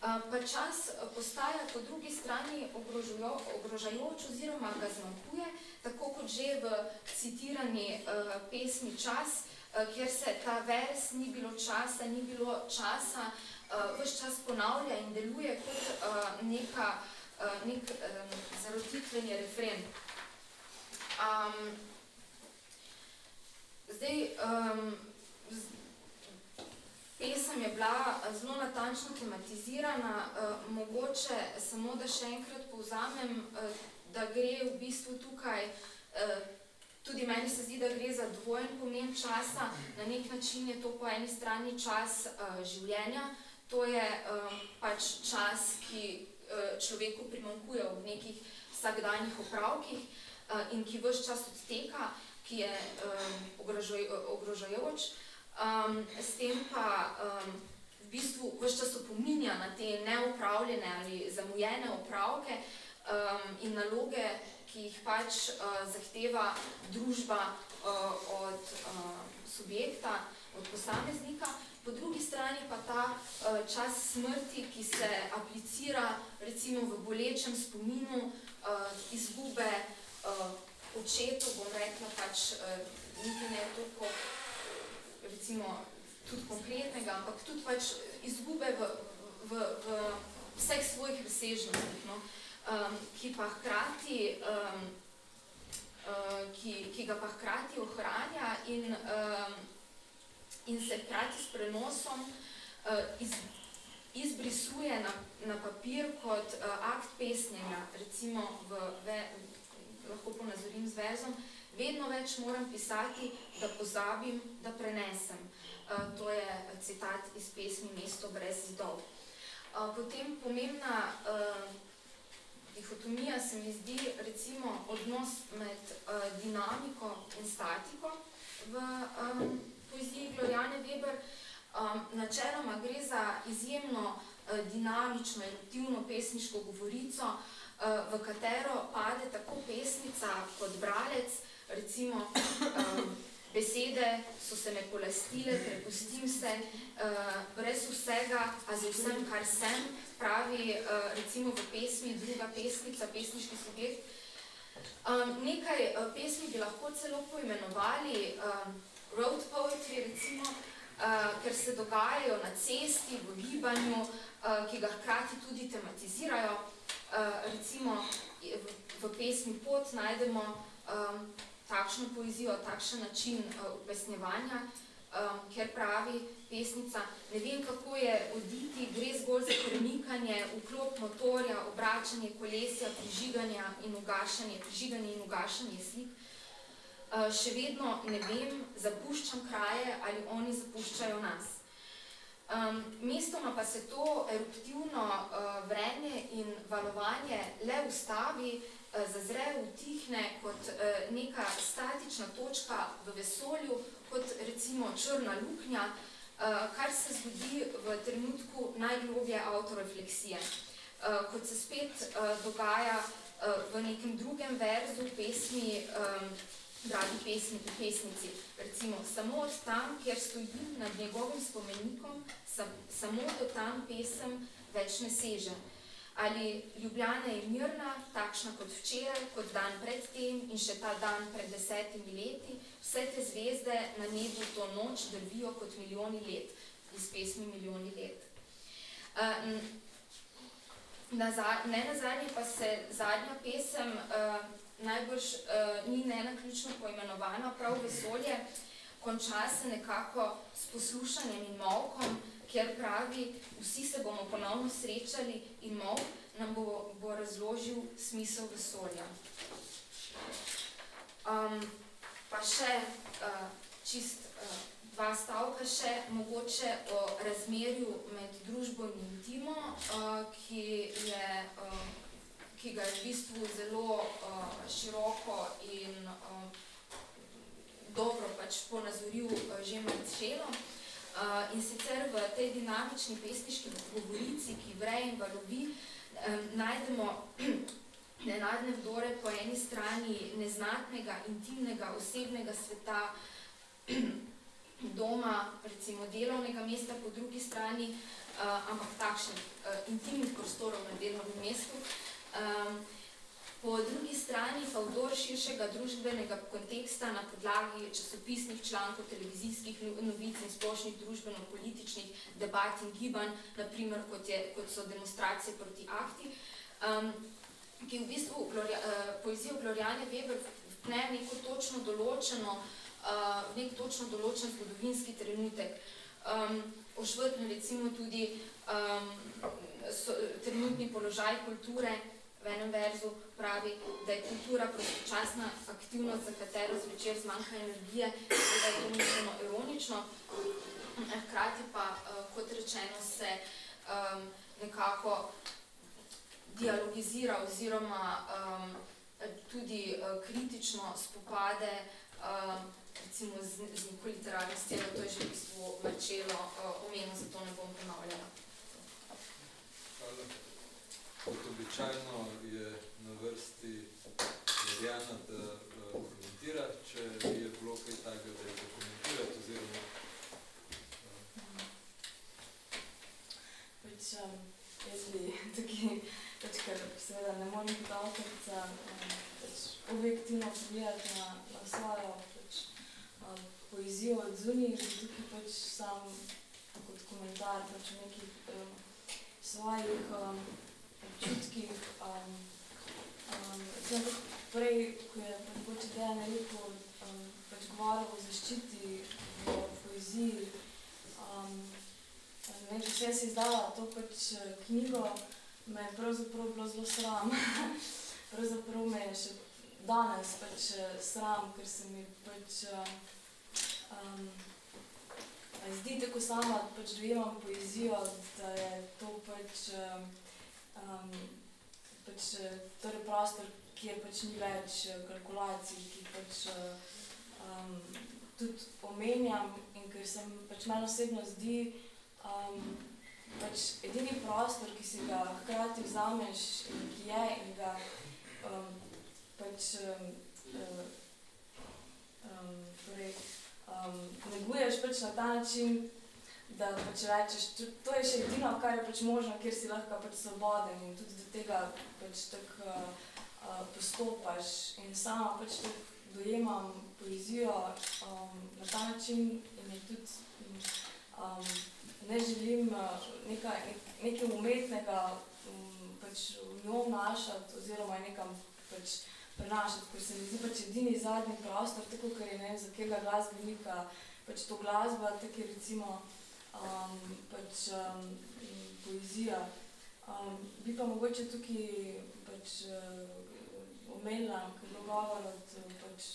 Pa čas postaja po drugi strani ogrožajoč oziroma ga zmanjkuje, tako kot že v citirani uh, pesmi Čas, uh, kjer se ta vers ni bilo časa, ni bilo časa, vse čas ponavlja in deluje kot neka nek zarotitveni refren. Um, zdaj, um, pesem je bila zelo natančno tematizirana, uh, mogoče samo, da še enkrat povzamem, uh, da gre v bistvu tukaj tudi meni se zdi, da gre za dvojen pomen časa. Na nek način je to po eni strani čas življenja, to je pač čas, ki človeku primankuje v nekih vsakdanjih opravkih in ki vse čas odteka, ki je ogrožaj, ogrožajoč. Um, s tem pa um, v bistvu vse čas opominja na te neupravljene ali zamujene opravke um, in naloge, ki jih pač uh, zahteva družba uh, od uh, subjekta, od posameznika. Po drugi strani pa ta uh, čas smrti, ki se aplicira recimo v bolečem spominu uh, izgube uh, očetov, bom rekla pač uh, niti ne toliko recimo tudi konkretnega, ampak tudi pač izgube v, v, v vseh svojih razsežnostih. No? Uh, um, ki pa hkrati, um, uh, ki, ki ga pa hkrati ohranja in, um, in se hkrati s prenosom uh, iz, izbrisuje na, na papir kot uh, akt pesnjenja, recimo v, ve, lahko ponazorim z verzom, vedno več moram pisati, da pozabim, da prenesem. Uh, to je citat iz pesmi Mesto brez zidov. Uh, potem pomembna uh, dihotomija se mi zdi recimo odnos med dinamiko in statiko v poeziji Gloriane Weber. Načeloma gre za izjemno dinamično, eruptivno pesniško govorico, v katero pade tako pesnica kot bralec, recimo um, besede so se me polastile, prepustim se, uh, brez vsega, a z vsem, kar sem, pravi uh, recimo v pesmi druga pesnica, pesniški subjekt. Um, nekaj uh, pesmi bi lahko celo poimenovali um, road poetry, recimo, uh, ker se dogajajo na cesti, v gibanju, uh, ki ga hkrati tudi tematizirajo. Uh, recimo v, v pesmi Pot najdemo um, takšno poezijo, takšen način uh, upesnjevanja, um, ker pravi pesnica, ne vem, kako je oditi, gre zgolj za premikanje, vklop motorja, obračanje kolesja, prižiganje in ugašanje, prižiganje in ugašanje slik. Uh, še vedno ne vem, zapuščam kraje ali oni zapuščajo nas. Um, mestoma pa se to eruptivno uh, vrenje in valovanje le ustavi, Eh, zazre, utihne kot eh, neka statična točka v vesolju, kot recimo črna luknja, eh, kar se zgodi v trenutku najglobje autorefleksije. Kot se spet dogaja v nekem drugem verzu pesmi, dragi pesmi, pesnici. Recimo, samo od tam, kjer stojim nad njegovim spomenikom, samo do tam pesem več ne sežem ali Ljubljana je mirna, takšna kot včeraj, kot dan pred tem in še ta dan pred desetimi leti, vse te zvezde na nebu to noč drvijo kot milijoni let, iz pesmi milijoni let. Uh, na ne na zadnje pa se zadnja pesem uh, najbolj uh, ni nenaključno poimenovana, prav vesolje, konča se nekako s poslušanjem in molkom, kjer pravi, vsi se bomo ponovno srečali in mol nam bo, bo razložil smisel vesolja. Um, pa še uh, čist uh, dva stavka še, mogoče o razmerju med družbo in intimo, uh, ki, je, uh, ki ga je v bistvu zelo uh, široko in uh, dobro pač ponazoril uh, že med šelom. Uh, in sicer v tej dinamični pesniški govorici, ki vre in valovi, um, najdemo nenadne vdore po eni strani neznatnega, intimnega, osebnega sveta, doma, recimo delovnega mesta, po drugi strani, ampak takšnih intimnih prostorov na delovnem mestu. Po drugi strani pa vdor širšega družbenega konteksta na podlagi časopisnih člankov, televizijskih novic in splošnih družbeno-političnih debat in gibanj, naprimer kot, je, kot so demonstracije proti akti, um, ki v bistvu gloria, uh, poezijo Gloriane Weber vpne neko točno določeno, uh, nek točno določen zgodovinski trenutek. Um, ošvrtne recimo tudi um, so, trenutni položaj kulture, enem verzu pravi, da je kultura prostočasna aktivnost, za katero zvečer zmanjka energije, in da je to mišljeno ironično. Hkrati pa, uh, kot rečeno, se um, nekako dialogizira oziroma um, tudi uh, kritično spopade um, recimo z, z neko literarno sceno, to je že v bistvu načelo uh, omenil, zato ne bom ponavljala. Hvala. Kot običajno je na vrsti Marjana, da komentira, če je bilo kaj takega, da je to komentirati oziroma Pač, um, jaz bi tukaj, pač, ker seveda ne morem biti avtorica, um, pač objektivno pogledati na, na svojo pač, um, poezijo od zunij, tukaj pač sam kot komentar pač v nekih um, svojih um, občutkih. Um, um, tudi prej, ko je mogoče Dejan Lepo um, pač govoril o zaščiti v poeziji, um, Ne če sem si izdala to pač eh, knjigo, me je pravzaprav bilo zelo sram. pravzaprav me je še danes pač eh, sram, ker se mi pač um, zdi, tako sama pač dojemam poezijo, da je to pač, um, pač torej prostor, kjer pač ni več kalkulacij, ki pač um, tudi omenjam in ker se pač meni osebno zdi, um, pač edini prostor, ki si ga hkrati vzameš in ki je in ga um, pač um, um, torej, um, neguješ pač na ta način, da pač rečeš, to, je še edino, kar je pač možno, kjer si lahko pač svoboden in tudi do tega pač tako uh, postopaš. In sama pač tako dojemam poezijo um, na ta način in je tudi um, ne želim nekaj, nekaj umetnega um, pač v njo vnašati oziroma nekam pač prenašati, ker se mi zdi pač edini zadnji prostor, tako ker je ne vem, za kega glasbenika pač to glasba, tako je recimo pač um, poezija. Um, bi pa mogoče tukaj pač uh, omenila, ker je govor od pač,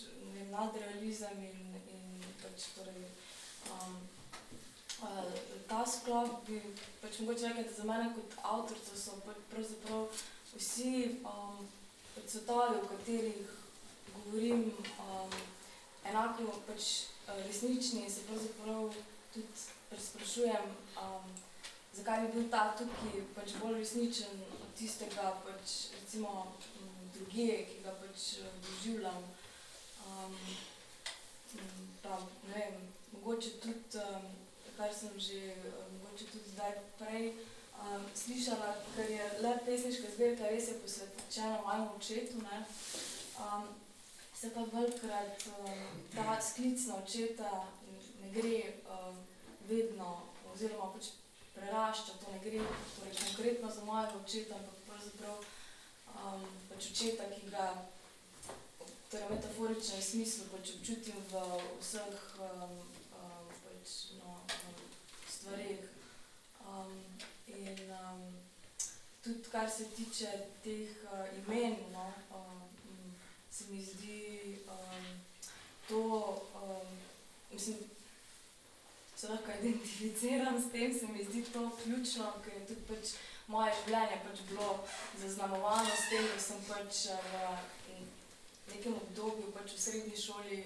nadrealizem in, in pač torej um, ta sklop bi pač mogoče rekla, da za mene kot avtorico so pravzaprav vsi um, svetovi, o katerih govorim, um, enako pač resnični in se pravzaprav tudi sprašujem, um, zakaj bi bil ta tukaj pač bolj resničen od tistega pač recimo drugije, ki ga pač doživljam. Um, pa, ne vem, mogoče tudi um, kar sem že mogoče tudi zdaj prej um, slišala, ker je le pesniška zbirka res je posvečena mojemu očetu. Ne? Um, se pa velikrat um, ta sklic na očeta ne gre um, vedno, oziroma pač prerašča, to ne gre torej konkretno za mojega očeta, ampak pravzaprav um, pač očeta, ki ga torej v metaforičnem smislu pač občutim v vseh um, stvareh. Um, in um, tudi kar se tiče teh uh, imen, no, um, se mi zdi um, to, um, mislim, se lahko identificiram s tem, se mi zdi to ključno, ker je tudi pač moje življenje pač bilo zaznamovano s tem, da sem pač v nekem obdobju pač v srednji šoli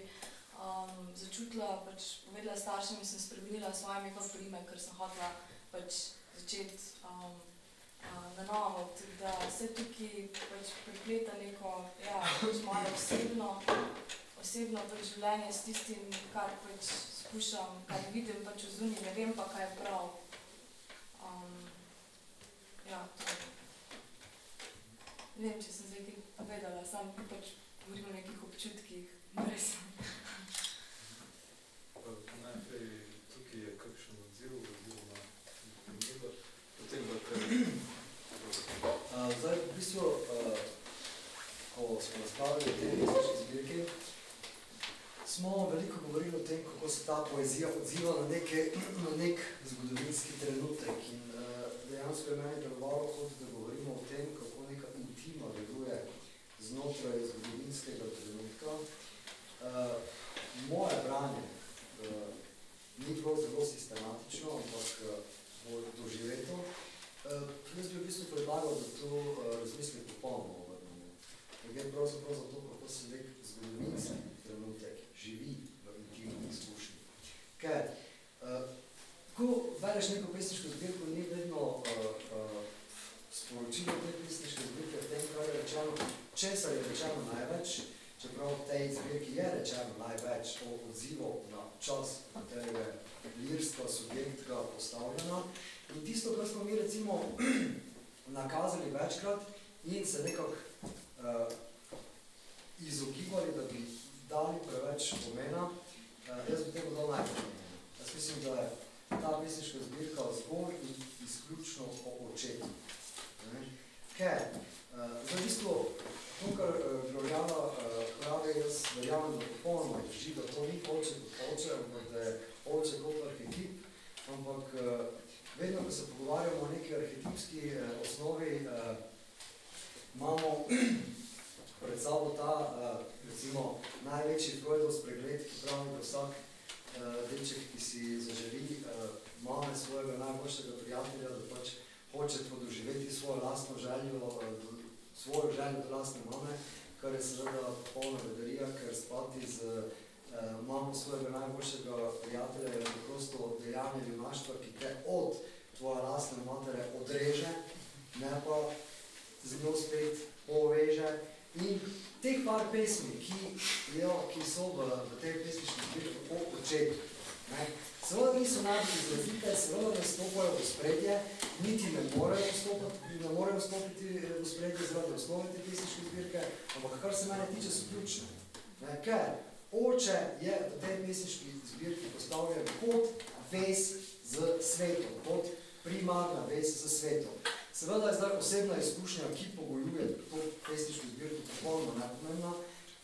um, začutila, pač povedala staršem in sem spremenila svoje ime kot prime, ker sem hotela pač začeti um, uh, na novo. Da se tukaj pač prepleta neko, ja, pač moje osebno, osebno pač življenje s tistim, kar pač skušam, kar vidim pač v zunji, ne vem pa, kaj je prav. Um, ja, to. Ne vem, če sem zdaj kaj povedala, sam pač govorim o nekih občutkih, res. Najprej tukaj je kakšen odziv, oziroma ponudba, potem pa kar... Zdaj, v bistvu, uh, ko smo razpravljali o tej resnični zbirki, smo veliko govorili o tem, kako se ta poezija odziva na, neke, na nek zgodovinski trenutek in eh, dejansko je meni delovalo kot, da govorimo o tem, kako neka intima deluje znotraj zgodovinskega trenutka. Eh, moje branje eh, ni prav zelo sistematično, ampak bolj doživeto. Jaz bi v bistvu predlagal, da to razmisli popolnoma obrnemo. Gre pravzaprav za to, kako se nek zgodovinski trenutek živi v intimni izkušnji. Ker, uh, ko bereš neko pesniško zbirko, ni vedno uh, uh, sporočilo te pesniške zbirke v tem, kar je rečeno, česar je rečeno največ, čeprav v tej zbirki je rečeno največ o odzivu na čas, katerega je lirstva subjektka postavljena. In tisto, kar smo mi recimo nakazali večkrat in se nekako uh, izogibali, da bi dali preveč pomena, uh, jaz bi temu dal pomena. Jaz mislim, da je ta pesniška zbirka zgolj in izključno o očetu. Ker, uh, za bistvo, to, kar uh, Gloriana uh, pravi, jaz verjamem, da popolnoma drži, da to ni oče kot oče, ampak da je oče kot arhetip, ampak uh, vedno, ko se pogovarjamo o neki arhetipski uh, osnovi, uh, imamo pred sabo ta, uh, recimo, največji Freudov spregled, ki pravi, da vsak uh, deček, ki si zaželi uh, mame svojega najboljšega prijatelja, da pač hoče podoživeti svojo lastno željo, uh, svojo željo do lastne mame, kar je seveda polna vedarija, ker spati z uh, mamo svojega najboljšega prijatelja je preprosto dejanje ljunaštva, ki te od tvoje lastne matere odreže, ne pa z njo spet poveže. In teh par pesmi, ki, jo, ki so v, v tej pesmični zbirki o očetu, seveda niso najbolj izrazite, seveda ne stopajo v spredje, niti ne morejo vstopiti, ne morejo vstopiti v spredje zaradi osnove te pesmične zbirke, ampak kar se mene tiče, so ključne. Ne? Ker oče je v tej pesmični zbirki postavljen kot vez z svetom, kot primarna vez z svetom. Seveda je zdaj osebna izkušnja, ki pogojuje to pesniško zbirko popolnoma nepomembna,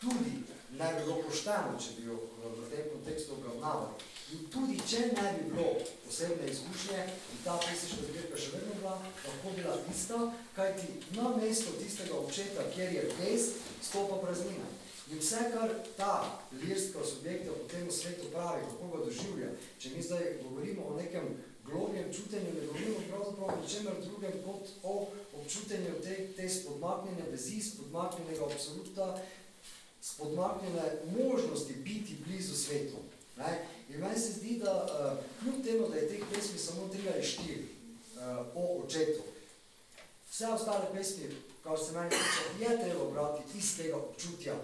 tudi ne bi bilo pošteno, če bi jo v tem kontekstu obravnavali. In tudi, če ne bi bilo osebne izkušnje in ta pesniška zbirka še vedno bila, lahko bila ista, kajti na mesto tistega očeta, kjer je vez, stopa praznina. In vse, kar ta lirska subjekta po tem svetu pravi, kako ga doživlja, če mi zdaj govorimo o nekem globjem čutenju, ne govorimo pravzaprav o ničemer drugem kot o občutenju te, te spodmaknjene vezi, spodmaknjenega absoluta, spodmaknjene možnosti biti blizu svetu. Ne? In meni se zdi, da uh, kljub temu, da je teh pesmi samo tri ali štiri uh, o očetu, vse ostale pesmi, kar se meni tiče, je treba brati iz tega občutja,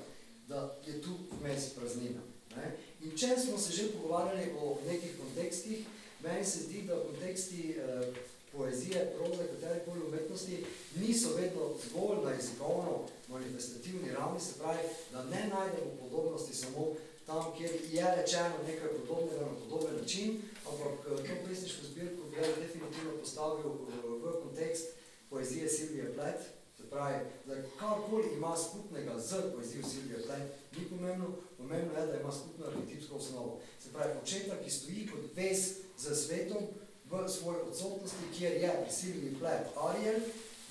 da je tu vmes praznina. Ne? In če smo se že pogovarjali o nekih kontekstih, Meni se zdi, da v konteksti eh, poezije, proze, katerekoli umetnosti niso vedno zgolj na jezikovno manifestativni ravni, se pravi, da ne najdemo podobnosti samo tam, kjer je rečeno nekaj podobnega na podoben način, ampak eh, to pesniško zbirko bi jaz definitivno postavil v, eh, v kontekst poezije Silvije Plet, se pravi, da karkoli ima skupnega z poezijo Silvije Plet, ni pomembno, pomembno je, da ima skupno arhetipsko osnovo. Se pravi, očeta, ki stoji kot ves z svetom v svoji odsotnosti, kjer je prisilni plet Ariel,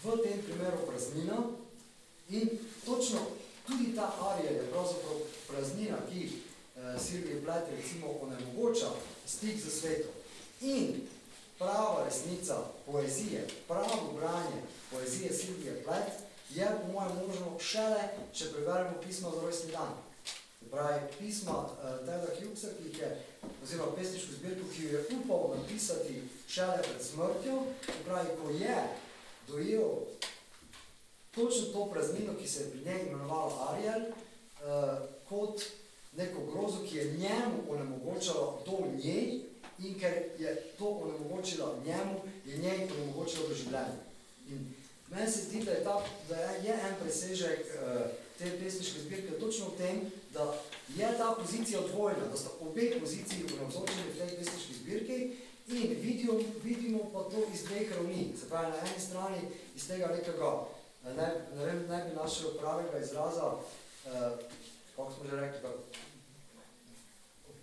v tem primeru praznina in točno tudi ta Ariel je pravzaprav praznina, ki eh, Silvije Plet recimo onemogoča stik z svetom. In prava resnica poezije, pravo branje poezije Silvije Plet je po mojem možno šele, če preberemo pismo za rojstni dan pravi pisma uh, Teda Hjuksa, ki je, oziroma pesniško zbirko, ki jo je upal napisati šele pred smrtjo, pravi, ko je dojel točno to praznino, ki se je pri njej imenovala Ariel, uh, kot neko grozo, ki je njemu onemogočala do njej in ker je to onemogočila njemu, je njej onemogočila do življenja. In meni se zdi, da je, ta, da je en presežek uh, te pesniške zbirke točno v tem, da je ta pozicija dvojna, da sta obe poziciji unavzočeni v tej pesniški zbirki in vidijo, vidimo pa to iz dveh ravni. Se pravi, na eni strani iz tega nekega, ne, ne vem, ne bi našel pravega izraza, eh, kako smo že rekli,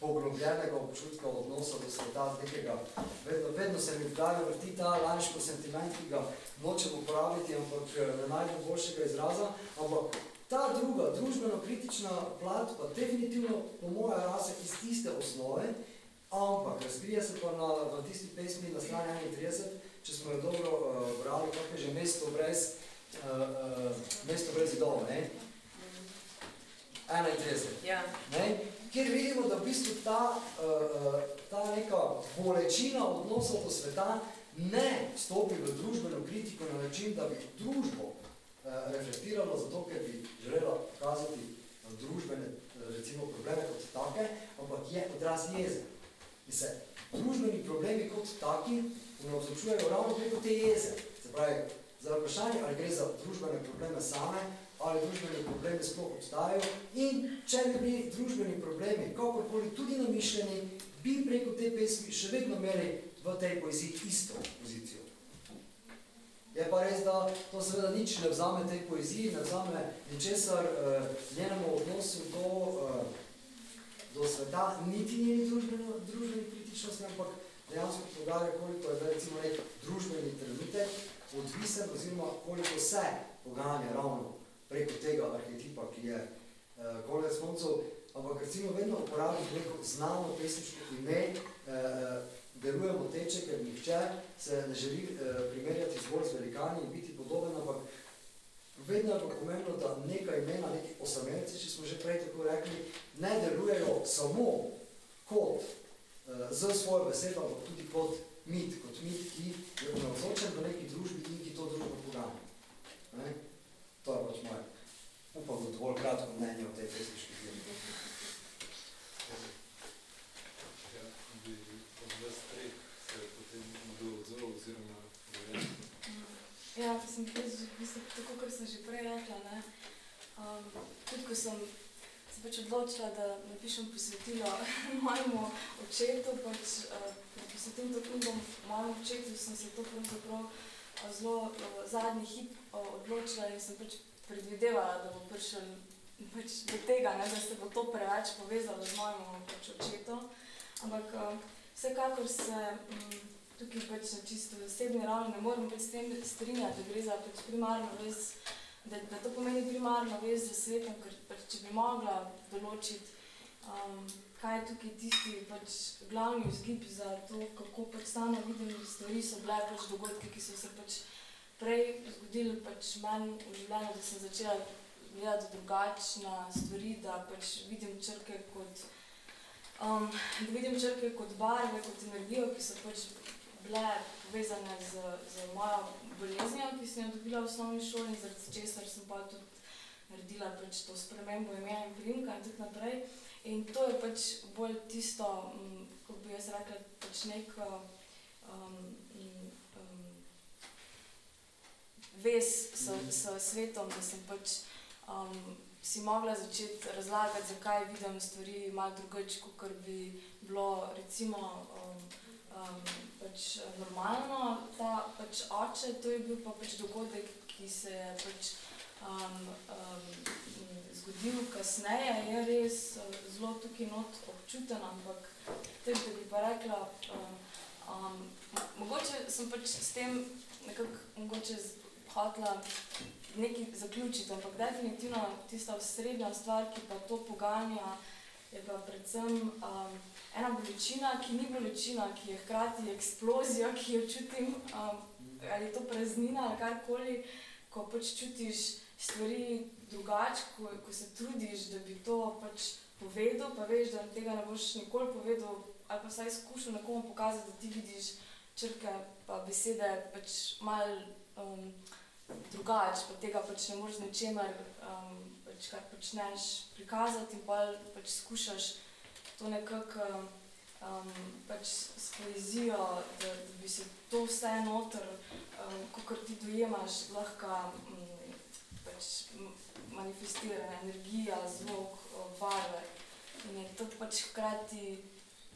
poglobljenega občutka odnosa do sveta, nekega, vedno, vedno se mi vdajo vrti ta lanjško sentiment, ki ga nočem uporabiti, ampak eh, ne najdem boljšega izraza, ampak Ta druga, družbeno-kritična plat pa definitivno po moja rase iz tiste osnove, ampak razkrije se pa na, v tisti pesmi na strani 31, če smo jo dobro uh, brali, kako je že mesto brez, uh, uh, mesto brez zidov, ne? 31. Ja. Ne? Kjer vidimo, da v bistvu ta, uh, ta neka bolečina odnosov do sveta ne vstopi v družbeno kritiko na način, da bi družbo reflektiralo zato, ker bi želela pokazati uh, družbene recimo, probleme kot take, ampak je odraz jeze. In se družbeni problemi kot taki navzočujejo ravno preko te jeze. Se pravi, za vprašanje, ali gre za družbene probleme same, ali družbeni problemi sploh obstajajo in če bi bili družbeni problemi kakorkoli tudi namišljeni, bi preko te pesmi še vedno imeli v tej poeziji isto pozicijo. Je pa res, da to seveda nič ne vzame tej poeziji, ne vzame ničesar uh, njenemu odnosu do, uh, do sveta, niti njeni družbeni, družbeni kritičnosti, ampak dejansko podarja, koliko je recimo nek družbeni trenutek odvisen oziroma koliko se poganja ravno preko tega arhetipa, ki je uh, konec koncev, ampak recimo vedno uporabim neko znano pesniško ime, uh, delujemo teče, ker nihče se ne želi uh, primerjati zgolj z velikani in biti podoben, ampak vedno je pa pomembno, da neka imena, neki osamelci, če smo že prej tako rekli, ne delujejo samo kot uh, z svojo besedo, ampak tudi kot mit, kot mit, ki je navzočen v neki družbi in ki to družbo poganja. To je pač moje, upam, da dovolj kratko mnenje o tej pesniški filmi. Ja, bi od vas treh se potem kdo odzval oziroma govoril? Ja, to sem jaz, bistvu, tako kot sem že prej rekla, ne, um, tudi ko sem se pač odločila, da napišem posvetilo mojemu očetu, pač uh, posvetim to knjigo mojemu očetu, sem se to pravzaprav zelo uh, zadnji hip uh, odločila in sem pač predvidevala, da bo prišel pač do tega, ne, da se bo to preveč povezalo z mojim pač očetom. Ampak uh, vsekakor se um, tukaj pač na čisto osebni ravni ne morem pač s tem strinjati, da gre za pač primarno vez, da, da to pomeni primarno vez za svetom, ker pač, če bi mogla določiti um, kaj je tukaj tisti pač, glavni vzgib za to, kako pač stano vidim stvari, so bile pač dogodke, ki so se pač prej zgodili pač manj v življenju, da sem začela gledati drugačna stvari, da pač vidim črke kot, um, da vidim črke kot barve, kot energijo, ki so pač bile povezane z, z mojo boleznijo, ki sem jo dobila v osnovni šoli in zaradi česar sem pa tudi naredila pač to spremembo imena in primka in tako naprej. In to je pač bolj tisto, kako bi jaz rekla, pač nek um, um, vez s, s svetom, da sem pač um, si mogla začeti razlagati, zakaj vidim stvari malo drugače, kot bi bilo recimo um, um, pač normalno. Ta pač oče, to je bil pa pač dogodek, ki se je pač um, um, zgodil kasneje, je res uh, zelo tukaj not občuten, ampak tem, da bi pa rekla, um, um, mogoče sem pač s tem nekako mogoče hotla nekaj zaključiti, ampak definitivno tista srednja stvar, ki pa to poganja, je pa predvsem um, ena bolečina, ki ni bolečina, ki je hkrati eksplozija, ki jo čutim, um, ali to praznina ali karkoli, ko pač čutiš stvari drugače, ko, ko se trudiš, da bi to pač povedal, pa veš, da tega ne boš nikoli povedal, ali pa vsaj skušal nekomu pokazati, da ti vidiš črke pa besede pač mal um, drugače, pa tega pač ne moreš ničemer, um, pač kar počneš prikazati in pa pač skušaš to nekako um, pač s poezijo, da, da bi se to vse noter, um, kot ti dojemaš, lahko um, pač manifestirana energija, zvok, barve. In je to pač hkrati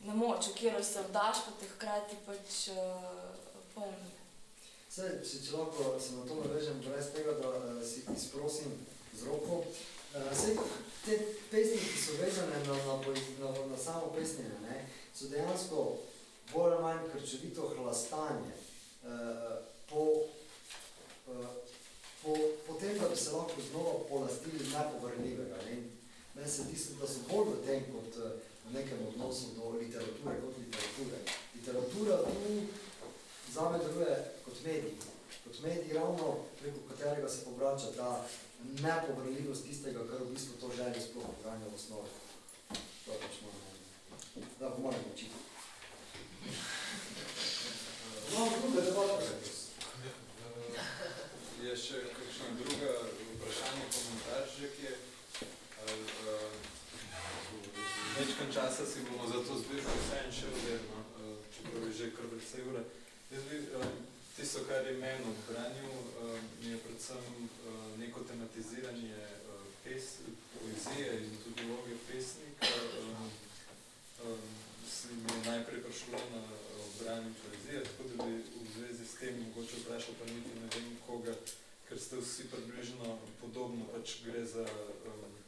na moč, v katero se vdaš, pa te hkrati pač uh, polni. Saj, če, če lahko se na to navežem, brez tega, da uh, si izprosim z roko. Uh, saj, te pesmi, ki so vezane na, na, na, na samo pesnjenje, ne, so dejansko bolj ali manj krčevito hlastanje uh, po uh, po, po tem, da bi se lahko znova polastili nepovrljivega. Ne? Meni se tisto, da so bolj v tem, kot v nekem odnosu do literature, kot literature. Literatura tu zame deluje kot medij. Kot medij ravno, preko katerega se povrača ta nepovrljivost tistega, kar v bistvu to želje sploh poganja v osnovi. To je pač moje mnenje. Da, moram učiti. No, druga debata. Je še kakšna druga vprašanja, komentar že kje? Ali, uh, Večkrat časa si bomo za to zbirko vseeno še vzeli, no? uh, čeprav je že kar precej ure. Jaz bi, uh, tisto, kar je meni obranil, uh, je predvsem uh, neko tematiziranje uh, pes, poezije in tudi vloge pesnika. Um, um, mi je najprej prišlo na obranju poezije, tako da bi v zvezi s tem mogoče vprašal pa niti ne vem koga, ker ste vsi približno podobno, pač gre za, um,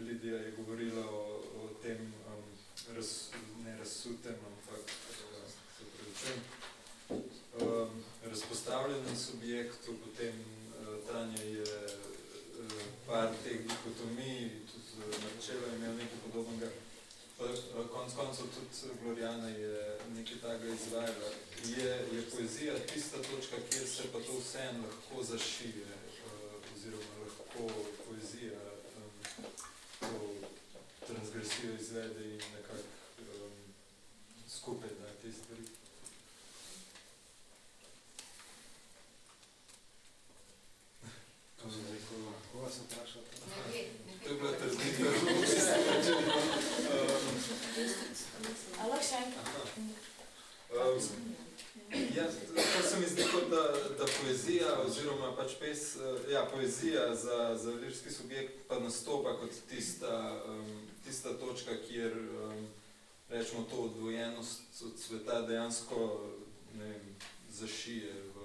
Lidija je govorila o, o tem um, raz, ne razsutem, ampak uh, se pravičujem, um, razpostavljenem subjektu, potem uh, Tanja je uh, par teh dikotomij, tudi uh, Marčela je imel nekaj podobnega, pa uh, konc koncev tudi Gloriana je nekaj takega izvajala. Je, je poezija tista točka, kjer se pa to vseeno lahko zašije, uh, oziroma lahko poezija um, to transgresijo izvede in nekako um, skupaj da te stvari. To sem rekel, koga sem vprašal? To je bila trditev. A lahko še enkrat? Ja, to se mi zdi kot, da, da poezija oziroma pač pes, ja, poezija za, za lirski subjekt pa nastopa kot tista, um, tista točka, kjer um, rečemo to odvojenost od sveta dejansko ne vem, zašije, v,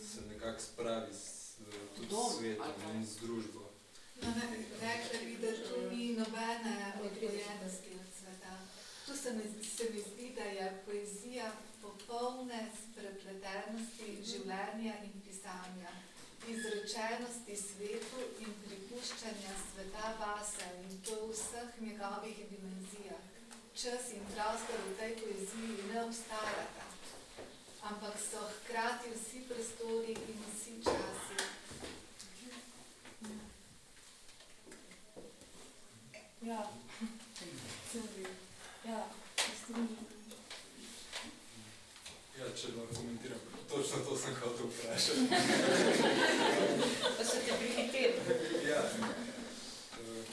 se nekako spravi s, s svetom in z družbo. No, ne, rekla bi, da tu ni nobene odvojenosti od sveta. Tu se mi, se mi zdi, da je poezija popolne sprepletenosti življenja in pisanja, izrečenosti svetu in pripuščanja sveta vase in to v vseh njegovih dimenzijah. Čas in prostor v tej poeziji ne obstajata, ampak so hkrati vsi prostori in vsi časi. Ja. Ja, Ja, če lahko komentiram, točno to sem hotel vprašati. Pa so te prihiteli. Ja.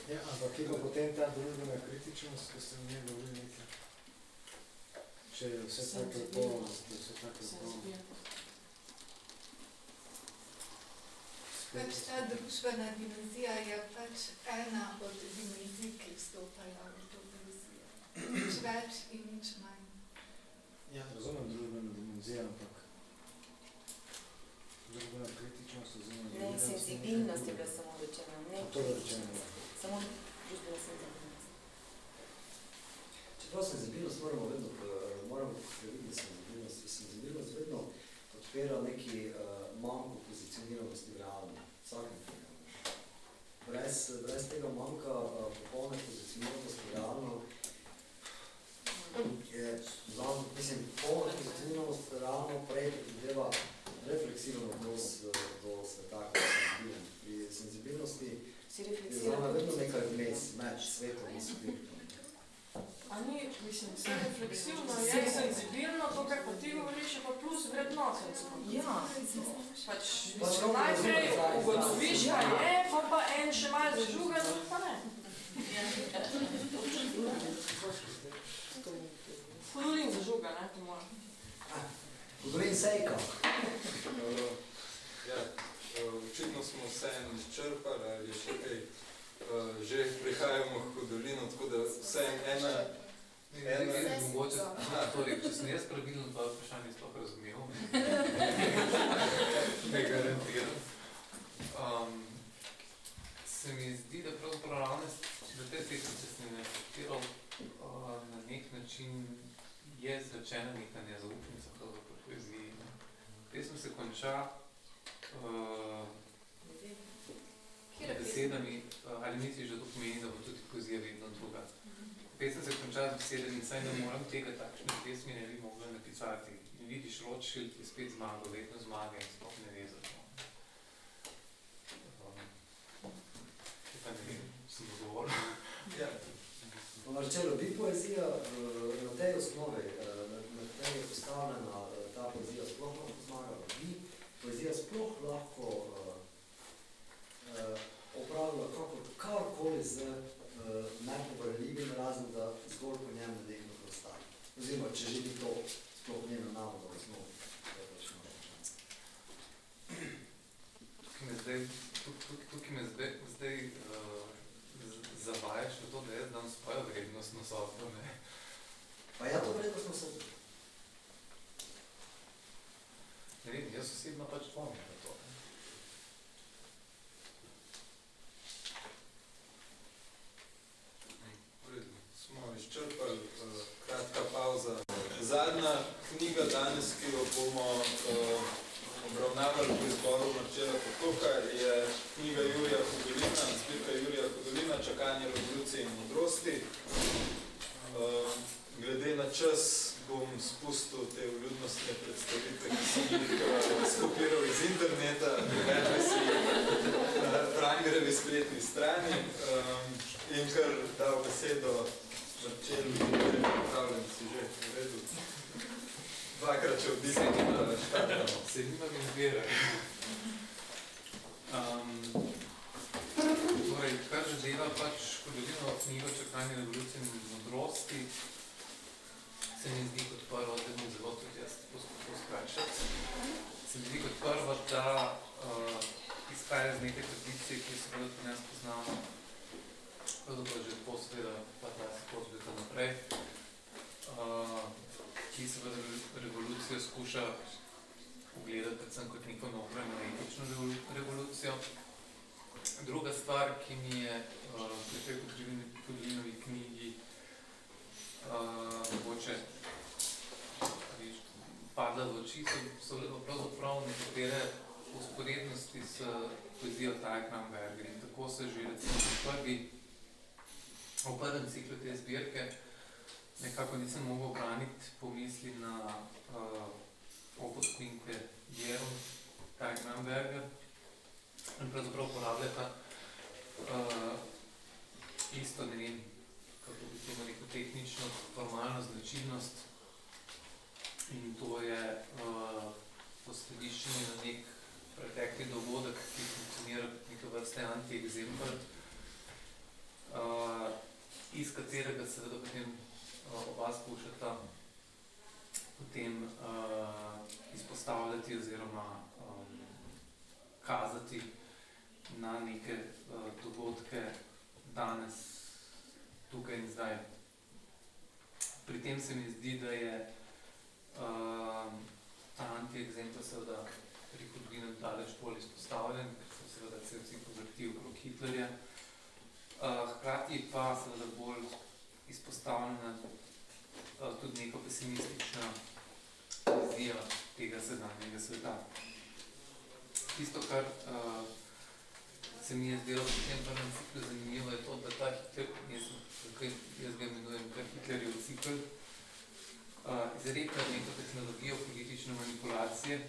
Ja, ampak kje pa potem ta družbena kritičnost, ko ste mi govorili nekaj? Če je vse tako lepo, da vse tako lepo. Pač ta družbena dimenzija je pač ena od dimenzij, ki vstopajo v to poezijo. Nič več in nič manj. Ja, razumem družbeno dimenzijo, ampak družbena kritičnost oziroma... Ne, senzibilnost je bila samo rečena, ne To je rečeno. Samo družbena senzibilnost. Čeprav senzibilnost moramo vedno, eh, moramo previditi senzibilnost. Senzibilnost vedno odpira neki uh, manjko pozicioniranosti v realno. Brez, brez tega manjka popolne pozicioniranosti v realno je, znam, mislim, polna pozicioniranost realno prej predvideva refleksiven odnos uh, do sveta, kot je senzibilen. Pri senzibilnosti je zame tudi vedno nekaj vmes, meč svetom in subjektom. A ni, mislim, vse refleksivno je senzibilno, to, kar pa ti govoriš, je pa plus vrednotensko. Ja. Pač, Pač najprej ugotoviš, ja. kaj je, pa pa en še malo zažuga, drugi pa ne. Hudorin zažuga, ne, to mora. Hudorin sejka. Uh, ja, očitno smo vse izčrpali, ali je še kaj. Uh, že prihajamo v Hudolino, tako da vse ena... ena Mogoče, aha, torej, če sem jaz pravilno tvoje vprašanje sploh razumel, ne garantiram. Um, se mi zdi, da pravzaprav ravno v tej tehnici sem reflektiral uh, na nek način je zrečena neka nezaupnica pravzaprav poeziji. Ne. Pesem se konča uh? Besedami, uh, ali misliš, da to pomeni, da bo tudi poezija vedno druga? Pesem se konča z besedami, saj ne morem tega takšne pesmi ne bi mogla napisati. In vidiš Rothschild, je spet zmagal, vedno zmaga in sploh ne ve za to. Um, pa ne vem, sem dogovoril. Ja. Marčelo, bi poezija uh, na tej osnovi, uh, na, tej je postavljena ta poezija sploh lahko zmagala? Bi poezija sploh lahko uh, opravila kako, karkoli z uh, nepopravljivim razen, da zgolj po njem nekdo prostane? Oziroma, če že ni to sploh njeno navodo osnovi. Tukaj me zdaj, tukaj, tukaj me zdaj, zdaj uh, zavajaš v to, da jaz dam svojo vrednostno sodbo, ne? Pa ja, to vrednostno sodbo? Ne vem, jaz osebno pač dvomim na to. Izčrpali, uh, kratka pauza. Zadnja knjiga danes, ki jo bomo uh, obravnavali pri zboru Marčela Potoka, je knjiga Jurija Hudolina, zbirka Jurija Hudolina, Čakanje revolucije in modrosti. Uh, glede na čas bom spustil te vljudnostne predstavitve, ki sem jih skopiral iz interneta, prevedli si na Prangerevi spletni strani um, in kar dal besedo Je pripravljen si že v redu. Dvakrat če odbiti, da štartamo. Se nima mi zbiraj. Um, torej, kar že dela pač škodovino knjigo Čakanje revolucije in modrosti, se mi zdi kot prvo, da mi zelo tudi jaz poskušal skrajšati, se mi zdi kot prvo, da uh, izhaja iz neke tradicije, ki je seveda pri nas poznamo, pravzaprav že po seveda pa 20 pozbeta naprej, uh, ki seveda revolucijo skuša ugledati predvsem kot neko novo etično revolucijo. Druga stvar, ki mi je uh, pri tej Kodrinovi knjigi uh, mogoče padla v oči, so, so pravzaprav nekatere usporednosti s poezijo Tajknamberger in tako se že recimo prvi v prvem ciklu te zbirke. Nekako nisem mogel braniti pomisli na uh, opus knjige Jerom Tajknamberger in pravzaprav uporabljata uh, isto, ne vem, kako bi to neko tehnično, formalno značilnost. In to je uh, poslediščenje na nek pretekli dogodek, ki funkcionira kot neka vrste anti-exemplar, uh, iz katerega seveda potem uh, oba skušata potem uh, izpostavljati oziroma um, kazati na neke uh, dogodke danes, tukaj in zdaj. Pri tem se mi zdi, da je uh, ta anti-exemplar seveda pri Hudvinem daleč bolj izpostavljen, ker so seveda se vsi pozakti okrog Hitlerja. Uh, hkrati pa seveda bolj izpostavljena uh, tudi neko pesimistična vizija tega sedanjega sveta. Tisto, kar uh, se mi je zdelo v tem prvem ciklu zanimivo, je to, da ta Hitler, jaz, kaj, jaz ga imenujem kar Hitlerjev cikl, uh, izreka neko tehnologijo politične manipulacije,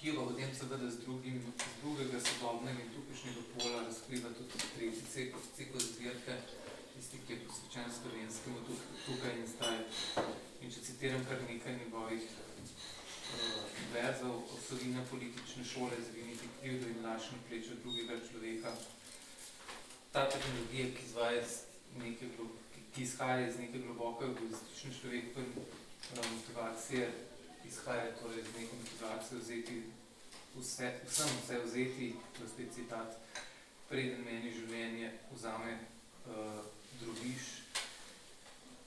ki jo potem seveda z, drugim, z drugega sodobnega in tukajšnjega pola razkriva tudi tretji cikl, cikl zbirke, tisti, ki je posvečen slovenskemu tukaj in zdaj. In če citiram kar nekaj njegovih uh, verzov, osovina politične šole, zaviniti krivdo in lašni pleč od drugega človeka. Ta tehnologija, ki, neke, ki izhaja iz neke globoke egoistične človekove motivacije, izhaja torej iz neke motivacije vzeti vse, vsem vse vzeti, to je citat, preden meni življenje vzame uh, drobiš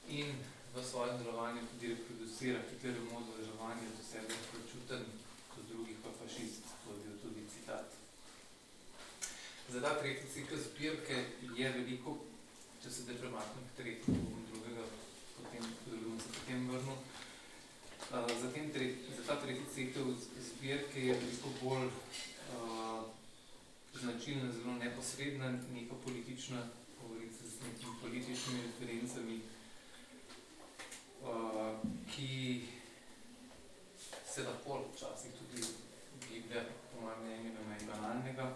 in v svojem delovanju tudi reproducira Hitlerjev mod delovanja do sebe pročuten, do drugih pa fašist, to je bil tudi citat. Za ta tretji cikl zbirke je veliko, če se da premaknem k tretji, drugega, potem, drugom se potem vrnil. Za, tem za ta tretji cikl zbirke je veliko bolj uh, značilna, zelo neposredna, neka politična govorica z nekimi političnimi referencami, Uh, ki se lahko včasih tudi giblje, po mojem na meji banalnega.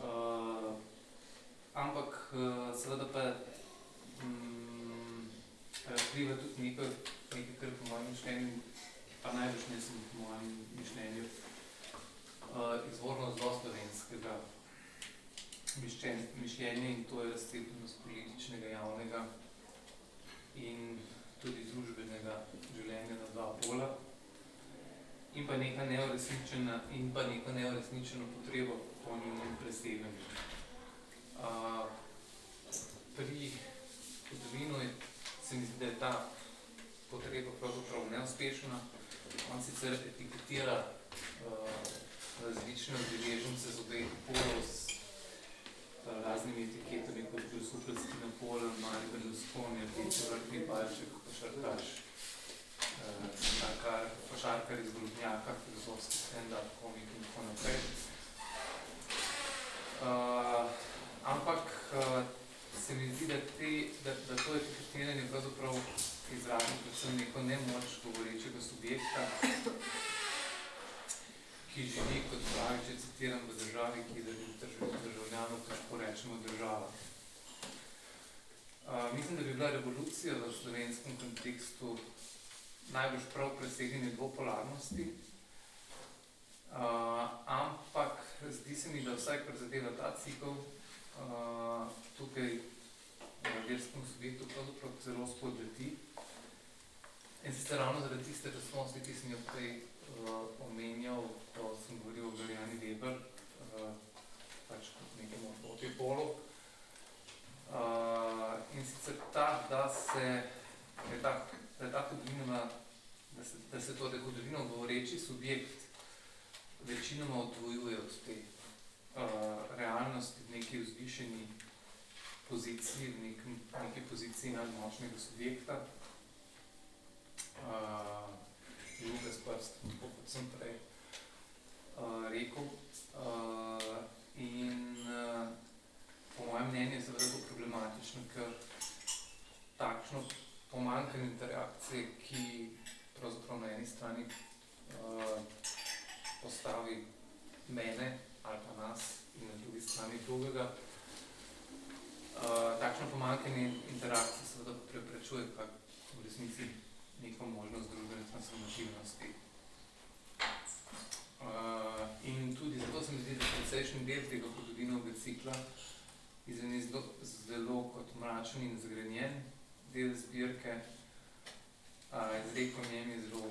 Uh, ampak uh, seveda pa um, razkriva tudi nekaj, nekaj, kar po mojem mišljenju, pa najbolj ne sem po mojem mišljenju, uh, izvorno zelo slovenskega mišljenja in to je razcepljenost političnega, javnega in tudi družbenega življenja na dva pola in pa neka neuresničena in pa neko neuresničeno potrebo po njenem preseganju. Uh, pri Podovinu se mi zdi, da je ta potreba pravzaprav neuspešna. On sicer etiketira uh, različne udeležence z obeh polov s uh, raznimi etiketami, kot bil Suprasti Napoleon, Mari Berlusconi, Rdeče vrtni palček, košarkaš, uh, košarkar iz Grudnjaka, filozofski stand-up, komik in tako naprej. Uh, ampak uh, se mi zdi, da, te, da, da to etiketiranje pravzaprav izraža predvsem neko nemoč govorečega subjekta, ki živi, kot pravi, če citiram, v državi, ki je državljanov težko rečemo država. Uh, mislim, da bi bila revolucija v slovenskem kontekstu najbolj prav presegnjenje dvopolarnosti, uh, ampak zdi se mi, da vsaj, kar zadeva ta cikl, uh, tukaj v verskem svetu pravzaprav zelo spodleti. In sicer ravno zaradi tiste resnosti, ki sem jo prej uh, omenjal, ko sem govoril o Garjani Weber, uh, pač kot nekem otipolu. Uh, in sicer ta, da se je ta, da je ta hodovina, da se, da se to hodovino govoreči subjekt večinoma odvojuje od te uh, realnosti v neki vzvišeni poziciji, v nekem, neki poziciji nadmočnega subjekta druge s prstom, tako kot sem prej uh, rekel. Uh, in uh, po mojem mnenju je seveda problematično, ker takšno pomankanje interakcije, ki pravzaprav na eni strani uh, postavi mene ali pa nas in na drugi strani drugega, uh, takšno pomankanje interakcije seveda preprečuje kak v resnici neko možnost družbene transformativnosti. Uh, in tudi zato se mi zdi, da precejšnji del tega hodovinovega cikla izveni zelo, zelo kot mračen in zagrenjen del zbirke. Uh, izreko njem je zelo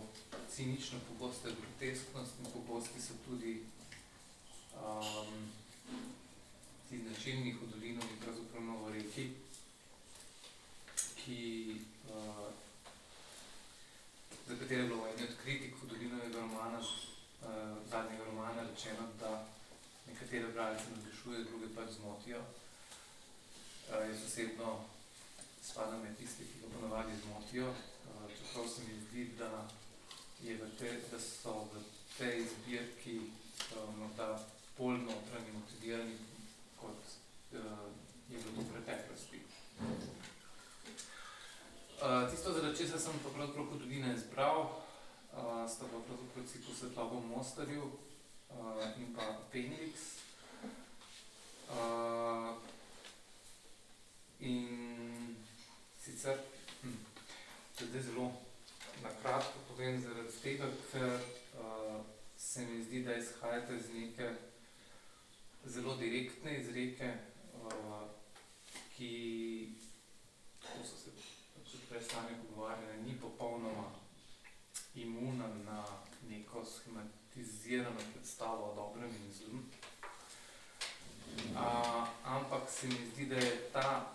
cinično, pogosta grotesknost in pogosti so tudi um, ti značilni hodolinovi pravzaprav novoreki, ki uh, za katere je bilo eni od kritik Hudolinovega romana, uh, zadnjega romana, rečeno, da nekatere bralce navdušuje, druge pač zmotijo. Uh, jaz osebno spadam med tiste, ki ga ponovadi zmotijo, uh, čeprav se mi zdi, da, je v te, da so v tej zbirki uh, morda bolj notranji motivirani, kot uh, je bilo v preteklosti. Uh, tisto, zaradi česa sem pa pravzaprav hodovine izbral, uh, sta pa pravzaprav cikl Svetlobo v Mostarju uh, in pa Penix. Uh, in sicer, hm, zdaj zelo nakratko povem zaradi tega, ker uh, se mi zdi, da izhajate iz neke zelo direktne izreke, uh, ki to so se prej sami pogovarjali, ni popolnoma imuna na neko schematizirano predstavo o dobrem in zlom. Ampak se mi zdi, da je ta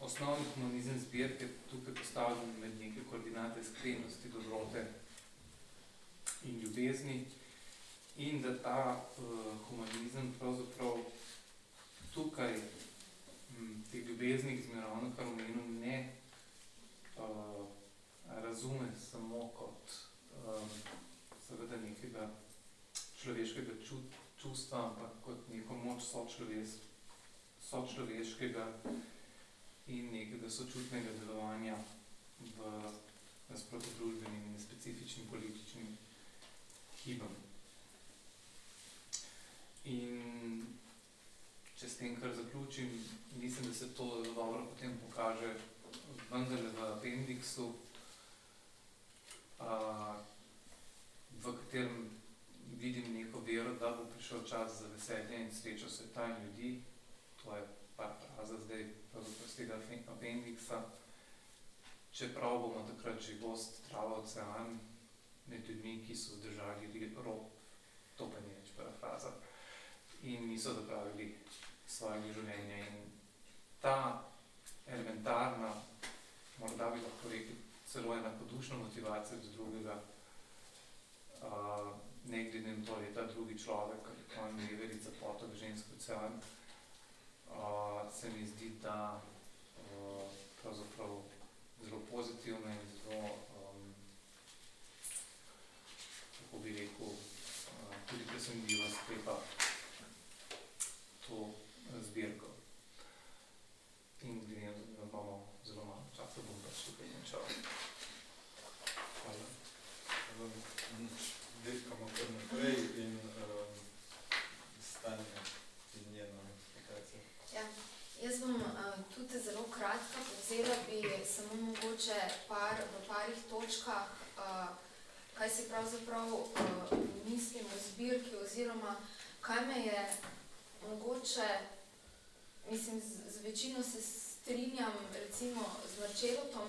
osnovni humanizem zbirke tukaj postavljen med neke koordinate skrenosti, dobrote in ljubezni in da ta uh, humanizem pravzaprav tukaj hm, teh ljubezni, ki smo ravno kar omenil, ne uh, razume samo kot um, seveda nekega človeškega čut, čustva, ampak kot neko moč sočloves, sočloveškega in nekega sočutnega delovanja v nasproti družbenim in specifičnim političnim hibam. In če s tem kar zaključim, mislim, da se to zelo dobro potem pokaže vendarle v apendiksu, a, v katerem vidim neko vero, da bo prišel čas za veselje in srečo sveta in ljudi. To je par fraza zdaj pravzaprav z tega apendiksa. Čeprav bomo takrat že gost trava ocean med ljudmi, ki so vzdržali rob, to pa ni več parafraza, in niso zapravili svojega življenja. In ta elementarna, morda bi lahko rekli, celo ena podušna motivacija do drugega, uh, ne glede na to, je ta drugi človek ali konj veverica, potok, ženski ocean, uh, se mi zdi, da uh, pravzaprav zelo pozitivna in zelo, um, kako bi rekel, uh, tudi presenetljiva sklepa to zbirko. In glede na to, da imamo zelo malo časa, bom pač tukaj končal. Hvala. Dirkamo kar naprej in um, stanje in njeno implikacijo. Ja, jaz bom uh, tudi zelo kratka povzela, bi samo mogoče par, v parih točkah, uh, kaj si pravzaprav uh, mislim o zbirki oziroma kaj me je mogoče, mislim, z, z večino se strinjam recimo z Marčelotom,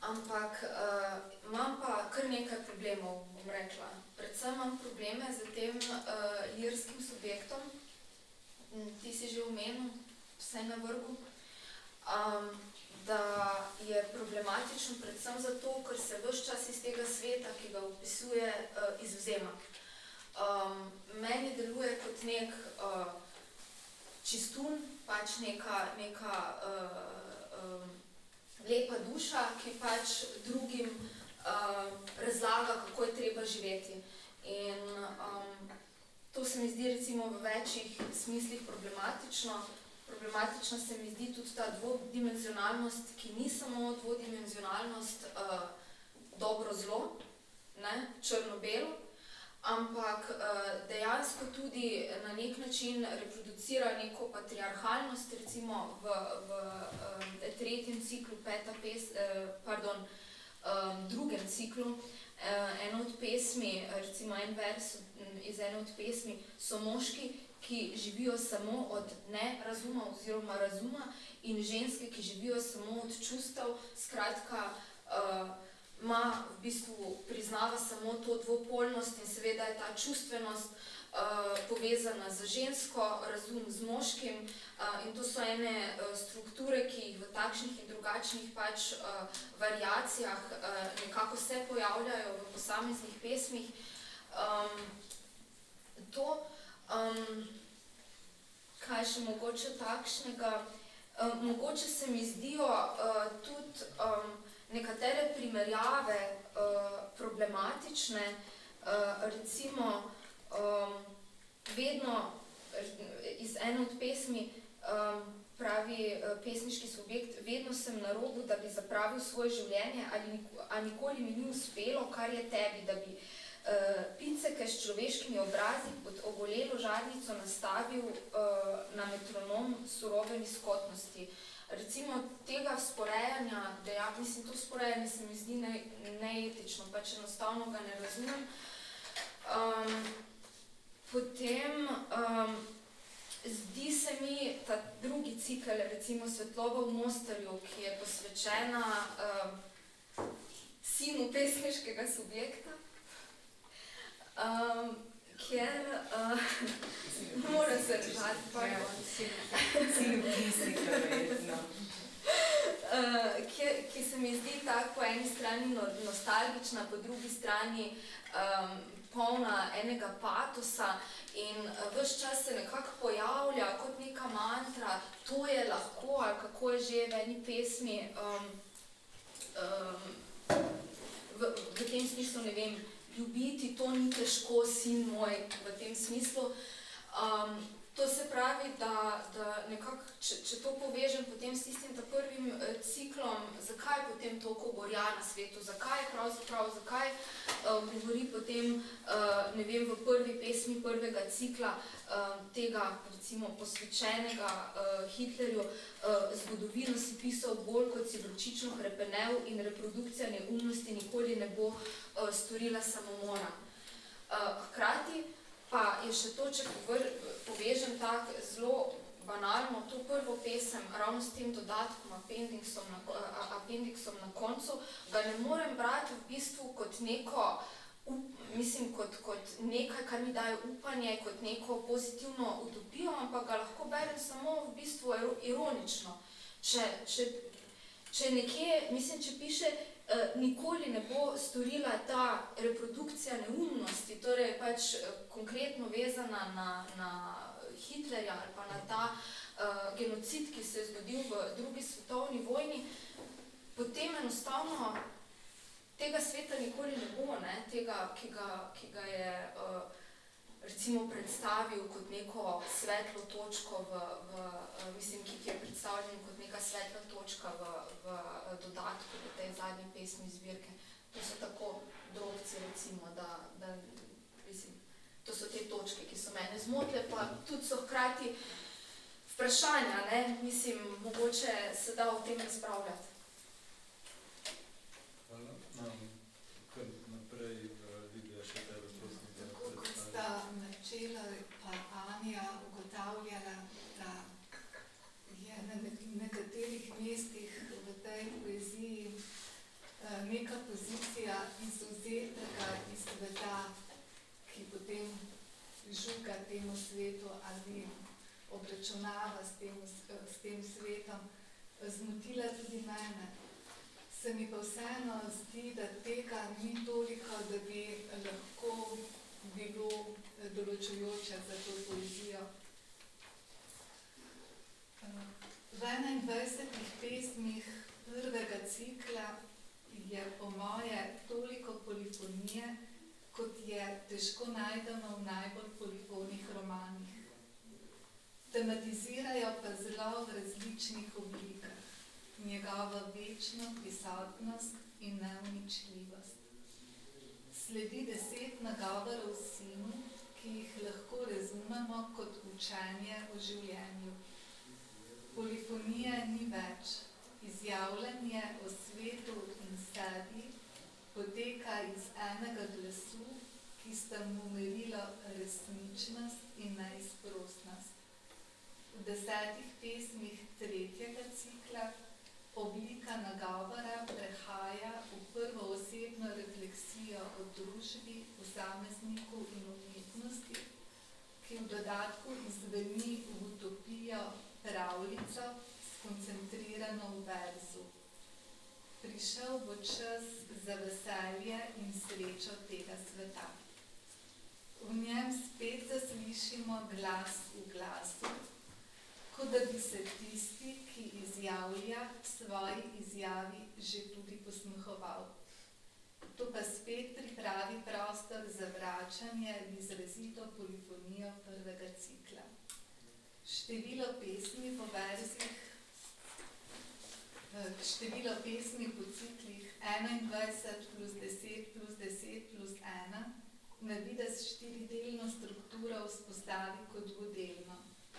ampak uh, imam pa kar nekaj problemov, bom rekla. Predvsem imam probleme z tem uh, lirskim subjektom, ti si že omenil, vse na vrhu, um, da je problematično predvsem zato, ker se vse čas iz tega sveta, ki ga opisuje, uh, izvzema. Um, meni deluje kot nek uh, čistun, pač neka, neka uh, um, lepa duša, ki pač drugim uh, razlaga, kako je treba živeti. In um, to se mi zdi recimo v večjih smislih problematično. Problematična se mi zdi tudi ta dvodimenzionalnost, ki ni samo dvodimenzionalnost uh, dobro-zlo, črno-belo, ampak uh, dejansko tudi na nek način reproducira neko patriarhalnost, recimo v, v um, tretjem ciklu, peta pes, uh, pardon, um, drugem ciklu, uh, eno od pesmi, recimo en vers iz ene od pesmi, so moški, ki živijo samo od nerazuma oziroma razuma in ženske, ki živijo samo od čustev, skratka, uh, ima v bistvu priznava samo to dvopolnost in seveda je ta čustvenost uh, povezana z žensko, razum z moškim uh, in to so ene uh, strukture, ki jih v takšnih in drugačnih pač uh, variacijah uh, nekako se pojavljajo v posameznih pesmih. Um, to, kaj še mogoče takšnega, um, mogoče se mi zdijo uh, tudi um, nekatere primerjave uh, problematične, uh, recimo um, vedno iz ene od pesmi um, pravi uh, pesniški subjekt, vedno sem na robu, da bi zapravil svoje življenje, ali, a nikoli mi ni uspelo, kar je tebi, da bi uh, pinceke s človeškimi obrazi pod ogolelo žarnico nastavil uh, na metronom surove nizkotnosti. Recimo tega sporejanja, da ja, mislim, to sporejanje se mi zdi ne, neetično, pač enostavno ga ne razumem. Um, potem um, zdi se mi ta drugi cikl, recimo Svetlova v Mostarju, ki je posvečena um, sinu pesniškega subjekta, um, kjer uh, mora se držati, pa je on sin pisnika, verjetno. Uh, ki, ki se mi zdi tako po eni strani no, nostalgična, po drugi strani um, polna enega patosa in uh, vse čas se nekako pojavlja kot neka mantra, to je lahko, ali kako je že v eni pesmi, um, um, v, v tem smislu ne vem, ljubiti, to ni težko, sin moj, v tem smislu. Um, To se pravi, da, da nekako, če, če to povežem potem s tistim prvim eh, ciklom, zakaj je potem toliko gorja na svetu, zakaj pravzaprav, zakaj eh, govori potem, eh, ne vem, v prvi pesmi prvega cikla eh, tega, recimo, posvečenega eh, Hitlerju, eh, zgodovino si pisal bolj, kot si vročično hrepenel in reprodukcija neumnosti nikoli ne bo eh, storila samomora. Eh, hkrati, Pa je še to, če povr, povežem tako zelo banalno to prvo pesem, ravno s tem dodatkom, appendixom na, appendixom na koncu, ga ne morem brati v bistvu kot neko, up, mislim, kot, kot nekaj, kar mi daje upanje, kot neko pozitivno utopijo, ampak ga lahko berem samo v bistvu ironično. Če, če, če nekje, mislim, če piše, nikoli ne bo storila ta reprodukcija neumnosti, torej pač eh, konkretno vezana na, na Hitlerja ali pa na ta uh, genocid, ki se je zgodil v drugi svetovni vojni, potem enostavno tega sveta nikoli ne bo, ne? tega, ki ga, ki ga je uh, recimo predstavil kot neko svetlo točko, v, v, eh, mislim, ki je predstavljen kot neka svetla točka v, v eh, dodatku v tej zadnji pesmi zbirke. To so tako drobci, recimo, da, da mislim, to so te točke, ki so mene zmotile, pa tudi so hkrati vprašanja, ne, mislim, mogoče se da o tem razpravljati. Začela pa Anja ugotavljala, da je na nekaterih mestih v tej poeziji eh, neka pozicija izuzetega iz sveta, ki potem žuga temu svetu ali obračunava s tem, s tem svetom, zmotila tudi mene. Se mi pa vseeno zdi, da tega ni toliko, da bi lahko bilo določujoče za to poezijo. V 21 pesmih prvega cikla je po moje toliko polifonije, kot je težko najdemo v najbolj polifonih romanih. Tematizirajo pa zelo v različnih oblikah, njegovo večno prisotnost in neuničljivost. Sledi deset nagovorov sinu, ki jih lahko razumemo kot učenje o življenju. Polifonije ni več, izjavljanje o svetu in sebi poteka iz enega glasu, ki sta mu merilo resničnost in neizprostnost. V desetih pesmih tretjega cikla oblika nagovora prehaja v prvo osebno refleksijo o družbi, posamezniku in umetnosti umetnosti, ki v dodatku izveni v utopijo pravljico, skoncentrirano v verzu. Prišel bo čas za veselje in srečo tega sveta. V njem spet zaslišimo glas v glasu, kot da bi se tisti, ki izjavlja svoji izjavi, že tudi posmehoval. To pa spet pripravi prostor za vračanje v izrazito polifonijo prvega cikla. Število pesmi po verzih, eh, število pesmi po ciklih 21 plus 10 plus 10 plus 1 na vides štiridelno strukturo vzpostavi kot dvodelno,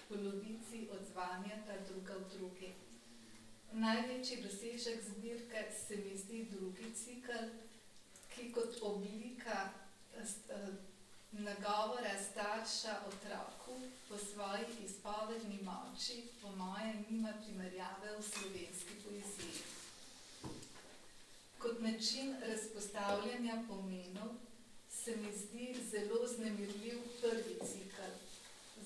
polovici odzvanja ta druga v drugi. Največji dosežek zbirke se mi zdi drugi cikl, ki kot oblika eh, nagovora starša otroku po svoji izpovedni moči, po mojem, nima primerjave v slovenski poeziji. Kot način razpostavljanja pomenov se mi zdi zelo znemirljiv prvi cikl,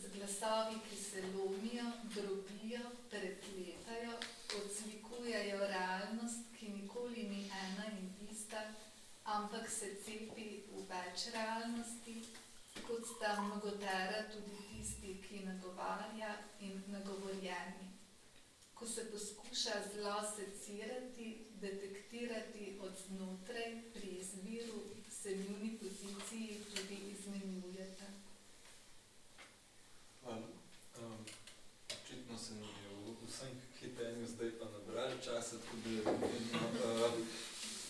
z glasovi, ki se lomijo, drobijo, prepletajo, odsvikujejo realnost, ki nikoli ni ena in ista, ampak se cepi v več realnosti, kot sta mnogotera tudi tisti, ki nagovarja in nagovorjeni. Ko se poskuša zlo secirati, detektirati od znotraj, pri izviru se njuni poziciji tudi izmenjujeta. Um, um, očitno se mi je v vsem hitenju zdaj pa nabrali časa tudi vedno. Uh,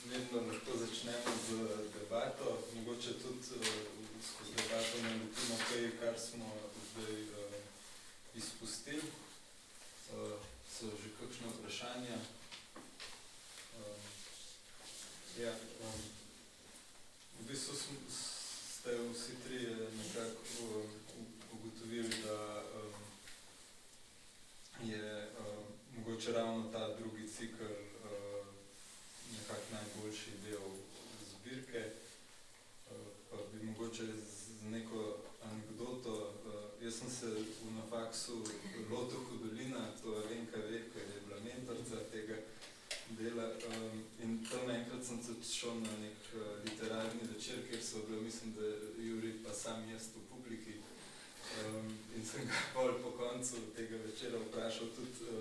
vedno lahko začnemo z debato, mogoče tudi uh, skozi debato naletimo kaj, kar smo zdaj uh, izpustili. Uh, so že kakšne vprašanja? Uh, ja, um, v bistvu sm, ste vsi trije nekako uh, ugotovili, da um, je uh, mogoče ravno ta drugi cikl nekako najboljši del zbirke. Uh, pa bi mogoče z neko anekdoto, uh, jaz sem se v nafaksu lotil Hudolina, to Alenka ve, ker je bila mentorca tega dela um, in tam enkrat sem tudi šel na nek literarni večer, kjer so bili, mislim, da Juri pa sam jaz v publiki in sem ga pol po koncu tega večera vprašal tudi,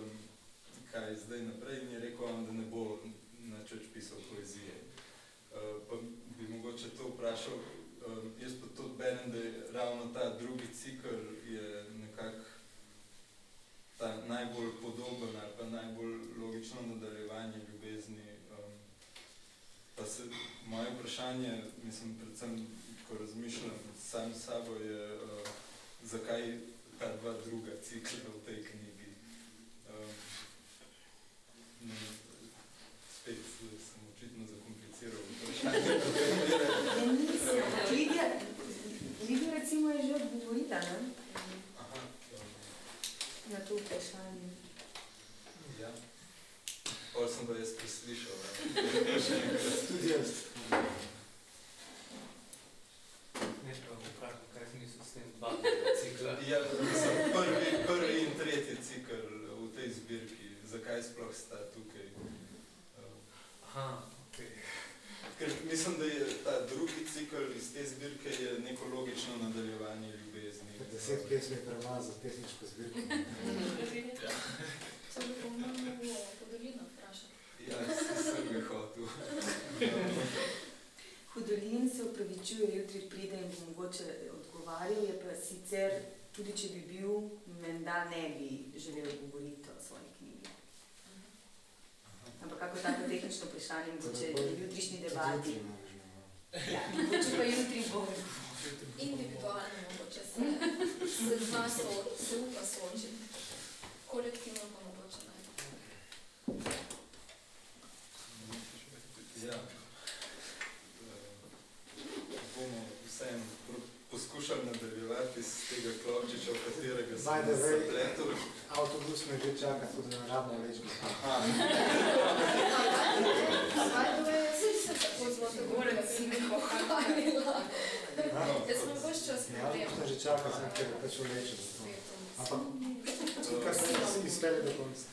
kaj je zdaj naprej in je rekel da ne bo nič več pisal poezije. Uh, pa bi mogoče to vprašal, um, jaz pa to berem, da je ravno ta drugi cikl je nekako ta najbolj podoben ali pa najbolj logično nadaljevanje ljubezni. Um, pa se moje vprašanje, mislim, predvsem, ko razmišljam sam sabo, je, uh, zakaj ta dva druga cikla v tej knjigi. Um, ne, spet sem očitno zakompliciral vprašanje. Ja. Lidija, Lidija recimo je že odgovorila, ne? Aha, Na to vprašanje. ja. Pol sem pa jaz preslišal. enkrat. Tudi jaz. Ne, pa vprašal, kaj sem mislil s tem dva cikla. Ja, mislim, prvi, prvi in tretji cikl v tej zbirki, zakaj sploh sta Aha, okej. Ker mislim, da je ta drugi cikl iz te zbirke je neko logično nadaljevanje ljubezni. Deset pesmi premazal, pesniško zbirko. To bi po mojem podolino vprašal. Ja, sem ga hotel. Hudolin se upravičuje, jutri pride in bo mogoče odgovarjal, je pa sicer, tudi če bi bil, menda ne bi želel govoriti o svoji knjigi. Ampak kako tako tehnično vprašanje, mogoče jutrišnji debati. Ja, mogoče pa jutri bo. Individualno mogoče se, se dva so, se upa soočiti. Kolektivno pa mogoče ne. Ja. Bomo pro- poskušali nadaljevati z tega klopčiča, v katerega sem the way, zapletel. Avtobus me že čaka, tako da ne rabimo več biti. Aha. Saj se tako zelo dogovorila, da si mi pohvalila. Jaz sem vse čas Ja, problem. avtobus me že čaka, sem ker pač vlečem. Ampak, kar se izpele do konca.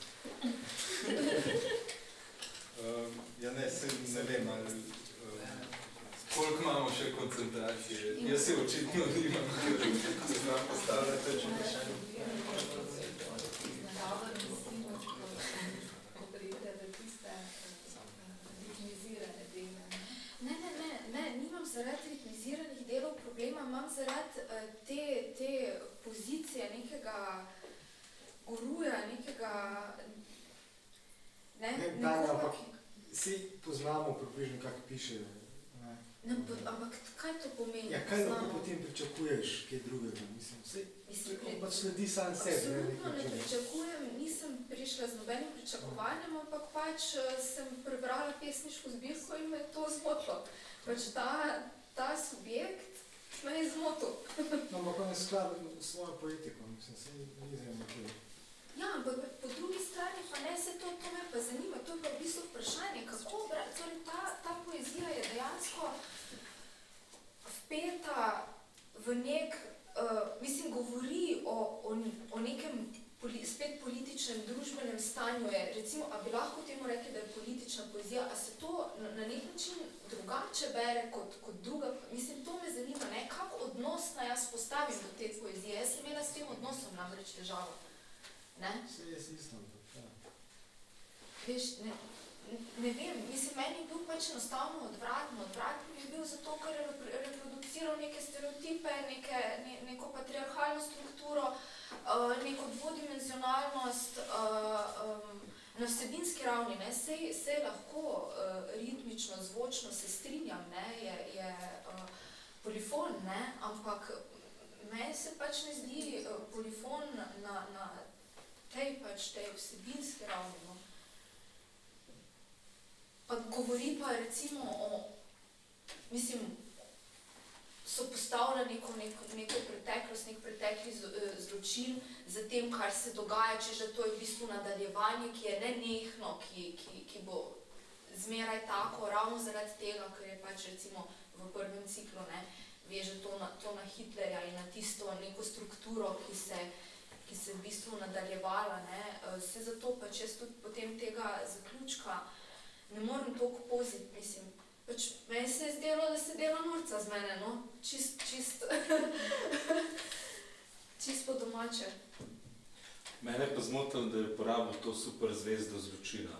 Ja, ne, se, ne vem, ali, koliko imamo še koncentracije. Jaz se očitno nimam, ker se znam postavljati več vprašanj. Dobro, mislim, ko pride do tiste ritmizirane dele. Ne, ne, ne, ne, nimam zaradi ritmiziranih delov problema, imam zaradi uh, te, te pozicije nekega guruja, nekega... Ne, Ne, Tanja, ampak vsi poznamo približno, kak piše. Ne. Pa, ampak kaj to pomeni? Ja, kaj lahko potem pričakuješ, kaj drugega? Mislim, vse, Mislim, on pač sledi sam sebi. ne, Absolutno ne pričakujem, nisem prišla z nobenim pričakovanjem, ampak pač eh, sem prebrala pesniško zbirko in me je to zmotilo. Pač ta, ta subjekt me je zmotil. No, ampak on je skladen s svojo poetiko, mislim, se ni zelo kaj. Ja, ampak po drugi strani pa ne se to, to me pa zanima, to je pa v bistvu vprašanje, kako torej ta, ta poezija je dejansko vpeta v nek, uh, mislim, govori o, o, o nekem poli, spet političnem, družbenem stanju. Je. Recimo, a bi lahko temu rekli, da je politična poezija, a se to na, na nek način drugače bere kot, kot druga, mislim, to me zanima, ne, kako odnos naj jaz postavim do te poezije. Jaz sem imela s tem odnosom namreč težavo. Ne? Vse isto, ampak ja. Veš, ne, ne vem, mislim, meni je bil pač enostavno. Odvraten mi je bil zato, ker je repro- reproduciral neke stereotipe, neke, ne, neko patriarhalno strukturo, uh, neko dvodimenzionalnost, uh, um, na vsebinski ravni, ne, sej, sej lahko uh, ritmično, zvočno se strinjam, ne, je, je uh, polifon, ne, ampak meni se pač ne zdi uh, polifon na, na tej pač tej vsebinski ravni. No. Pa govori pa recimo o, mislim, so postavljali neko, neko, neko preteklost, nek pretekli eh, zločin za tem, kar se dogaja, če že to je v bistvu nadaljevanje, ki je nenehno, ki, ki, ki bo zmeraj tako, ravno zaradi tega, ker je pač recimo v prvem ciklu, ne, veže to na, to na Hitlerja in na tisto neko strukturo, ki se, ki se v bistvu nadaljevala, ne, eh, se zato pač jaz tudi potem tega zaključka ne morem toliko poziti, mislim, Pač meni se je zdelo, da se dela norca z mene, no? čist, čist, čist po domače. Mene pa zmotil, da je porabil to super zvezdo zločina.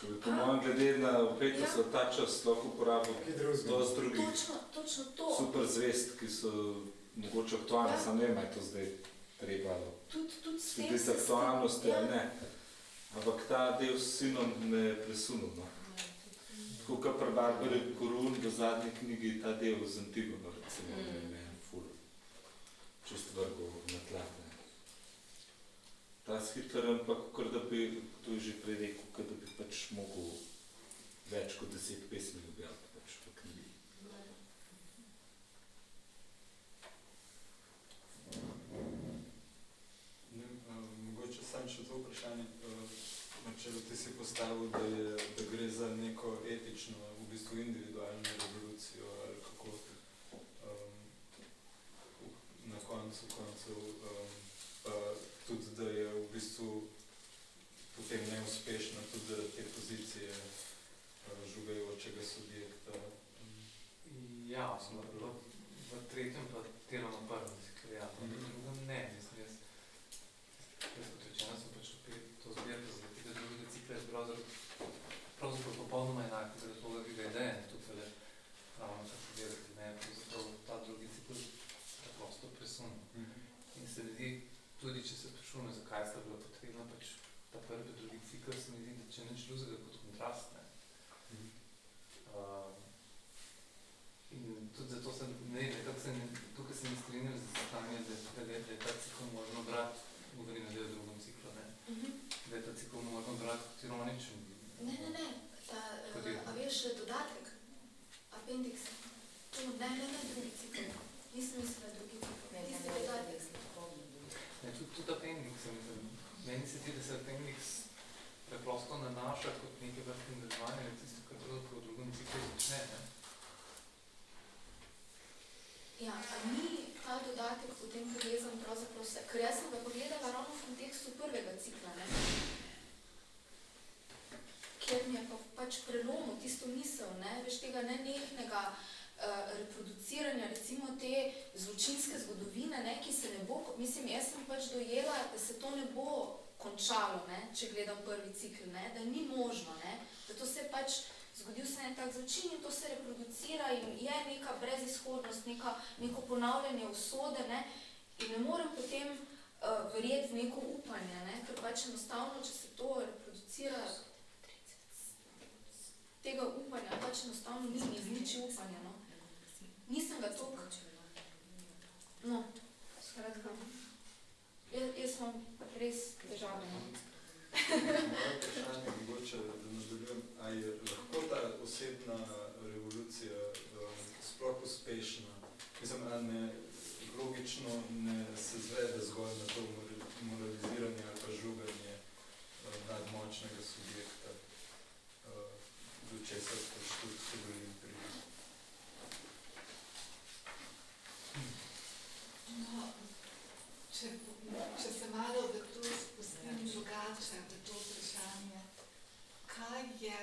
Ko bi po mojem glede na upetost ja. ta čas lahko uporabil dosti drugih točno, točno to. super zvezd, ki so mogoče aktualne, ja. sam ne vem, je to zdaj treba tudi, tudi slediti aktualnosti, ja. ne. Ampak ta del s sinom me presunul. No. Tako kot pri Barbari Korun v zadnji knjigi ta del z Antigono, recimo, mm. ne vem, ful, čist vrgo na tla. Ta s Hitlerem pa, kakor da bi, to je že prej rekel, kot da bi pač mogel več kot deset pesmi objaviti pač v knjigi. Ne, uh, mogoče sam še to vprašanje. Uh, če postavil, da, je, da gre za neko etično, v bistvu individualno revolucijo ali kako um, na koncu koncev, um, pa tudi, da je v bistvu potem neuspešna tudi zaradi te pozicije uh, žugajočega subjekta. Ja, v, v tretjem pa delamo prvem ciklijatu, mm -hmm. v drugem ne, mislim, jaz, jaz kot rečeno sem pač opet to zbirko pravzaprav, pravzaprav popolnoma enak, zaradi toga, ki ga je dejen tukaj le ravno tako gledati, ne, pravzaprav ta drugi cikl preprosto presunil. Mm -hmm. In se vidi, tudi če se sprašujemo, zakaj sta bila potrebna, pač ta prvi drugi cikl, se mi zdi, da če nič drugega kot kontrast, ne. Mm -hmm. uh, in tudi zato sem, ne, nekako se ne, tukaj se ne strinjam z stanjem, da, da, da je ta cikl možno brati, govorim na drugem ciklu, ne. Mm -hmm da je ta cikl možno brati kot ironičen. Ne, ne, ne. Ta, a veš, dodatek, appendix, to ne, ne, ne, drugi cikl. Nisem mislila drugi cikl. Ne, ne, ne, dodatek. Ne, tudi, tudi appendix, mislim. Meni se ti, da se appendix preprosto nanaša kot neke vrste nadaljevanje na tisto, kar pravzaprav v drugem ciklu začne, ne? Ja, a ni ta dodatek potem povezan pravzaprav vse, ker jaz sem ga pogledala ravno v kontekstu prvega cikla, ne? kjer mi je pa pač prelomil tisto misel, ne? veš tega nenehnega uh, reproduciranja, recimo te zločinske zgodovine, ne? ki se ne bo, mislim, jaz sem pač dojela, da se to ne bo končalo, ne? če gledam prvi cikl, ne? da ni možno, ne? da to se pač zgodil se en tak zločin in to se reproducira in je neka brezizhodnost, neka, neko ponavljanje usode ne? in ne morem potem uh, verjeti v neko upanje, ne? ker pač enostavno, če se to reproducira, tega upanja pač enostavno ni, izniči upanja. No? Nisem ga toliko. No, skratka. Jaz, jaz imam res težave. Moje vprašanje je mogoče, da nadaljujem, a je lahko ta osebna revolucija um, sploh uspešna? Mislim, a ne, logično ne se zvede zgolj na to moraliziranje ali pa žuganje uh, nadmočnega subjekta, uh, do česar pač tudi se govorim pri. No, če, se malo v to spustim drugače, v to vprašanje, kaj je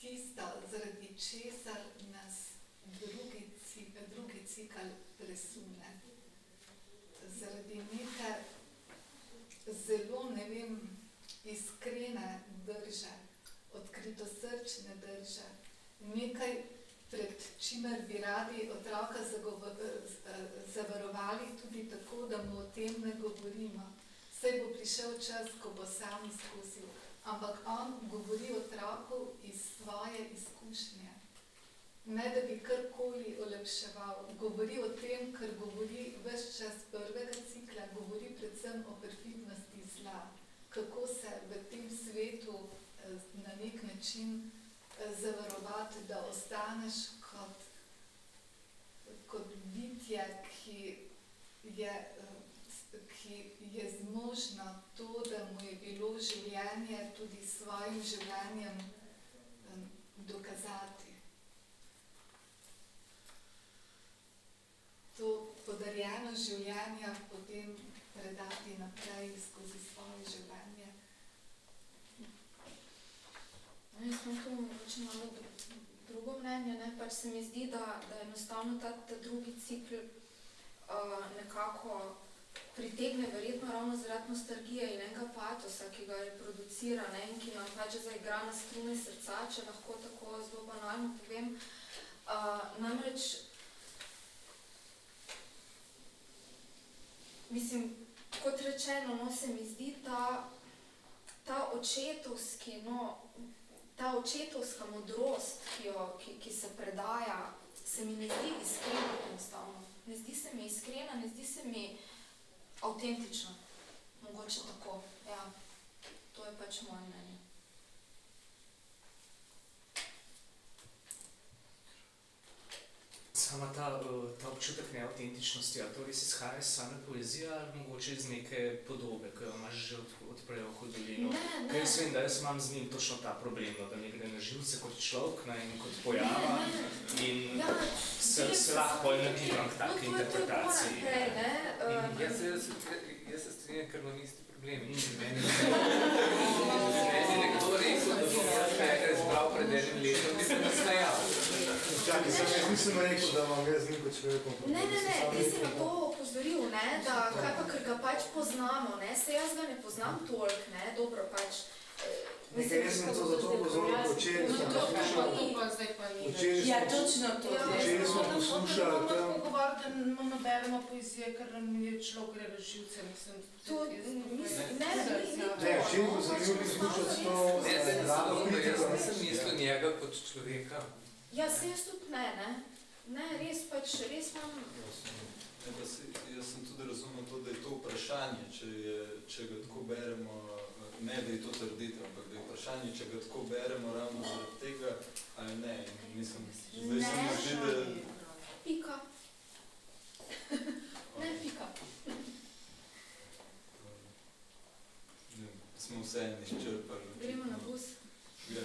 tisto, zaradi česar nas drugi, drugi cikl presune? Zaradi neke zelo, ne vem, iskrene drže, odkritosrčne drže, nekaj pred čimer bi radi otroka zavarovali tudi tako, da mu o tem ne govorimo. Vse bo prišel čas, ko bo sam izkusil. ampak on govori otroku iz svoje izkušnje. Ne da bi karkoli olepševal, govori o tem, kar govori ves čas prvega cikla, govori predvsem o perfidnosti zla, kako se v tem svetu eh, na nek način eh, zavarovati, da ostaneš kot, kot bitje, ki je zmožna to, da mu je bilo življenje tudi s svojim življenjem dokazati. To podarjeno življenje potem predati naprej skozi svoje življenje. No, Jaz imam tu mogoče malo dru- drugo mnenje, ne? pač se mi zdi, da, da enostavno ta, ta drugi cikl uh, nekako pritegne verjetno ravno zaradi nostalgije in enega patosa, ki ga reproducira ne? in ki nam pač zaigra na strune srca, če lahko tako zelo banalno povem. Uh, namreč, mislim, kot rečeno, no, se mi zdi ta, ta očetovski, no, ta očetovska modrost, ki, jo, ki, ki se predaja, se mi ne zdi iskrena enostavno. Ne zdi se mi iskrena, ne zdi se mi avtentična. Mogoče tako, ja. To je pač moje mnenje. Sama ta, eh, ta občutek neautentičnosti, ali to res izhaja iz same poezije ali mogoče iz neke podobe, ki jo imaš že od, od prej v hodolinu? Ne, ne. Ker jaz vem, da jaz imam z njim točno ta problem, no, da mi gre na živce kot človek ne, in kot pojava in Ja, se, se so lahko samo- nagibam k taki to je- to je interpretaciji. ne, In eh, Jaz, jaz, jaz se strinjam, ker imam isti problem. Meni je nekdo rekel, da bom jaz nekaj izbral pred enim letom, bi se nasmejal. Čakaj, sem jaz nisem rekel, da imam jaz kot človekom problem. Ne, ne, ne, ti si na to opozoril, ne, da kaj pa, ker ga pač poznamo, ne, se jaz ga ne poznam toliko, ne, dobro pač. eh, Nekaj jaz sem to zato opozoril, ko včeraj No, smo to pa poslušali. ni. Včeraj smo Ja, pos- točno to. Ja, Včeraj smo poslušali o tem, govoriti, da ne beremo poezije, ker nam je človek gre v živce, mislim. To, mislim, ne, ni, ni to. Ne, včeraj bo zanimivo poslušati to Ne, zdaj eh, ne rado samo, jaz kritiko. nisem mislil njega kot človeka. Ja, se jaz tudi ne, ne. Ne, res pač, res imam, Ja, pa se, jaz sem tudi razumel to, da je to vprašanje, če, je, če ga tako beremo, ne da je to trditev, ampak da je vprašanje, če ga tako beremo ravno zaradi tega ali ne. Mislim, zdaj se mi zdi, da pika. Ne, pika. ne, smo vse izčrpali. Gremo na bus. Bus.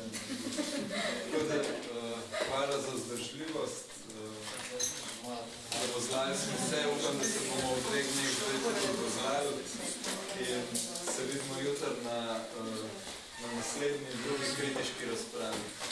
Tako da, uh, hvala za vzdržljivost. Uh, Rozlajali smo se, upam, da se bomo v dveh dneh zdaj tudi rozlajali. In se vidimo jutri na, uh, na naslednji drugi kritiški razpravi.